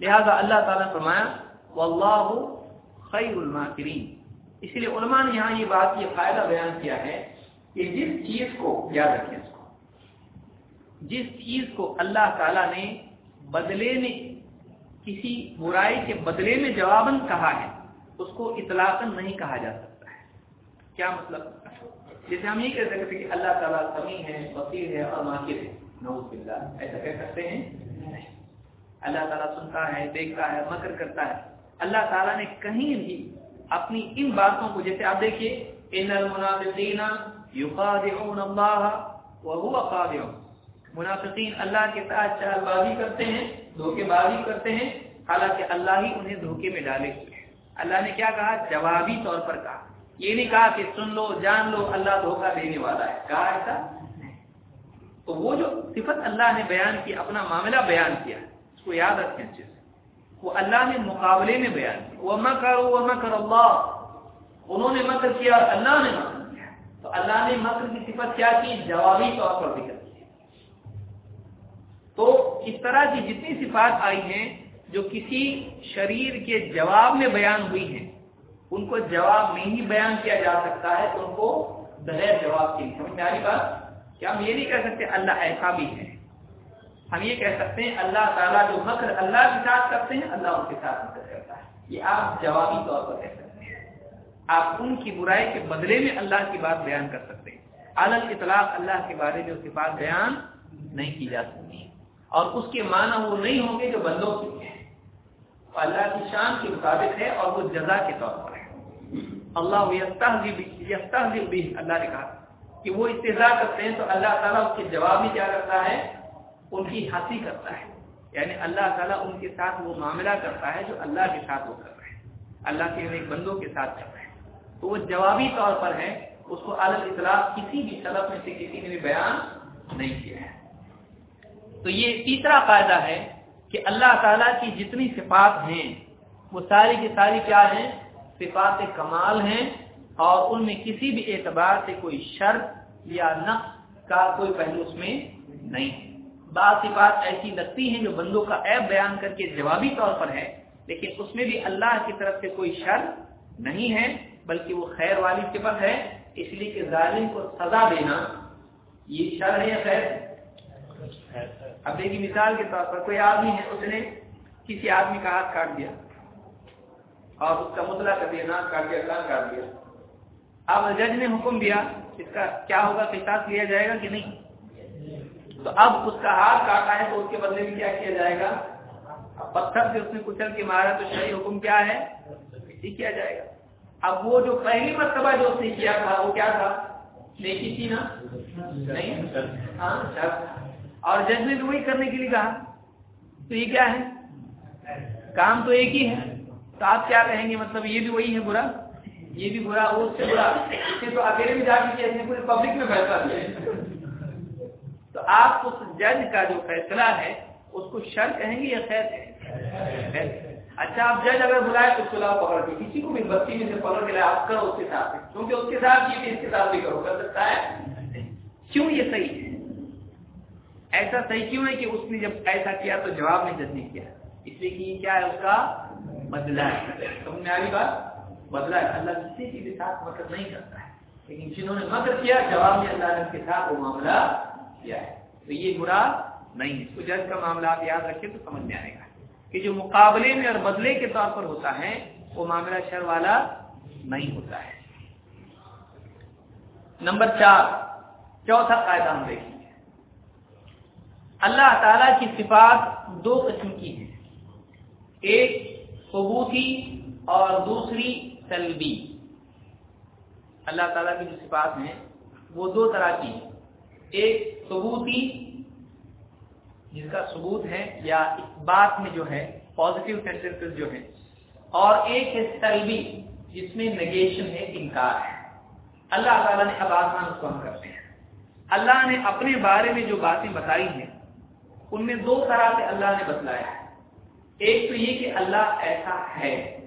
لہذا اللہ تعالیٰ نے فرمایا، واللہ خیر الماکرین اس لیے علماء نے یہاں یہ بات، یہ فائدہ بیان کیا ہے کہ جس چیز کو، یاد رکھیں اس کو، جس چیز کو اللہ تعالیٰ نے بدلے میں، کسی برائی کے بدلے میں جواباً کہا ہے اس کو اطلاق نہیں کہا جا سکتا ہے۔ کیا مطلب؟ جیسے ہم یہ کہہ سکتے کہ اللہ تعالیٰ سمیع ہے، بصیر ہے اور ماکر ہے۔ نعوذ باللہ۔ ایسا کہہ سکتے ہیں؟ اللہ تعالیٰ سنتا ہے، دیکھتا ہے، مکر کرتا ہے۔ اللہ تعالیٰ نے کہیں بھی اپنی ان باتوں کو، جیسے آپ دیکھیے، ان المنافقین یخادعون اللہ وهو خادع منافقین اللہ کے ساتھ چال بازی کرتے ہیں، دھوکے بازی کرتے ہیں، حالانکہ اللہ ہی انہیں دھوکے میں ڈالے۔ ہوئے ہیں اللہ نے کیا کہا؟ جوابی طور پر کہا۔ یہ نہیں کہا کہ سن لو، جان لو، اللہ دھوکہ دینے والا ہے۔ کہا ایسا؟ تو وہ جو صفت اللہ نے بیان کی، اپنا معاملہ بیان کیا، اس کو یاد رکھیں اچھے سے۔ وہ اللہ نے مقابلے میں بیان کیا وہ مکر وہ مکر اللہ۔ انہوں نے مکر کیا اور اللہ نے مکر کیا۔ تو اللہ نے مکر کی صفت کیا کی؟ جوابی طور پر ذکر کی تو اس طرح کی جتنی صفات آئی ہیں جو کسی شریر کے جواب میں بیان ہوئی ہیں، ان کو جواب میں ہی بیان کیا جا سکتا ہے، تو ان کو بغیر جواب کے سمجھ میں آ رہی بات؟ کیا ہم یہ نہیں کہہ سکتے اللہ ایسا بھی ہے۔ ہم یہ کہہ سکتے ہیں اللہ تعالیٰ جو مکر اللہ کے ساتھ کرتے ہیں، اللہ ان کے ساتھ مکر کرتا ہے۔ یہ آپ جوابی طور پر کہہ سکتے ہیں۔ آپ ان کی برائی کے بدلے میں اللہ کی بات بیان کر سکتے ہیں۔ عالم اطلاق اللہ کے بارے میں اس کی بات بیان نہیں کی جا سکتی۔ اور اس کے معنی وہ نہیں ہوں گے جو بندوں کے ہیں۔ اللہ کی شان کے مطابق ہے اور وہ جزا کے طور پر ہے۔ اللہ بھی اللہ نے کہا کہ وہ استضاء کرتے ہیں تو اللہ تعالیٰ اس کے جواب میں کیا کرتا ہے؟ ان کی ہنسی کرتا ہے۔ یعنی اللہ تعالیٰ ان کے ساتھ وہ معاملہ کرتا ہے جو اللہ کے ساتھ وہ کر رہے ہیں اللہ کے ایک بندوں کے ساتھ کر رہے ہیں تو وہ جوابی طور پر ہے، اس کو عالم اطلاع کسی بھی سلب میں سے کسی نے بھی بیان نہیں کیا ہے۔ تو یہ تیسرا فائدہ ہے کہ اللہ تعالیٰ کی جتنی صفات ہیں، وہ ساری کی ساری کیا ہیں؟ صفات کمال ہیں اور ان میں کسی بھی اعتبار سے کوئی شرط یا نقص کا کوئی پہلو اس میں نہیں۔ ہے بعض صفات ایسی لگتی ہیں جو بندوں کا عیب بیان کر کے جوابی طور پر ہے لیکن اس میں بھی اللہ کی طرف سے کوئی شرط نہیں ہے، بلکہ وہ خیر والی صفت ہے۔ اس لیے کہ ظالم کو سزا دینا یہ شر ہے یا خیر؟ اب دیکھیے مثال کے طور پر کوئی آدمی ہے، اس نے کسی آدمی کا ہاتھ کاٹ دیا اور اس کا مطلع کر دیا ناک کاٹ دیا، کان کاٹ دیا۔ اب جج نے حکم دیا، اس کا کیا ہوگا؟ قصاص لیا جائے گا کہ نہیں؟ تو اب اس کا ہاتھ کاٹا ہے تو اس کے بدلے میں کیا کیا جائے گا؟ پتھر سے اس نے کچل کے مارا تو شہری حکم کیا ہے؟ کیا جائے گا۔ اب وہ جو پہلی مرتبہ جو اس نے کیا تھا، وہ کیا تھا؟ نیکی تھی نا؟ نہیں؟ ہاں اور جج نے تو وہی کرنے کے لیے کہا، تو یہ کیا ہے؟ کام تو ایک ہی ہے۔ تو آپ کیا کہیں گے؟ مطلب یہ بھی وہی ہے برا؟ یہ بھی برا، وہ اس سے برا۔ تو اکیلے میں جا کے پورے پبلک میں فیصلہ لیا تو آپ اس جج کا جو فیصلہ ہے، اس کو شر کہیں گے یا خیر ہے اچھا آپ جج اگر بلائے تو چلاؤ پکڑ کے، کسی کو بھی بستی میں سے پکڑ کے لائے، آپ کرو اس کے ساتھ۔ کیونکہ اس کے ساتھ یہ بھی اس کے ساتھ بھی کرو، کر سکتا ہے؟ کیوں یہ صحیح ہے؟ ایسا صحیح کیوں ہے کہ اس نے جب ایسا کیا تو جواب میں جج نے کیا؟ اس لیے کہ یہ کیا ہے اس کا بدلا ہے۔ تم نے آگے بات؟ بدلا ہے۔ اللہ کسی کے ساتھ مکر نہیں کرتا ہے۔ لیکن جنہوں نے مکر کیا، جواب میں اللہ نے اس کے ساتھ وہ معاملہ کیا ہے۔ تو یہ برا نہیں ہے۔ تو جج کا معاملہ آپ یاد رکھیں تو سمجھ میں آئے گا کہ جو مقابلے میں اور بدلے کے طور پر ہوتا ہے، وہ معاملہ شر والا نہیں ہوتا ہے۔ نمبر چار، چوتھا قاعدہ ہم دیکھیں۔ اللہ تعالی کی صفات دو قسم کی ہیں۔ ایک ثبوتی اور دوسری سلبی۔ اللہ تعالیٰ کی جو صفات ہیں، وہ دو طرح کی ہیں۔ ایک ثبوتی، جس کا ثبوت ہے یا اس بات میں جو ہے پازیٹیو سینٹینس جو ہے اور ایک ہے سلبی، جس میں نگیشن ہے، انکار۔ ہے اللہ تعالیٰ نے اب آسمان اس کو ہم کرتے ہیں۔ اللہ نے اپنے بارے میں جو باتیں بتائی ہیں ان میں دو طرح سے اللہ نے بتلایا ہے۔ ایک تو یہ کہ اللہ ایسا ہے۔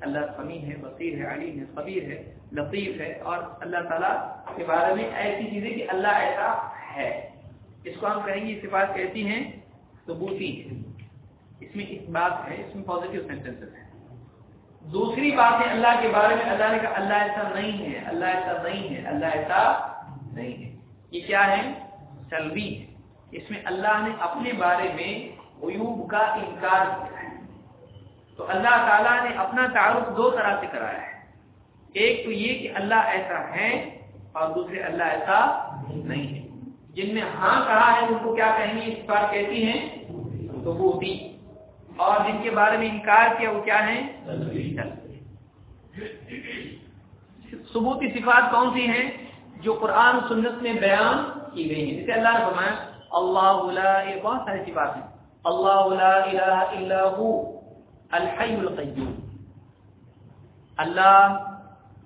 اللہ سمیع ہے، بصیر ہے، علیم ہے، خبیر ہے، لطیف ہے اور اللہ تعالیٰ کے بارے میں ایسی چیزیں کہ اللہ ایسا ہے۔ اس کو ہم کہیں گے صفات کیسی ہیں، ثبوتی۔ ہے اس میں اس بات ہے، اس میں پازیٹیو سینٹینس ہے دوسری بات ہے اللہ کے بارے میں، اللہ نے کہا اللہ ایسا نہیں ہے، اللہ ایسا نہیں ہے، اللہ ایسا نہیں ہے۔ یہ کیا ہے؟ سلبی۔ ہے اس میں اللہ نے اپنے بارے میں عیوب کا انکار کیا ہے۔ تو اللہ تعالیٰ نے اپنا تعارف دو طرح سے کرایا ہے۔ ایک تو یہ کہ اللہ ایسا ہے اور دوسرے اللہ ایسا نہیں ہے۔ جن میں ہاں کہا ہے، ان کو کیا کہیں گے؟ اس بات کہتی ہیں ثبوتی اور جن کے بارے میں انکار کیا، وہ کیا ہے ثبوتی صفات کون سی ہیں جو قرآن سنت میں بیان کی گئی ہیں؟ جسے اللہ نے فرمایا اللہ لا بہت ساری صفات ہیں اللہ لا الہ الا ہو الحی القیوم اللہ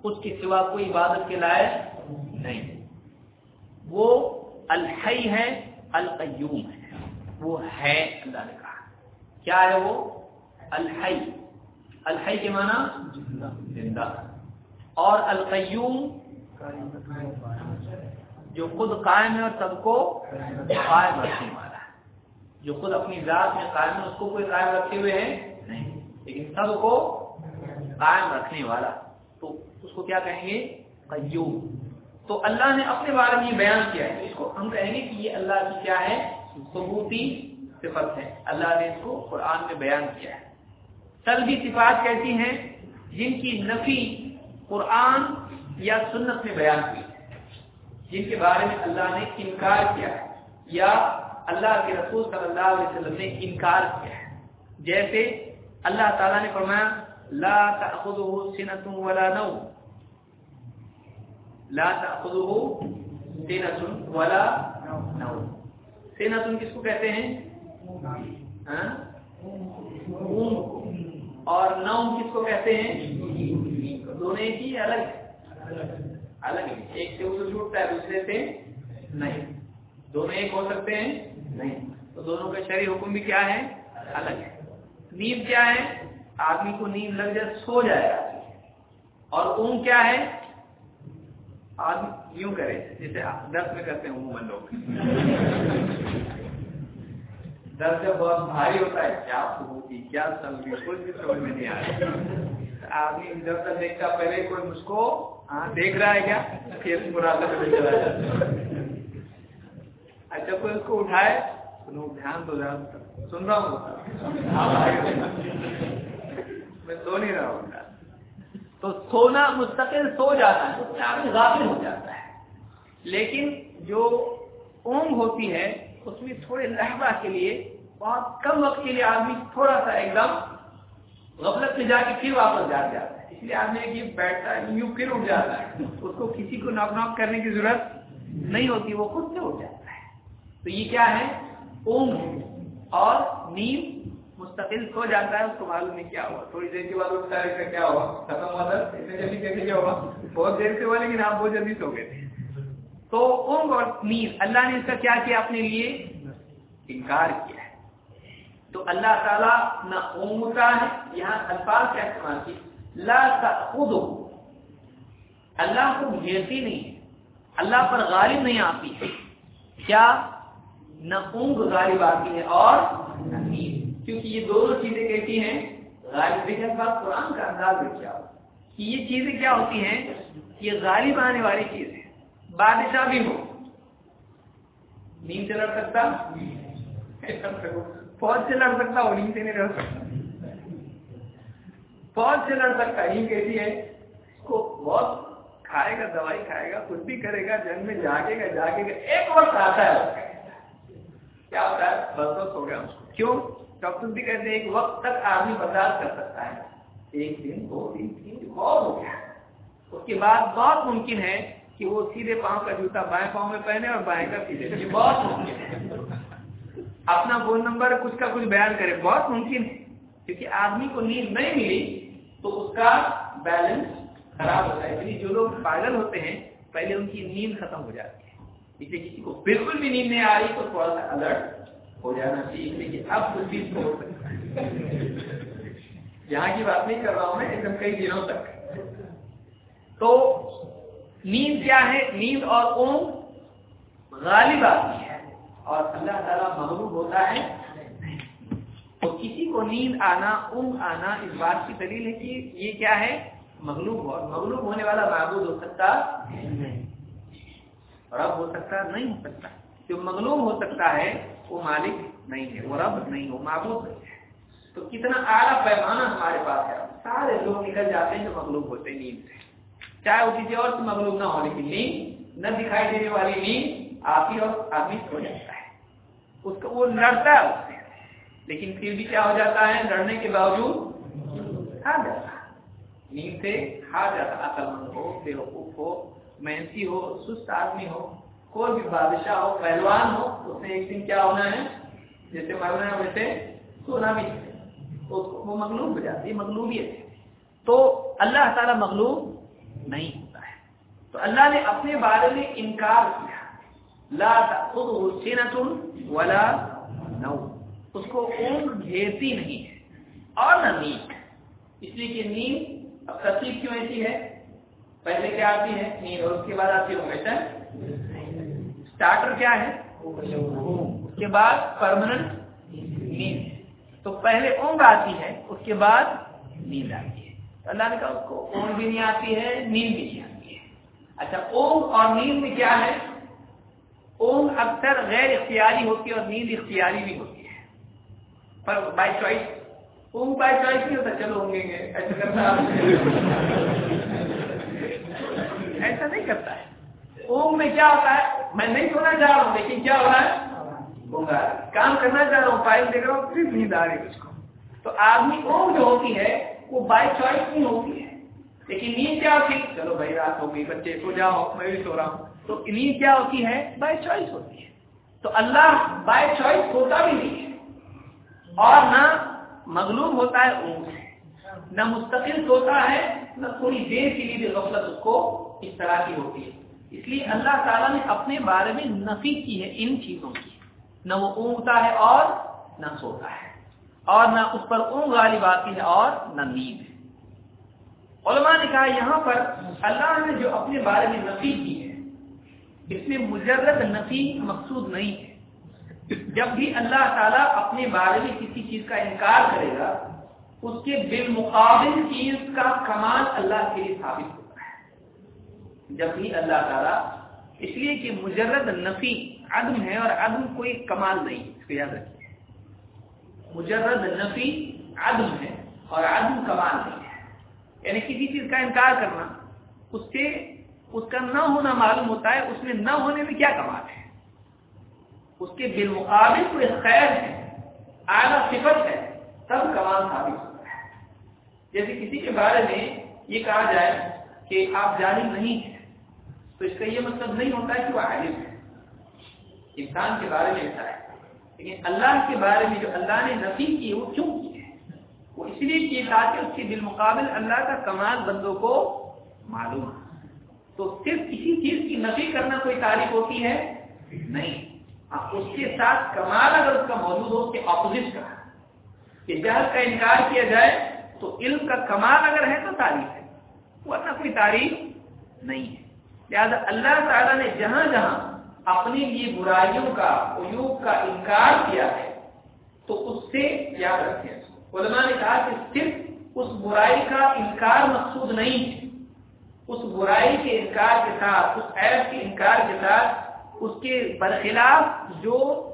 اس کے سوا کوئی عبادت کے لائق نہیں وہ الحی ہے القیوم ہے وہ ہے اللہ نے کہا کیا ہے وہ الحی الحی کے معنی زندہ اور القیوم جو خود قائم ہے اور سب کو قائم رکھنے والا ہے۔ جو خود اپنی ذات میں قائم ہے، اس کو کوئی قائم رکھے ہوئے ہے نہیں۔ لیکن سب کو قائم رکھنے والا۔ تو اس کو کیا کہیں گے؟ قیوم۔ تو اللہ نے اپنے بارے میں یہ بیان کیا ہے۔ اس کو ہم کہیں گے کہ یہ اللہ کی کیا ہے؟ ثبوتی صفت ہے۔ اللہ نے اس کو قرآن میں بیان کیا ہے۔ سلبی صفات کیسی ہیں؟ جن کی نفی قرآن یا سنت میں بیان کی جن کے بارے میں اللہ نے انکار کیا ہے یا اللہ کے رسول صلی اللہ علیہ وسلم نے انکار کیا ہے۔ جیسے اللہ تعالیٰ نے فرمایا، لا تأخذه سنة ولا نوم۔ لا تأخذه سنة ولا نوم۔ سنة کس کو کہتے ہیں؟ ہاں؟ اور نوم کس کو کہتے ہیں؟ دونوں ایک ہی الگ الگ ایک سے اسے چھوٹتا ہے، دوسرے سے نہیں۔ دونوں ایک ہو سکتے ہیں؟ نہیں۔ تو دونوں کا شرعی حکم بھی کیا ہے؟ الگ ہے۔ نیند کیا ہے؟ آدمی کو نیند لگ جائے، سو جائے۔ گا اور اون کیا ہے؟ آدمی یوں کرے، جیسے درد میں کرتے ہیں عموماً لوگ۔ درد جب بہت بھاری ہوتا ہے، کیا ہوتی کیا سمجھی، کوئی بھی سمجھ میں نہیں آ رہا آدمی ادھر ادھر دیکھتا پہلے کوئی مجھ کو ہاں، دیکھ رہا ہے کیا؟ پھر مراقب میں چلا جاتا اچھا کوئی اس کو اٹھائے سنو دھیان تو زیادہ سن رہا ہوں۔ ہاں، میں سو نہیں رہا ہوں۔ تو سونا مستقل سو جاتا ہے، اس میں آدمی غافل ہو جاتا ہے۔ لیکن جو اونگ ہوتی ہے، اس میں تھوڑے لہبہ کے لیے، بہت کم وقت کے لیے آدمی تھوڑا سا ایک دم غفلت میں جا کے پھر واپس جا جاتا ہے۔ اس لیے آدمی بیٹھتا ہے یوں پھر اٹھ جاتا ہے۔ اس کو کسی کو ناک ناک کرنے کی ضرورت نہیں ہوتی، وہ خود سے اٹھ جاتا ہے۔ تو یہ کیا ہے؟ اونگ اور نیند مستقل سو جاتا ہے، اس کو معلوم نہیں کیا ہوا۔ تھوڑی دیر کے بعد اٹھتا ہے کیا ہوا؟ ختم ہوا تھا۔ اتنے جلدی کیسے کیا ہوا؟ بہت دیر سے ہوا، لیکن آپ بہت جلدی سو گئے تھے۔ تو اونگ اور نیند اللہ نے اس کا کیا کیا اپنے لیے؟ انکار کیا ہے۔ تو اللہ تعالیٰ نہ اونگتا ہے، یہاں الفاظ کیا استعمال کی لا خود اللہ کو گھیرتی نہیں اللہ پر غالب نہیں آتی کیا؟ نہ اونگ غالب آتی ہے اور نہ کیونکہ یہ دونوں چیزیں کہتی ہیں، غالب دیکھنے بعد قرآن کا انداز بھی کیا کہ یہ چیزیں کیا ہوتی ہیں؟ یہ غالب آنے والی چیز ہے بادشاہ بھی ہو۔ نیند سے لڑ سکتا؟ فوج سے لڑ سکتا ہو نیند سے نہیں لڑ سکتا۔ فوج سے لڑ سکتا یہ کہتی ہے، اس کو بہت کھائے گا، دوائی کھائے گا، کچھ بھی کرے گا، جنگ میں جاگے گا جاگے گا، ایک وقت آتا ہے کیا ہوتا ہے؟ بس بس ہو گیا کیوں؟ ڈاکٹر بھی کہتے ہیں، ایک وقت تک آدمی برداشت کر سکتا ہے۔ ایک دن، دو دن، تین دن، بہت ہو گیا۔ اس کے بعد بہت ممکن ہے کہ وہ سیدھے پاؤں کا جوتا بائیں پاؤں میں پہنے اور بائیں کا سیدھے۔ یہ بہت ممکن ہے۔ اپنا فون نمبر کچھ کا کچھ بیان کرے بہت ممکن ہے۔ کیونکہ آدمی کو نیند نہیں ملی تو اس کا بیلنس خراب ہوتا ہے۔ یعنی جو لوگ پاگل ہوتے ہیں، پہلے ان کی نیند ختم ہو جاتی ہے۔ اس لیے کسی کو بالکل بھی نیند نہیں آ رہی تو تھوڑا سا الرٹ ہو جانا چاہیے۔ اس لیے اب کچھ چیز ہو سکتا ہے۔ یہاں کی بات نہیں کر رہا ہوں میں، ایک دم کئی دنوں تک۔ تو نیند کیا ہے؟ نیند اور اون غالب آتی ہے۔ اور اللہ تعالیٰ مغلوب ہوتا ہے۔ تو کسی کو نیند آنا، اونگ آنا اس بات کی دلیل ہے کہ یہ کیا ہے؟ مغلوب ہو مغلوب ہونے والا معبود ہو سکتا رب ہو سکتا نہیں ہو سکتا۔ جو مغلوب ہو سکتا ہے، وہ مالک نہیں ہے، وہ رب نہیں ہو معبود نہیں ہے۔ تو کتنا اعلیٰ پیمانہ ہمارے پاس ہے۔ سارے لوگ نکل جاتے ہیں جو مغلوب ہوتے ہیں، نیند سے۔ چاہے وہ کسی اور سے مغلوب نہ ہو، لیکن نیند نہ دکھائی دینے والی نیند آپ ہی اور آدمی ہو جاتا ہے۔ اس کو وہ لڑتا ہے۔ لیکن پھر بھی کیا ہو جاتا ہے؟ لڑنے کے باوجود ہار جاتا نیند سے ہار جاتا عقل مند ہو، بے وقوف ہو محنتی ہو، سست آدمی ہو، کوئی بھی بادشاہ ہو، پہلوان ہو، اس میں ایک دن کیا ہونا ہے؟ جیسے مرنا ہے، ویسے سونا بھی تو وہ مغلوب ہو جاتی ہے، مغلوبیت۔ ہے تو اللہ تعالیٰ مغلوب نہیں ہوتا ہے۔ تو اللہ نے اپنے بارے میں انکار کیا۔ لا خود سینتن ولا نو اس کو اونگ گھیرتی نہیں ہے۔ اور نہ نیند۔ اس لیے کہ نیند اب ترتیب کیوں ایسی ہے؟ پہلے کیا آتی ہے؟ نیند۔ اور اس کے بعد آتی ہے ویسا اسٹارٹر کیا ہے؟ اس کے بعد پرماننٹ نیند۔ تو پہلے اونگ آتی ہے، اس کے بعد نیند آتی ہے۔ اللہ نے کہا اس کو اونگ بھی نہیں آتی ہے، نیند بھی نہیں آتی ہے۔ اچھا اونگ اور نیند میں کیا ہے؟ اونگ اکثر غیر اختیاری ہوتی ہے اور نیند اختیاری بھی ہوتی ہے۔ پر بائی چوائس اونگ بائی چوائس نہیں ہوتا، چلو اونگیں گے ایسا کرتا ایسا نہیں کرتا ہے۔ اونگ میں کیا ہوتا ہے؟ میں نہیں سونا چاہ رہا ہوں، لیکن کیا ہو رہا ہے؟ کام کرنا چاہ رہا ہوں، فائل دیکھ رہا ہوں، پھر نیند آ رہی ہے اس کو۔ تو آدمی اونگ جو ہوتی ہے، وہ بائی چوائس نہیں ہوتی ہے۔ لیکن نیند کیا ہوتی چلو بھائی، رات ہو گئی، بچے سو جاؤ، میں بھی سو رہا ہوں۔ تو نیند کیا ہوتی ہے؟ بائی چوائس ہوتی ہے۔ تو اللہ بائی چوائس ہوتا بھی نہیں ہے۔ اور نہ مغلوب ہوتا ہے اونگ سے نہ مستقل سوتا ہے، نہ تھوڑی دیر کے لیے بھی غفلت اس کو اس طرح کی ہوتی ہے۔ اس لیے اللہ تعالیٰ نے اپنے بارے میں نفی کی ہے ان چیزوں کی۔ نہ وہ اونگتا ہے اور نہ سوتا ہے۔ اور نہ اس پر اونگ غالب آتی ہے اور نہ نیند۔ ہے علماء نے کہا یہاں پر اللہ نے جو اپنے بارے میں نفی کی ہے، اس میں مجرد نفی مقصود نہیں ہے۔ جب بھی اللہ تعالیٰ اپنے بارے میں کسی چیز کا انکار کرے گا، اس کے بالمقابل چیز کا کمال اللہ کے لیے ثابت ہوتا ہے۔ جب بھی اللہ تعالیٰ، اس لیے کہ مجرد نفی عدم ہے اور عدم کوئی کمال نہیں، اس کو یاد رکھیے۔ مجرد نفی عدم ہے اور عدم کمال نہیں ہے۔ یعنی کسی چیز کا انکار کرنا، اس سے، اس کا نہ ہونا معلوم ہوتا ہے، اس میں نہ ہونے میں کیا کمال ہے؟ اس کے بالمقابل کوئی خیر ہے، اعلیٰ صفت ہے، تب کمال ثابت ہوتا ہے۔ جیسے کسی کے بارے میں یہ کہا جائے کہ آپ جانب نہیں ہیں، تو اس کا یہ مطلب نہیں ہوتا ہے کہ وہ عالم ہے انسان کے بارے میں ایسا ہے، لیکن اللہ کے بارے میں جو اللہ نے نفی کی وہ کیوں کی ہے؟ وہ اس لیے کی تاکہ اس کے بالمقابل اللہ کا کمال بندوں کو معلوم تو صرف کسی چیز کی نفی کرنا کوئی تعریف ہوتی ہے؟ نہیں۔ اس کے ساتھ کمال اگر اس کا موجود ہو اس کے اپوزٹ کا کہ جہل کا انکار کیا جائے تو علم کا کمال اگر ہے تو تعریف ہے۔ ورنہ کوئی تعریف نہیں ہے۔ لہٰذا اللہ تعالیٰ نے جہاں جہاں اپنے لیے برائیوں کا، عیوب کا انکار کیا ہے، تو اس سے یاد رکھیں۔ علماء نے کہا کہ صرف اس برائی کا انکار مقصود نہیں ہے۔ اس برائی کے انکار کے ساتھ، اس عیب کے انکار کے ساتھ اس کے برخلاف جو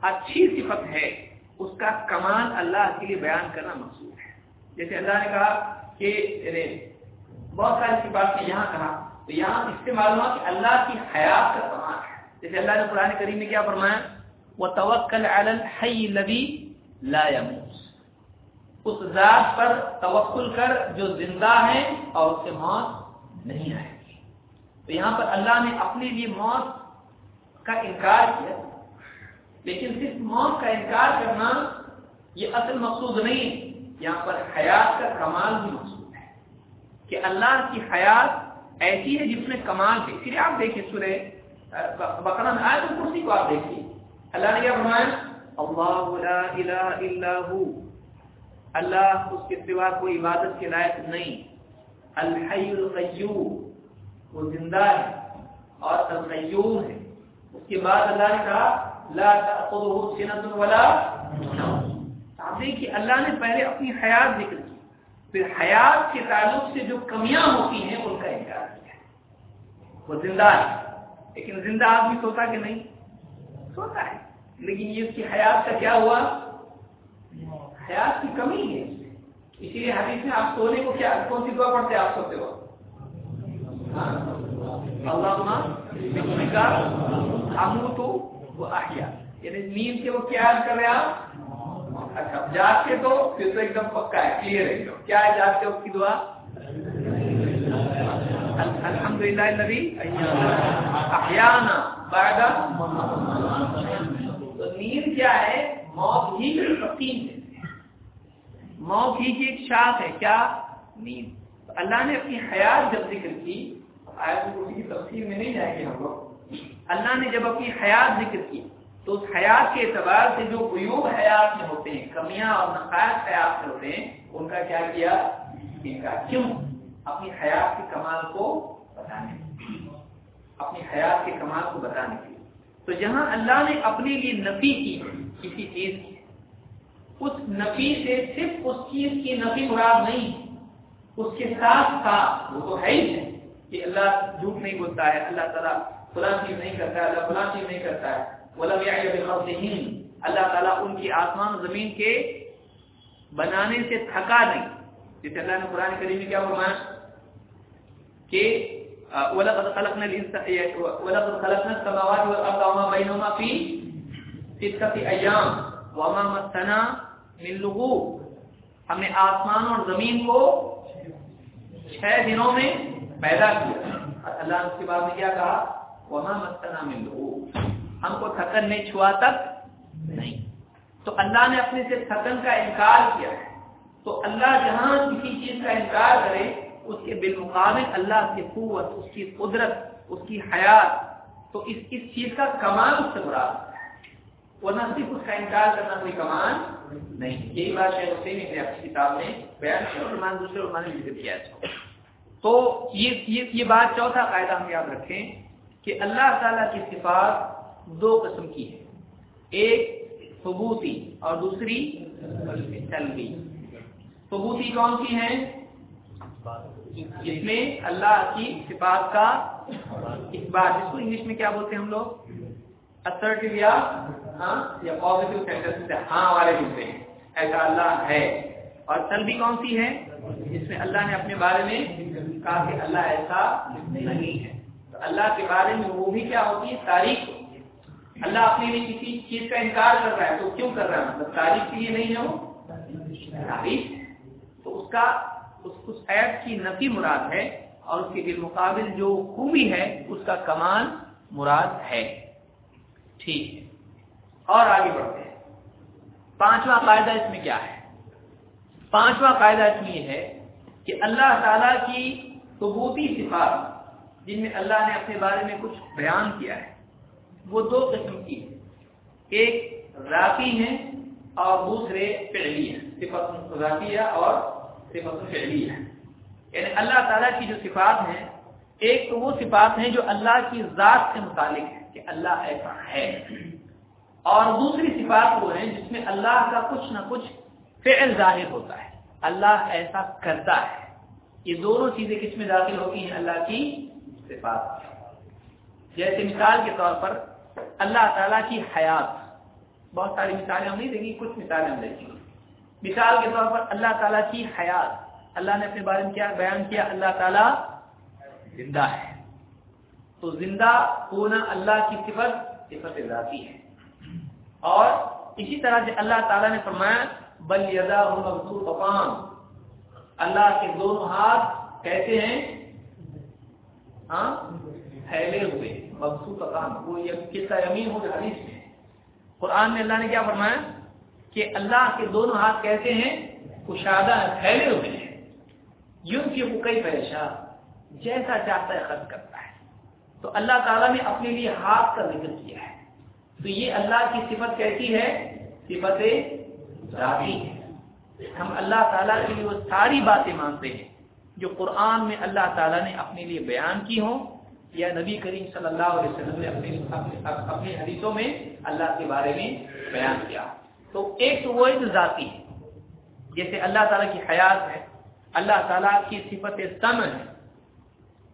اچھی صفت ہے، اس کا کمال اللہ کے لیے بیان کرنا مقصود ہے۔ جیسے اللہ نے کہا کہ یعنی بہت ساری صفات نے یہاں کہا، تو یہاں اس سے معلوم ہوا کہ اللہ کی حیات کا کمال ہے۔ جیسے اللہ نے قرآن کریم میں کیا فرمایا؟ وہ توکل لبی لا اس ذات پر توکل کر جو زندہ ہے اور اس سے موت نہیں آئے گی۔ تو یہاں پر اللہ نے اپنے لیے موت کا انکار کیا۔ لیکن صرف موت کا انکار کرنا یہ اصل مقصود نہیں یہاں پر حیات کا کمال بھی مقصود ہے۔ کہ اللہ کی حیات ایسی ہے جس میں کمال ہے۔ پھر آپ دیکھیں سورہ بقرہ میں آئے تو کرسی کو آپ دیکھیے اللہ نے کیا فرمایا؟ اللہ لا الہ الا ہو۔ اللہ اس کے سوا کوئی عبادت کے لائق نہیں۔ الحی القیوم، وہ زندہ ہے اور القیوم ہے۔ کے بعد اللہ نے کہا، لا تأخذه سنة ولا آپ دیکھیے، اللہ نے پہلے اپنی حیات ذکر کی۔ پھر حیات کے تعلق سے جو کمیاں ہوتی ہیں، ان کا انکار کیا وہ زندہ ہے۔ لیکن زندہ آدمی سوتا کہ نہیں؟ سوتا ہے۔ لیکن یہ اس کی حیات کا کیا ہوا؟ حیات کی کمی ہے اسی لیے حدیث میں آپ سونے کو کیا، کون سی دعا پڑھتے آپ سوتے ہو ہاں۔ اللہ کا اموتو وہ احیا۔ یعنی نیند کے وہ کیا کر رہے آپ؟ اچھا جاگ کے تو پھر تو ایک دم پکا ہے کلیئر ہے۔ کیا ہے جاگ کے اس کی دعا؟ الحمد للہ نبی احیانا بعد تو نیند کیا ہے؟ موت ہی کی تقسیم ہے۔ موت ہی کی ایک شاخ ہے۔ کیا؟ نیند۔ اللہ نے اپنی حیات جب ذکر کی، آیت کی تفصیل میں نہیں جائیں گے ہم لوگ۔ اللہ نے جب اپنی حیات ذکر کی، تو اس حیات کے اعتبار سے جو قیوب حیات میں ہوتے ہیں، کمیاں اور نقائص حیات میں ہوتے ہیں، ان کا کیا کیا؟ ان کا کیوں؟ اپنی حیات کے کمال کو بتانے اپنی حیات کے کمال کو بتانے کے لیے۔ تو جہاں اللہ نے اپنے لیے نفی کی، کسی چیز کی، اس نفی سے صرف اس چیز کی نفی مراد نہیں، اس کے ساتھ ساتھ وہ تو ہے ہی ہے کہ اللہ جھوٹ نہیں بولتا ہے، اللہ تعالیٰ فلاں چیز نہیں کرتا ہے، اللہ فلاں چیز نہیں کرتا ہے۔ اللہ تعالیٰ ان کی آسمان زمین کے بنانے سے تھکا نہیں۔ جیسے اللہ نے قرآن کریم میں کیا فرمایا؟ کہ وَلَقَدْ خَلَقْنَا السَّمَاوَاتِ وَالْأَرْضَ وَمَا بَيْنَهُمَا فِي سِتَّةِ أَيَّامٍ۔ وَمَا مَسَّنَا مِن ہم نے آسمان اور زمین کو چھ دنوں میں پیدا کیا۔ اللہ نے اس کے بعد میں کیا کہا؟ وہاں مستنا ملو ہم کو تھکن نہیں چھوا تک نہیں. تو اللہ نے اپنے سے تھکن کا انکار کیا. تو اللہ جہاں کسی چیز کا انکار کرے، اس کے بالمقابل اللہ کی قوت، اس کی قدرت، اس کی حیات. تو اس اس چیز کا کمال اس سے برا وہ نہ صرف اس کا انکار کرنا کوئی کمال نہیں. یہی بات شیخ حسین نے اپنی کتاب میں بیان کیا اور دوسرے علماء نے ذکر کیا تو یہ یہ بات چوتھا قاعدہ ہم یاد رکھیں کہ اللہ تعالیٰ کی صفات دو قسم کی ہے ایک ثبوتی اور دوسری سلبی ثبوتی کون سی ہے جس میں اللہ کی صفات کا اس بات جس کو انگلش میں کیا بولتے ہیں ہم لوگ؟ اسرٹیو یا ہاں یا پازیٹیو سینٹینس ہاں والے جملے ہیں۔ ایسا اللہ ہے۔ اور سلبی کون سی ہے؟ جس میں اللہ نے اپنے بارے میں کہا کہ اللہ ایسا نہیں ہے۔ تو اللہ کے بارے میں وہ بھی کیا ہوتی ہے؟ تاریخ ہوتی ہے۔ اللہ اپنے لیے کسی چیز کا انکار کر رہا ہے تو کیوں کر رہا ہے؟ مطلب تاریخ کے لیے نہیں ہے وہ؟ تاریخ۔ تو اس کا اس ایپ کی نفی مراد ہے اور اس کے بالمقابل جو خوبی ہے، اس کا کمال مراد ہے۔ ٹھیک ہے۔ اور آگے بڑھتے ہیں۔ پانچواں قاعدہ اس میں کیا ہے؟ پانچواں قاعدہ اس میں یہ ہے کہ اللہ تعالی کی ثبوتی صفات جن میں اللہ نے اپنے بارے میں کچھ بیان کیا ہے، وہ دو قسم کی ہیں۔ ایک ذاتی ہیں اور دوسرے فعلی ہیں۔ صفت ذاتیہ اور صفت فعلی ہے۔ یعنی اللہ تعالیٰ کی جو صفات ہیں، ایک تو وہ صفات ہیں جو اللہ کی ذات سے متعلق ہے کہ اللہ ایسا ہے۔ اور دوسری صفات وہ ہیں جس میں اللہ کا کچھ نہ کچھ فعل ظاہر ہوتا ہے۔ اللہ ایسا کرتا ہے۔ یہ دونوں چیزیں کس میں داخل ہوتی ہیں؟ اللہ کی صفات جیسے مثال کے طور پر اللہ تعالیٰ کی حیات۔ بہت ساری مثالیں ہم نہیں دیں گی کچھ مثالیں ہم دیکھیں گے۔ مثال کے طور پر اللہ تعالیٰ کی حیات۔ اللہ نے اپنے بارے میں کیا بیان کیا؟ اللہ تعالیٰ زندہ ہے۔ تو زندہ ہونا اللہ کی صفت صفت ذاتی ہے۔ اور اسی طرح سے اللہ تعالیٰ نے فرمایا، بل یدا پپان اللہ کے دونوں ہاتھ کیسے ہیں؟ ہاں؟ پھیلے ہوئے مبسو پپان وہ قصہ یمین ہو حدیث میں۔ قرآن میں اللہ نے کیا فرمایا؟ کہ اللہ کے دونوں ہاتھ کیسے ہیں؟ کشادہ پھیلے ہوئے ہیں۔ یوں کی وہ کئی پیشہ جیسا چاہتا ہے خرچ کرتا ہے۔ تو اللہ تعالیٰ نے اپنے لیے ہاتھ کا ذکر کیا ہے۔ تو یہ اللہ کی صفت کیسی ہے؟ صفت ذاتی ہے۔ ہم اللہ تعالیٰ کے لیے وہ ساری باتیں مانتے ہیں۔ جو قرآن میں اللہ تعالیٰ نے اپنے لیے بیان کی ہوں، یا نبی کریم صلی اللہ علیہ وسلم نے اپنے اپنے حدیثوں میں اللہ کے بارے میں بیان کیا۔ تو ایک تو وہ جو ذاتی ہے، جیسے اللہ تعالیٰ کی حیات ہے، اللہ تعالیٰ کی صفت سم ہے،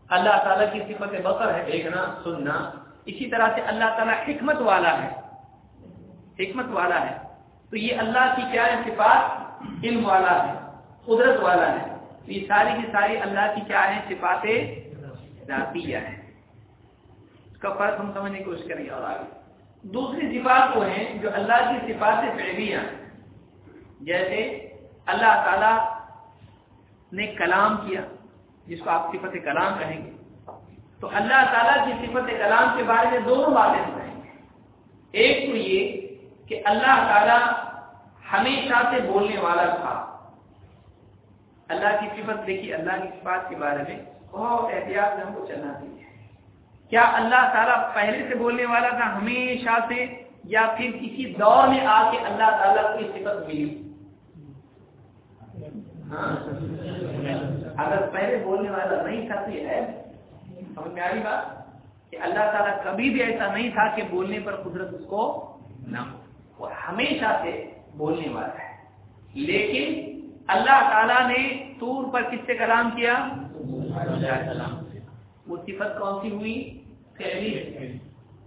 اللہ تعالیٰ کی صفت بصر ہے، دیکھنا، سننا، اسی طرح سے اللہ تعالیٰ حکمت والا ہے۔ حکمت والا ہے۔ تو یہ اللہ کی کیا ہے صفات؟ علم والا ہے، قدرت والا ہے۔ تو یہ ساری کی ساری اللہ کی کیا ہے صفات ذاتیہ ہے اس کا فرق ہم سمجھنے کی کوشش کریں گے اور آگے۔ دوسری صفات وہ ہیں جو اللہ کی صفات فعلیہ جیسے اللہ تعالی نے کلام کیا، جس کو آپ صفت کلام کہیں گے۔ تو اللہ تعالیٰ کی صفت کلام کے بارے میں دونوں باتیں بتائیں گے۔ ایک تو یہ کہ اللہ تعالیٰ ہمیشہ سے بولنے والا تھا۔ اللہ کی صفت دیکھیے اللہ کی صفات کے بارے میں بہت احتیاط سے ہم کو چلنا چاہیے کیا اللہ تعالیٰ پہلے سے بولنے والا تھا؟ ہمیشہ سے، یا پھر کسی دور میں آ کے اللہ تعالیٰ کو صفت ملی؟ ہاں۔ اگر پہلے بولنے والا نہیں تھا تو یہ ہے۔ سمجھ میں آ رہی بات؟ کہ اللہ تعالیٰ کبھی بھی ایسا نہیں تھا کہ بولنے پر قدرت اس کو نہ ہو۔ وہ ہمیشہ سے بولنے والا ہے۔ لیکن اللہ تعالیٰ نے طور پر کس سے کلام کیا؟ وہ صفت کون سی ہوئی؟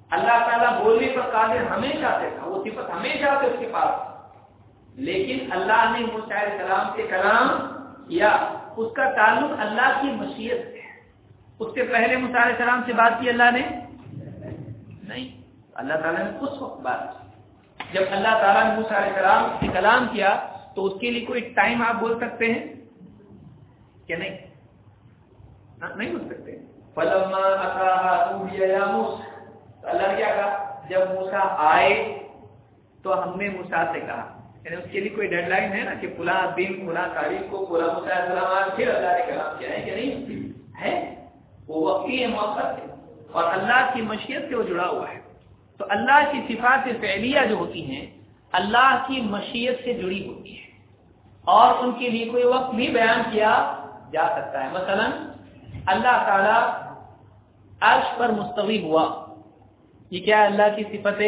اللہ تعالیٰ بولنے پر قادر ہمیشہ سے تھا، وہ صفت ہمیشہ سے اس کے پاس لیکن اللہ نے وہ شاید کلام سے کلام کیا۔ اس کا تعلق اللہ کی مشیت سے اس سے پہلے علیہ السلام سے بات کی اللہ نے؟ نہیں۔ اللہ تعالیٰ نے اس وقت بات کی۔ جب اللہ تعالیٰ نے علیہ السلام سے کلام کیا تو اس کے لیے کوئی ٹائم آپ بول سکتے ہیں کہ نہیں؟ نہیں بول سکتے۔ اللہ نے کیا کہا؟ جب موسا آئے تو ہم نے موسا سے کہا۔ یعنی اس کے لیے کوئی ڈیڈ لائن ہے نا کہ پلا دن پلا تاریخ کو پلا مسا پھر اللہ نے کلام کیا ہے کہ نہیں؟ ہے؟ وہ وقتی ہے۔ موقع اور اللہ کی مشیت سے وہ جڑا ہوا ہے۔ تو اللہ کی صفات فعلیہ جو ہوتی ہیں اللہ کی مشیت سے جڑی ہوتی ہے۔ اور ان کے لیے کوئی وقت بھی بیان کیا جا سکتا ہے۔ مثلا اللہ تعالی عرش پر مستوی ہوا۔ یہ کیا اللہ کی صفت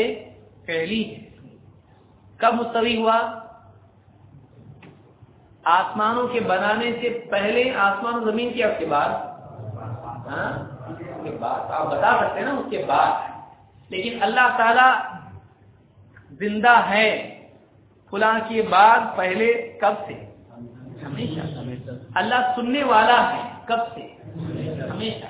فعلی ہے کب مستوی ہوا؟ آسمانوں کے بنانے سے پہلے آسمان و زمین کے کے بعد۔ ہاں؟ آپ بتا سکتے ہیں نا اس کے بعد۔ لیکن اللہ تعالی زندہ ہے فلاں کے بعد پہلے کب سے؟ ہمیشہ۔ اللہ سننے والا ہے کب سے؟ ہمیشہ۔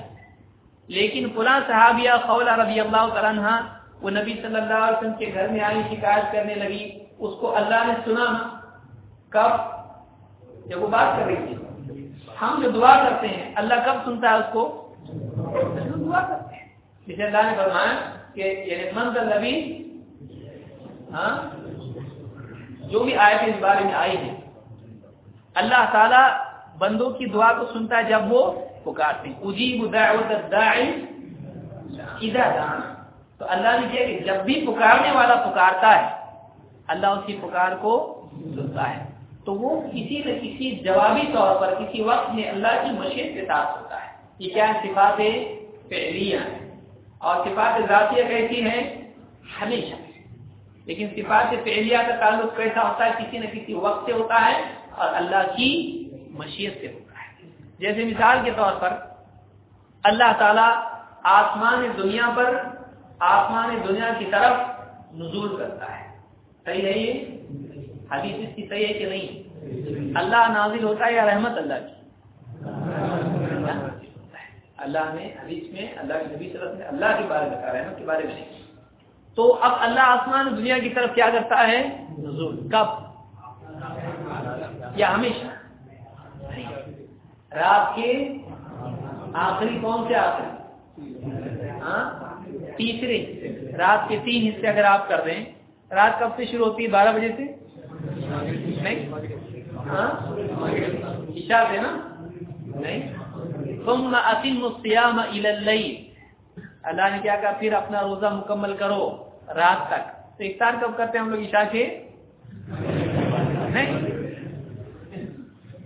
لیکن فلاں صحابیہ خولہ رضی اللہ عنہ، وہ نبی صلی اللہ علیہ وسلم کے گھر میں آئی، شکایت کرنے لگی، اس کو اللہ نے سنا کب؟ جب وہ بات کر رہی تھی۔ ہم جو دعا کرتے ہیں، اللہ کب سنتا ہے اس کو؟ دعا کرتے ہیں۔ جسے اللہ نے فرمایا کہ یعنی منظر نبی ہاں؟ جو بھی آئے تھے اس بارے میں آئی ہے۔ اللہ تعالی بندوں کی دعا کو سنتا ہے جب وہ پکارتے ہیں۔ اجیب دعوت الداعی اذا دعا۔ تو اللہ نے کیا کہ جب بھی پکارنے والا پکارتا ہے، اللہ اس کی پکار کو سنتا ہے۔ تو وہ کسی نہ کسی جوابی طور پر کسی وقت میں اللہ کی مشیت کے ساتھ ہوتا ہے۔ یہ کیا صفات فعلیہ۔ ہیں اور صفات ذاتیہ کیسی ہیں؟ ہمیشہ۔ لیکن صفات فعلیہ کا تعلق کیسا ہوتا ہے، کسی نہ کسی وقت سے ہوتا ہے اور اللہ کی مشیت سے ہوتا ہے۔ جیسے مثال کے طور پر، اللہ تعالی آسمان دنیا پر آسمان دنیا کی طرف نزول کرتا ہے۔ صحیح ہے یہ؟ حدیث اس کی صحیح ہے کہ نہیں؟ اللہ نازل ہوتا ہے یا رحمت اللہ کی؟ اللہ نے حدیث میں اللہ کے نبی صلی اللہ علیہ وسلم اللہ کے بارے میں کہا، رحمت کے بارے میں نہیں۔ تو اب اللہ آسمان دنیا کی طرف کیا کرتا ہے؟ نزول۔ کب؟ یا ہمیشہ۔ رات کے آخری کون سے آخری؟ ہاں؟ تیسرے۔ رات کے تین حصے اگر آپ کر دیں رات کب سے شروع ہوتی ہے؟ بارہ بجے سے؟ نہیں۔ ہاں؟ عشاء سے نا؟ نہیں۔ الصيام الى الليل۔ اللہ نے کیا کہا؟ پھر اپنا روزہ مکمل کرو۔ رات تک۔ تو افطار کب کرتے ہیں ہم لوگ؟ عشاء کے۔ نہیں۔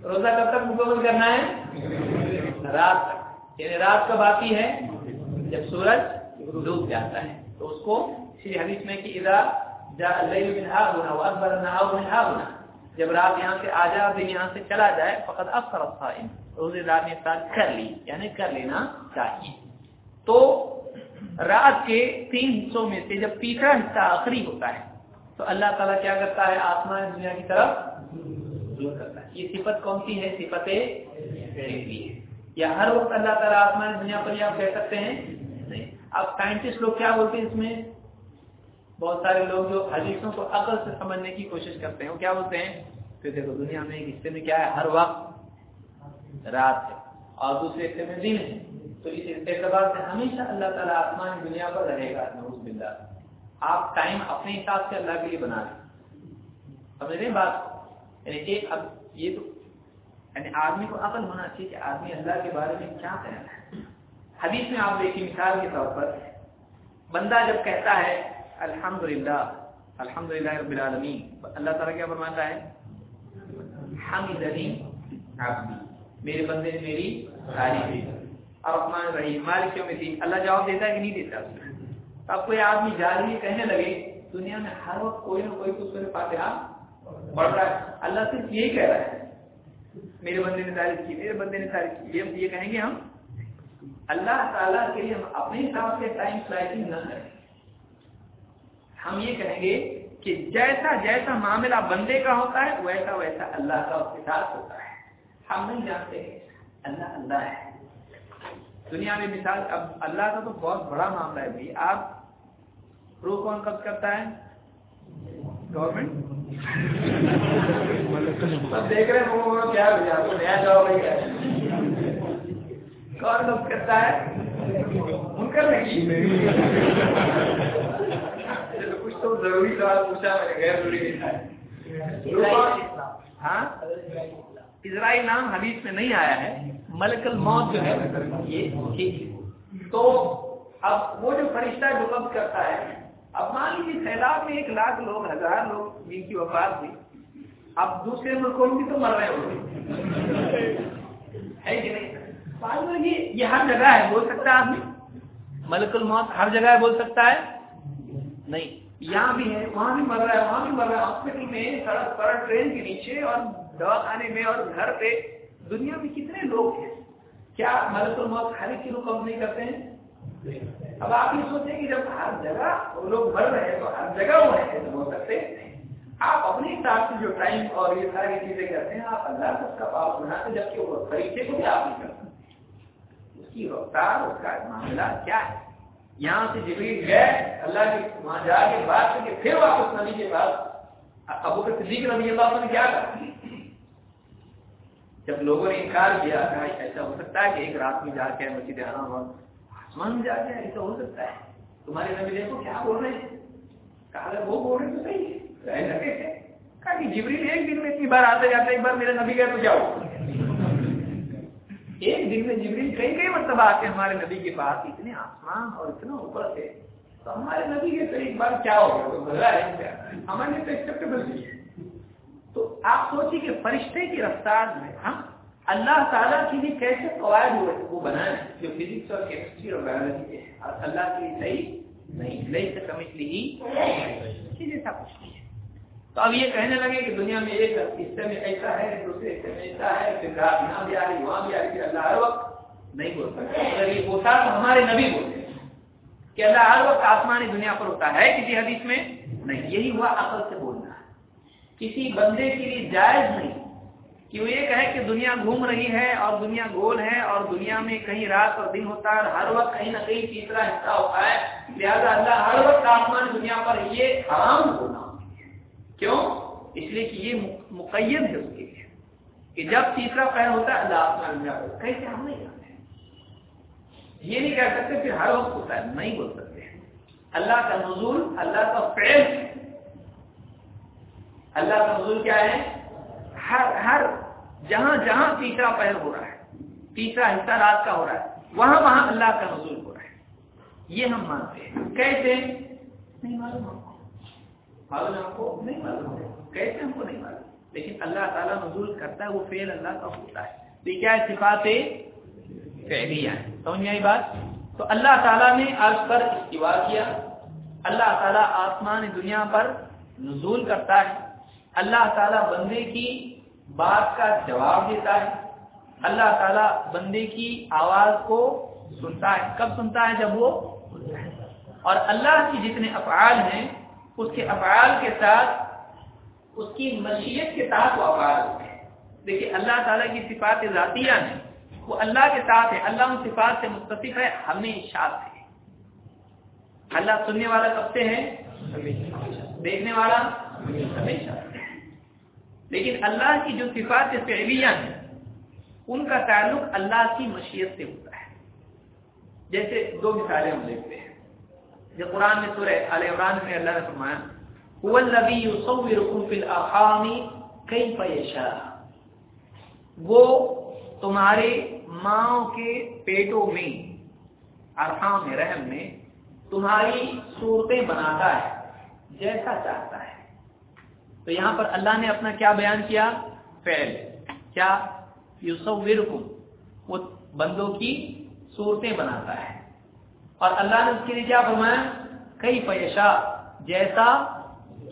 روزہ کب تک مکمل کرنا ہے؟ رات تک۔ یعنی رات کب آتی ہے؟ جب سورج ڈوب جاتا ہے۔ تو اس کو اسی حدیث میں کہ اذا جاء الليل من ها هنا واكبر النهار من جب رات یہاں سے آ جائے دن یہاں سے چلا جائے فقط افطر روزے دار نے افطار کر لی یعنی کر لینا چاہیے۔ تو رات کے تین حصوں میں سے جب تیسرا حصہ آخری ہوتا ہے، تو اللہ تعالیٰ کیا کرتا ہے؟ آسمان دنیا کی طرف کرتا ہے۔ یہ صفت کون سی ہے؟ صفت ہے۔ یا ہر وقت اللہ تعالیٰ آسمان دنیا پر آپ کہہ سکتے ہیں؟ نہیں۔ اب سائنٹسٹ لوگ کیا بولتے ہیں اس میں؟ بہت سارے لوگ جو حدیثوں کو عقل سے سمجھنے کی کوشش کرتے ہیں، وہ کیا بولتے ہیں؟ کہ دیکھو، دنیا میں ایک حصے میں کیا ہے؟ ہر وقت رات ہے۔ اور دوسرے حصے میں دن ہے۔ تو اس اعتبار سے ہمیشہ اللہ تعالیٰ آسمان دنیا پر رہے گا نوز بلّہ آپ ٹائم اپنے حساب سے اللہ کے لیے بنا لیں۔ سمجھ رہے بات؟ یعنی کہ اب یہ تو یعنی آدمی کو عقل ہونا چاہیے کہ آدمی اللہ کے بارے میں کیا کہنا ہے۔ حدیث میں آپ دیکھیے مثال کے طور پر، بندہ جب کہتا ہے الحمد للہ الحمد للہ رب العالمین، اللہ تعالیٰ کیا فرماتا ہے؟ حمدنی عبدی، میرے بندے نے میری تعریف الرحمن الرحیم، مالک یوم الدین۔ اللہ جواب دیتا ہے کہ نہیں دیتا۔ اب کوئی آدمی جاری کہنے لگے، دنیا میں ہر وقت کوئی نہ کوئی کچھ فاتحہ پڑھ رہا ہے۔ اللہ صرف یہی کہہ رہا ہے۔ میرے بندے نے تعریف کی، میرے بندے نے تعریف کی۔ یہ کہیں گے ہم؟ اللہ تعالیٰ کے لیے ہم اپنے حساب سے ٹائم سلائٹنگ نہ کریں۔ ہم یہ کہیں گے کہ جیسا جیسا معاملہ بندے کا ہوتا ہے، ویسا ویسا اللہ کا اس کے ساتھ ہوتا ہے۔ ہم نہیں جانتے اللہ اللہ ہے۔ دنیا میں مثال اب اللہ کا تو بہت بڑا معاملہ ہے بھائی آپ رو کون قبض کرتا ہے؟ گورنمنٹ دیکھ رہے ہیں کیا نیا جواب کون قبض کرتا ہے؟ ان کر لگی کچھ تو ضروری سوال پوچھا میں نے غیر ضروری ہاں؟ اسرائیل نام حدیث میں نہیں آیا ہے۔ ملک الموت جو ہے، یہ ٹھیک تو اب وہ جو فرشتہ جو قبض کرتا ہے، اب مان لیجیے سیلاب میں ایک لاکھ لوگ، ہزار لوگ جن کی وفات ہوئی، اب دوسرے ملکوں میں بھی تو مر رہے ہوگے ہے کہ نہیں؟ یہ ہر جگہ ہے، بول سکتا ہے آدمی۔ ملک الموت ہر جگہ بول سکتا ہے؟ نہیں۔ یہاں بھی ہے، وہاں بھی مر رہا ہے، وہاں بھی مر رہا ہے۔ ہاسپٹل میں، سڑک پر، ٹرین کے نیچے اور دوا خانے میں اور گھر پہ۔ دنیا میں کتنے لوگ ہیں؟ کیا ملک الموت ہر ایک لوگ کم نہیں کرتے ہیں؟ اب آپ یہ سوچیں کہ جب ہر جگہ لوگ مر رہے ہیں تو ہر جگہ وہ ہے تو ہو سکتے آپ اپنے حساب سے جو ٹائم اور یہ ساری چیزیں کرتے ہیں، آپ اللہ کو اس کا پاپ بناتے جبکہ وہ طریقے کو بھی آپ نہیں کرتے۔ اس کی رفتار، اس کا معاملہ کیا ہے؟ یہاں سے جبریل گئے، اللہ کے وہاں جا کے بات کر کے پھر واپس نبی کے پاس ابو کے صدیق رضی اللہ عنہ نے کیا کہا؟ جب لوگوں نے انکار کیا، کہا ایسا ہو سکتا ہے کہ ایک رات میں جا کے مسجد حرام اور آسمان میں جا کے ایسا ہو سکتا ہے؟ تمہارے نبی دیکھو کیا بول رہے ہیں۔ کہا وہ بول رہے تو صحیح ہے۔ کہا کہ جبریل ایک دن میں اتنی بار آتے جاتے ایک بار میرے نبی گئے تو جاؤ ایک دن میں جبریل کئی کئی مرتبہ آتے ہمارے نبی کے پاس، اتنے آسمان اور اتنا اوپر تھے تو ہمارے نبی کے ایک بار کیا ہوگا ہمارے لیے تو ایکسپٹیبل نہیں ہے تو آپ سوچیے کہ فرشتے کی رفتار میں ہم اللہ تعالیٰ کے لیے کیسے قواعد ہوئے؟ وہ بنائے جو فزکس اور کیمسٹری اور بایولوجی کے اور اللہ کے لیے صحیح نہیں نہیں سے سمجھ لی جیسا کچھ نہیں ہے تو اب یہ کہنے لگے کہ دنیا میں ایک حصے میں ایسا ہے، دوسرے حصے میں ایسا ہے، پھر یہاں بھی آ رہی، وہاں بھی آ رہی اللہ ہر وقت نہیں بول سکتا اگر یہ ہوتا تو ہمارے نبی بولتے کہ اللہ ہر وقت آسمانی دنیا پر ہوتا ہے، کسی حدیث میں نہیں۔ یہی ہوا عقل سے بولنا۔ کسی بندے کے لیے جائز نہیں کہ وہ یہ کہے کہ دنیا گھوم رہی ہے اور دنیا گول ہے اور دنیا میں کہیں رات اور دن ہوتا ہے اور ہر وقت کہیں نہ کہیں تیسرا حصہ ہوتا ہے، لہٰذا اللہ ہر وقت آسمان دنیا پر یہ حرام ہونا کیوں؟ اس لیے کہ یہ مقید ہے اس کے لیے کہ جب تیسرا پہر ہوتا ہے، اللہ آسمان میں کیسے ہم نہیں جانتے؟ یہ نہیں کہہ سکتے، پھر ہر وقت ہوتا ہے، نہیں بول سکتے۔ اللہ کا نزول، اللہ کا فعل اللہ کا نزول کیا ہے؟ ہر ہر جہاں جہاں تیسرا پہر ہو رہا ہے، تیسرا حصہ رات کا ہو رہا ہے، وہاں وہاں اللہ کا نزول ہو رہا ہے۔ یہ ہم مانتے ہیں۔ کیسے؟ نہیں معلوم ہم کو۔ معلوم ہم کو؟ نہیں معلوم کیسے ہم کو نہیں معلوم؟ لیکن اللہ تعالیٰ نزول کرتا ہے، وہ فعل اللہ کا ہوتا ہے۔ تو یہ کیا ہے؟ صفات فعلیہ۔ ہے سمجھ میں آئی بات؟ تو اللہ تعالیٰ نے عرض پر استوا کیا۔ اللہ تعالیٰ آسمان دنیا پر نزول کرتا ہے۔ اللہ تعالیٰ بندے کی بات کا جواب دیتا ہے۔ اللہ تعالیٰ بندے کی آواز کو سنتا ہے۔ کب سنتا ہے؟ جب وہ اور اللہ کی جتنے افعال ہیں، اس کے افعال کے ساتھ، اس کی مشیت کے ساتھ وہ افعال ہوتے ہیں۔ دیکھیے، اللہ تعالیٰ کی صفات ذاتیہ ہیں۔ وہ اللہ کے ساتھ ہے اللہ ان صفات سے متصف ہے۔ ہمیشہ سے۔ اللہ سننے والا کب سے ہے؟ دیکھنے والا ہمیشہ لیکن اللہ کی جو صفات فعلیہ ہیں، ان کا تعلق اللہ کی مشیت سے ہوتا ہے۔ جیسے دو مثالیں ہم دیکھتے ہیں۔ جو قرآن میں سورہ عال عمران میں اللہ نے فرمایا، هو الذي يصوركم في الارحام كيف يشاء وہ تمہارے ماں کے پیٹوں میں، ارحام میں رحم میں تمہاری صورتیں بناتا ہے، جیسا چاہتا ہے۔ تو یہاں پر اللہ نے اپنا کیا بیان کیا؟ فعل. کیا یصورکم؟ وہ بندوں کی صورتیں بناتا ہے۔ اور اللہ نے اس کے لیے کیا فرمایا؟ کئی پیشہ جیسا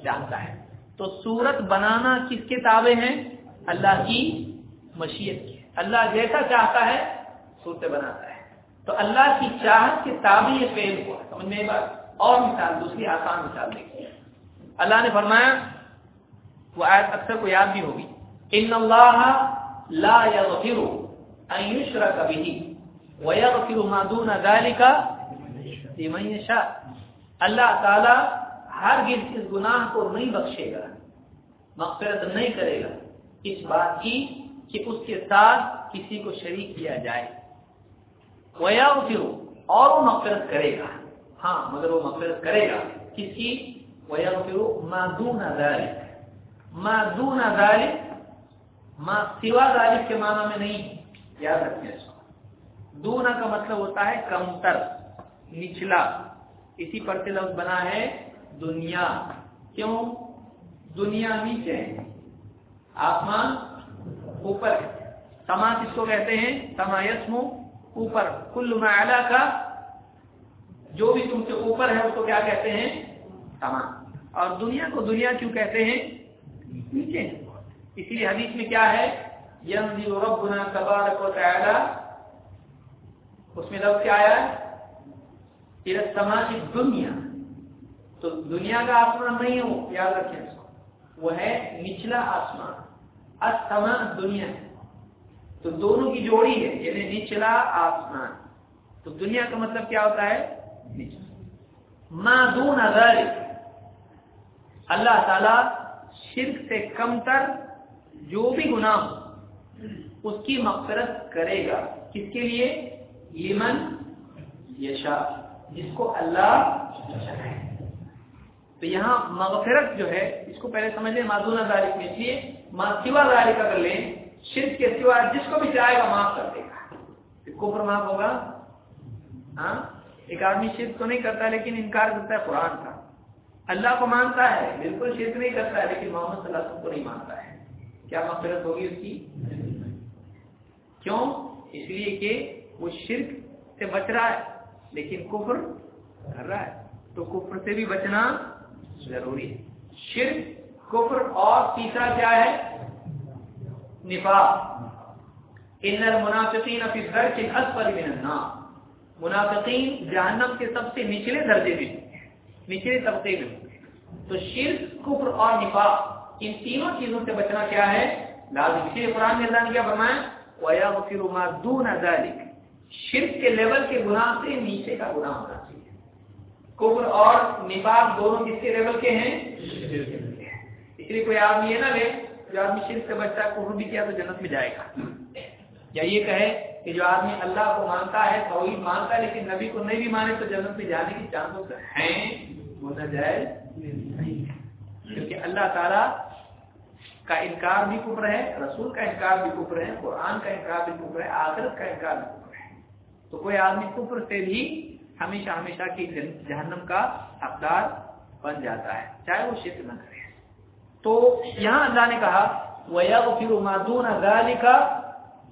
چاہتا ہے۔ تو صورت بنانا کس کے تابع ہیں؟ اللہ کی مشیت کی اللہ جیسا چاہتا ہے، صورتیں بناتا ہے۔ تو اللہ کی چاہت کے تابع یہ فیل ہوا۔ سمجھ میں بات؟ اور مثال، دوسری آسان مثال دیکھیے۔ اللہ نے فرمایا وہ آیت اکثر کو یاد بھی ہوگی۔ ان اللہ لا يغفر ان يشرك به ويغفر ما دون ذلك لمن يشاء۔ اللہ تعالی ہرگز اس گناہ کو نہیں بخشے گا، مغفرت نہیں کرے گا۔ اس بات کی کہ اس کے ساتھ کسی کو شریک کیا جائے۔ وَيَغْفِرُ اور وہ مغفرت کرے گا۔ ہاں مگر وہ مغفرت کرے گا کس کی؟ وَيَغْفِرُ مَا دُونَ ذَلِكَ۔ مَا دُونَ ذَلِكَ ماں سوا ذالک کے معنی میں نہیں، یاد رکھیں اس کو۔ دونا کا مطلب ہوتا ہے کمتر نچلا۔ اسی پر سے لفظ بنا ہے دنیا۔ کیوں؟ دنیا نیچے ہے۔ آسمان اوپر ہے۔ سما کس کو کہتے ہیں؟ سما یسمو اوپر۔ کل معلا کا، جو بھی تم سے اوپر ہے، اس کو کیا کہتے ہیں؟ سما۔ اور دنیا کو دنیا کیوں کہتے ہیں؟ نیچے۔ ہے اسی لیے حدیث میں کیا ہے؟ یمزی ربنا تبارک و تعالی اس میں لفظ کیا آیا؟ ہے سماجی دنیا تو دنیا کا آسمان نہیں ہو یاد رکھیں اس کو۔ وہ ہے نچلا آسمان۔ اسما دنیا تو دونوں کی جوڑی ہے یعنی نچلا آسمان۔ تو دنیا کا مطلب کیا ہوتا ہے؟ دون ذلك۔ اللہ تعالی شرک سے کم تر جو بھی گناہ ہو، اس کی مغفرت کرے گا۔ کس کے لیے؟ یمن یشا جس کو اللہ تو یہاں مغفرت جو ہے، اس کو پہلے سمجھ لیں معذون ذالک میں۔ لیے سوا ذالک اگر لیں، شرک کے سوا جس کو بھی چاہے گا معاف کر دے گا۔ کفر معاف ہوگا۔ ہاں؟ ایک آدمی شرک تو نہیں کرتا، لیکن انکار کرتا ہے قرآن کا اللہ کو مانتا ہے، بالکل شرک نہیں کرتا ہے، لیکن محمد صلی اللہ علیہ وسلم کو نہیں مانتا ہے۔ کیا مغفرت ہوگی اس کی؟ کیوں؟ اس لیے کہ وہ شرک سے بچ رہا ہے، لیکن کفر کر رہا ہے۔ تو کفر سے بھی بچنا ضروری ہے۔ شرک، کفر اور تیسرا کیا ہے؟ نفاق۔ ان المنافقین فی الدرک الاسفل من النار۔ منافقین جہنم کے سب سے نچلے درجے میں نچلے طبقے میں۔ تو شرک کفر اور نفاق ان تینوں چیزوں سے بچنا کیا ہے؟ لازم۔ اسی لیے قرآن میں اللہ نے کیا فرمایا وَيَغْفِرُ مَا دُونَ ذَلِكَ۔ شرک کے لیول کے گناہ سے نیچے کا گناہ ہونا چاہیے۔ کفر اور نفاق دونوں کس کے لیول کے ہیں؟ اس لیے کوئی آدمی ہے نا لے جو آدمی شرک سے بچتا ہے کفر بھی کیا تو جنت میں جائے گا۔ یا یہ کہے کہ جو آدمی اللہ کو مانتا ہے توحید مانتا ہے لیکن نبی کو نہیں بھی مانے تو جنت میں جانے کی چانسز ہیں۔ وہ نجائز نہیں۔ کیونکہ اللہ تعالی کا انکار بھی کفر ہے، رسول کا انکار بھی کفر ہے، قرآن کا انکار بھی کفر ہے، آخرت کا انکار بھی کفر ہے۔ تو کوئی آدمی کفر سے بھی ہمیشہ ہمیشہ کی جہنم کا حقدار بن جاتا ہے، چاہے وہ شرک نہ کرے۔ تو یہاں اللہ نے کہا، وَيَغْفِرُ مَا دُونَ ذَلِكَ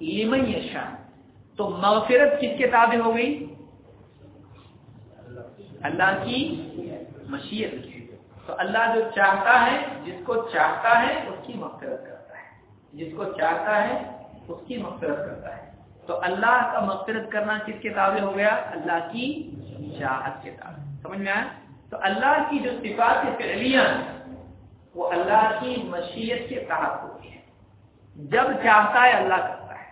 لِمَنْ يَشَاءُ۔ تو مغفرت کس کے تابع ہو گئی اللہ کی مشیت کی تو اللہ جو چاہتا ہے، جس کو چاہتا ہے، اس کی مغفرت کرتا ہے۔ جس کو چاہتا ہے، اس کی مغفرت کرتا ہے۔ تو اللہ کا مغفرت کرنا کس کے تابع ہو گیا؟ اللہ کی چاہت کے تابع۔ سمجھ میں آیا؟ تو اللہ کی جو صفات فعلیاں ہیں وہ اللہ کی مشیت کے تحت ہوتی ہے جب چاہتا ہے، اللہ کرتا ہے۔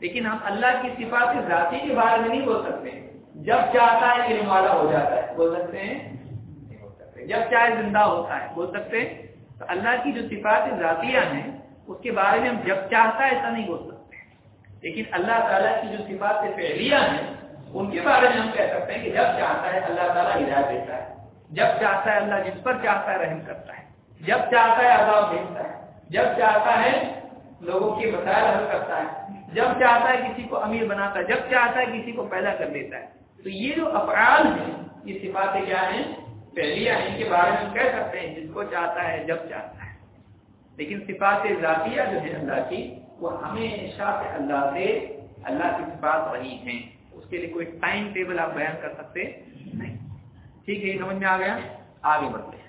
لیکن ہم اللہ کی صفات ذاتی کے بارے میں نہیں بول سکتے۔ جب چاہتا ہے، علم والا ہو جاتا ہے۔ بول سکتے ہیں جب چاہے زندہ ہوتا ہے، بول سکتے ہیں؟ تو اللہ کی جو صفات ذاتیہ ہیں، اس کے بارے میں ہم جب چاہتا ہے ایسا نہیں بول سکتے۔ لیکن اللہ تعالیٰ کی جو صفات فعلیہ ہیں، ان کے بارے میں ہم کہہ سکتے ہیں کہ جب چاہتا ہے اللہ تعالیٰ ہدایت دیتا ہے۔ جب چاہتا ہے اللہ جس پر چاہتا ہے رحم کرتا ہے۔ جب چاہتا ہے عذاب بھیجتا ہے۔ جب چاہتا ہے لوگوں کے مسائل حل کرتا ہے۔ جب چاہتا ہے کسی کو امیر بناتا ہے۔ جب چاہتا ہے کسی کو پیدا کر دیتا ہے۔ تو یہ جو افعال ہیں، یہ صفاتیں کیا ہیں؟ پہلی ان کے بارے میں کہہ سکتے ہیں، جس کو چاہتا ہے، جب چاہتا ہے۔ لیکن صفات ذاتیہ جو ہے اللہ کی، وہ ہمیشہ سے اللہ سے، اللہ کی صفات وہی ہیں۔ اس کے لیے کوئی ٹائم ٹیبل آپ بیان کر سکتے نہیں۔ ٹھیک ہے، یہ سمجھ میں آ گیا؟ آگے بڑھتے ہیں۔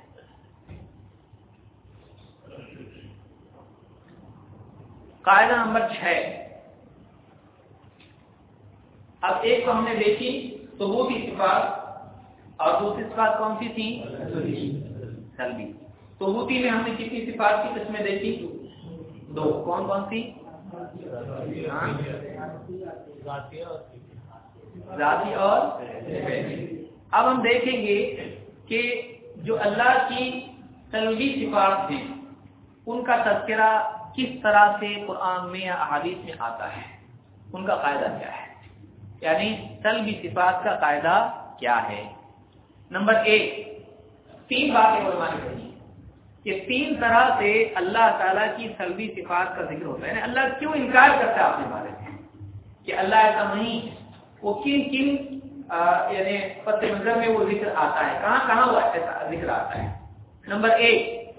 قاعدہ نمبر چھ۔ اب ایک تو ہم نے دیکھی تو وہ بھی صفات اور دوسری صفات کون سی تھی؟ سلبی۔ تو ہوتی میں ہم نے کتنی صفات کی؟ قسمیں دیکھی۔ دو۔ کون کون سی؟ ہاں؟ ذاتی اور اب ہم دیکھیں گے کہ جو اللہ کی سلبی صفات ہیں، ان کا تذکرہ کس طرح سے قرآن میں یا احادیث میں آتا ہے؟ ان کا قاعدہ کیا ہے؟ یعنی سلبی صفات کا قاعدہ کیا ہے؟ نمبر ایک، تین باتیں علماء نے کہی کہ تین طرح سے اللہ تعالیٰ کی سلبی صفات کا ذکر ہوتا ہے۔ یعنی اللہ کیوں انکار کرتا ہے اپنے بارے میں؟ کہ اللہ ایسا نہیں وہ کن کن یعنی پس منظر میں وہ ذکر آتا ہے۔ کہاں کہاں وہ ایسا ذکر آتا ہے؟ نمبر ایک،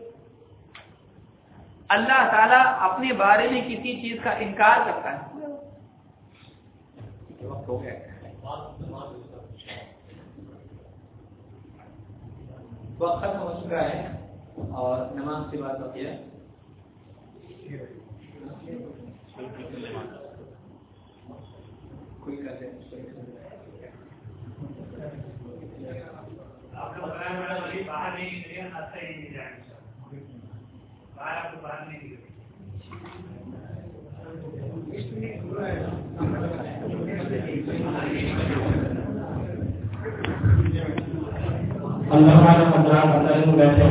اللہ تعالیٰ اپنے بارے میں کسی چیز کا انکار کرتا ہے۔ وقت ختم ہو چکا ہے اور نماز سے بات ہوتی ہے۔ کوئی کہتے آپ کا بتایا باہر نہیں اللہ تعالیٰ کا بیٹھے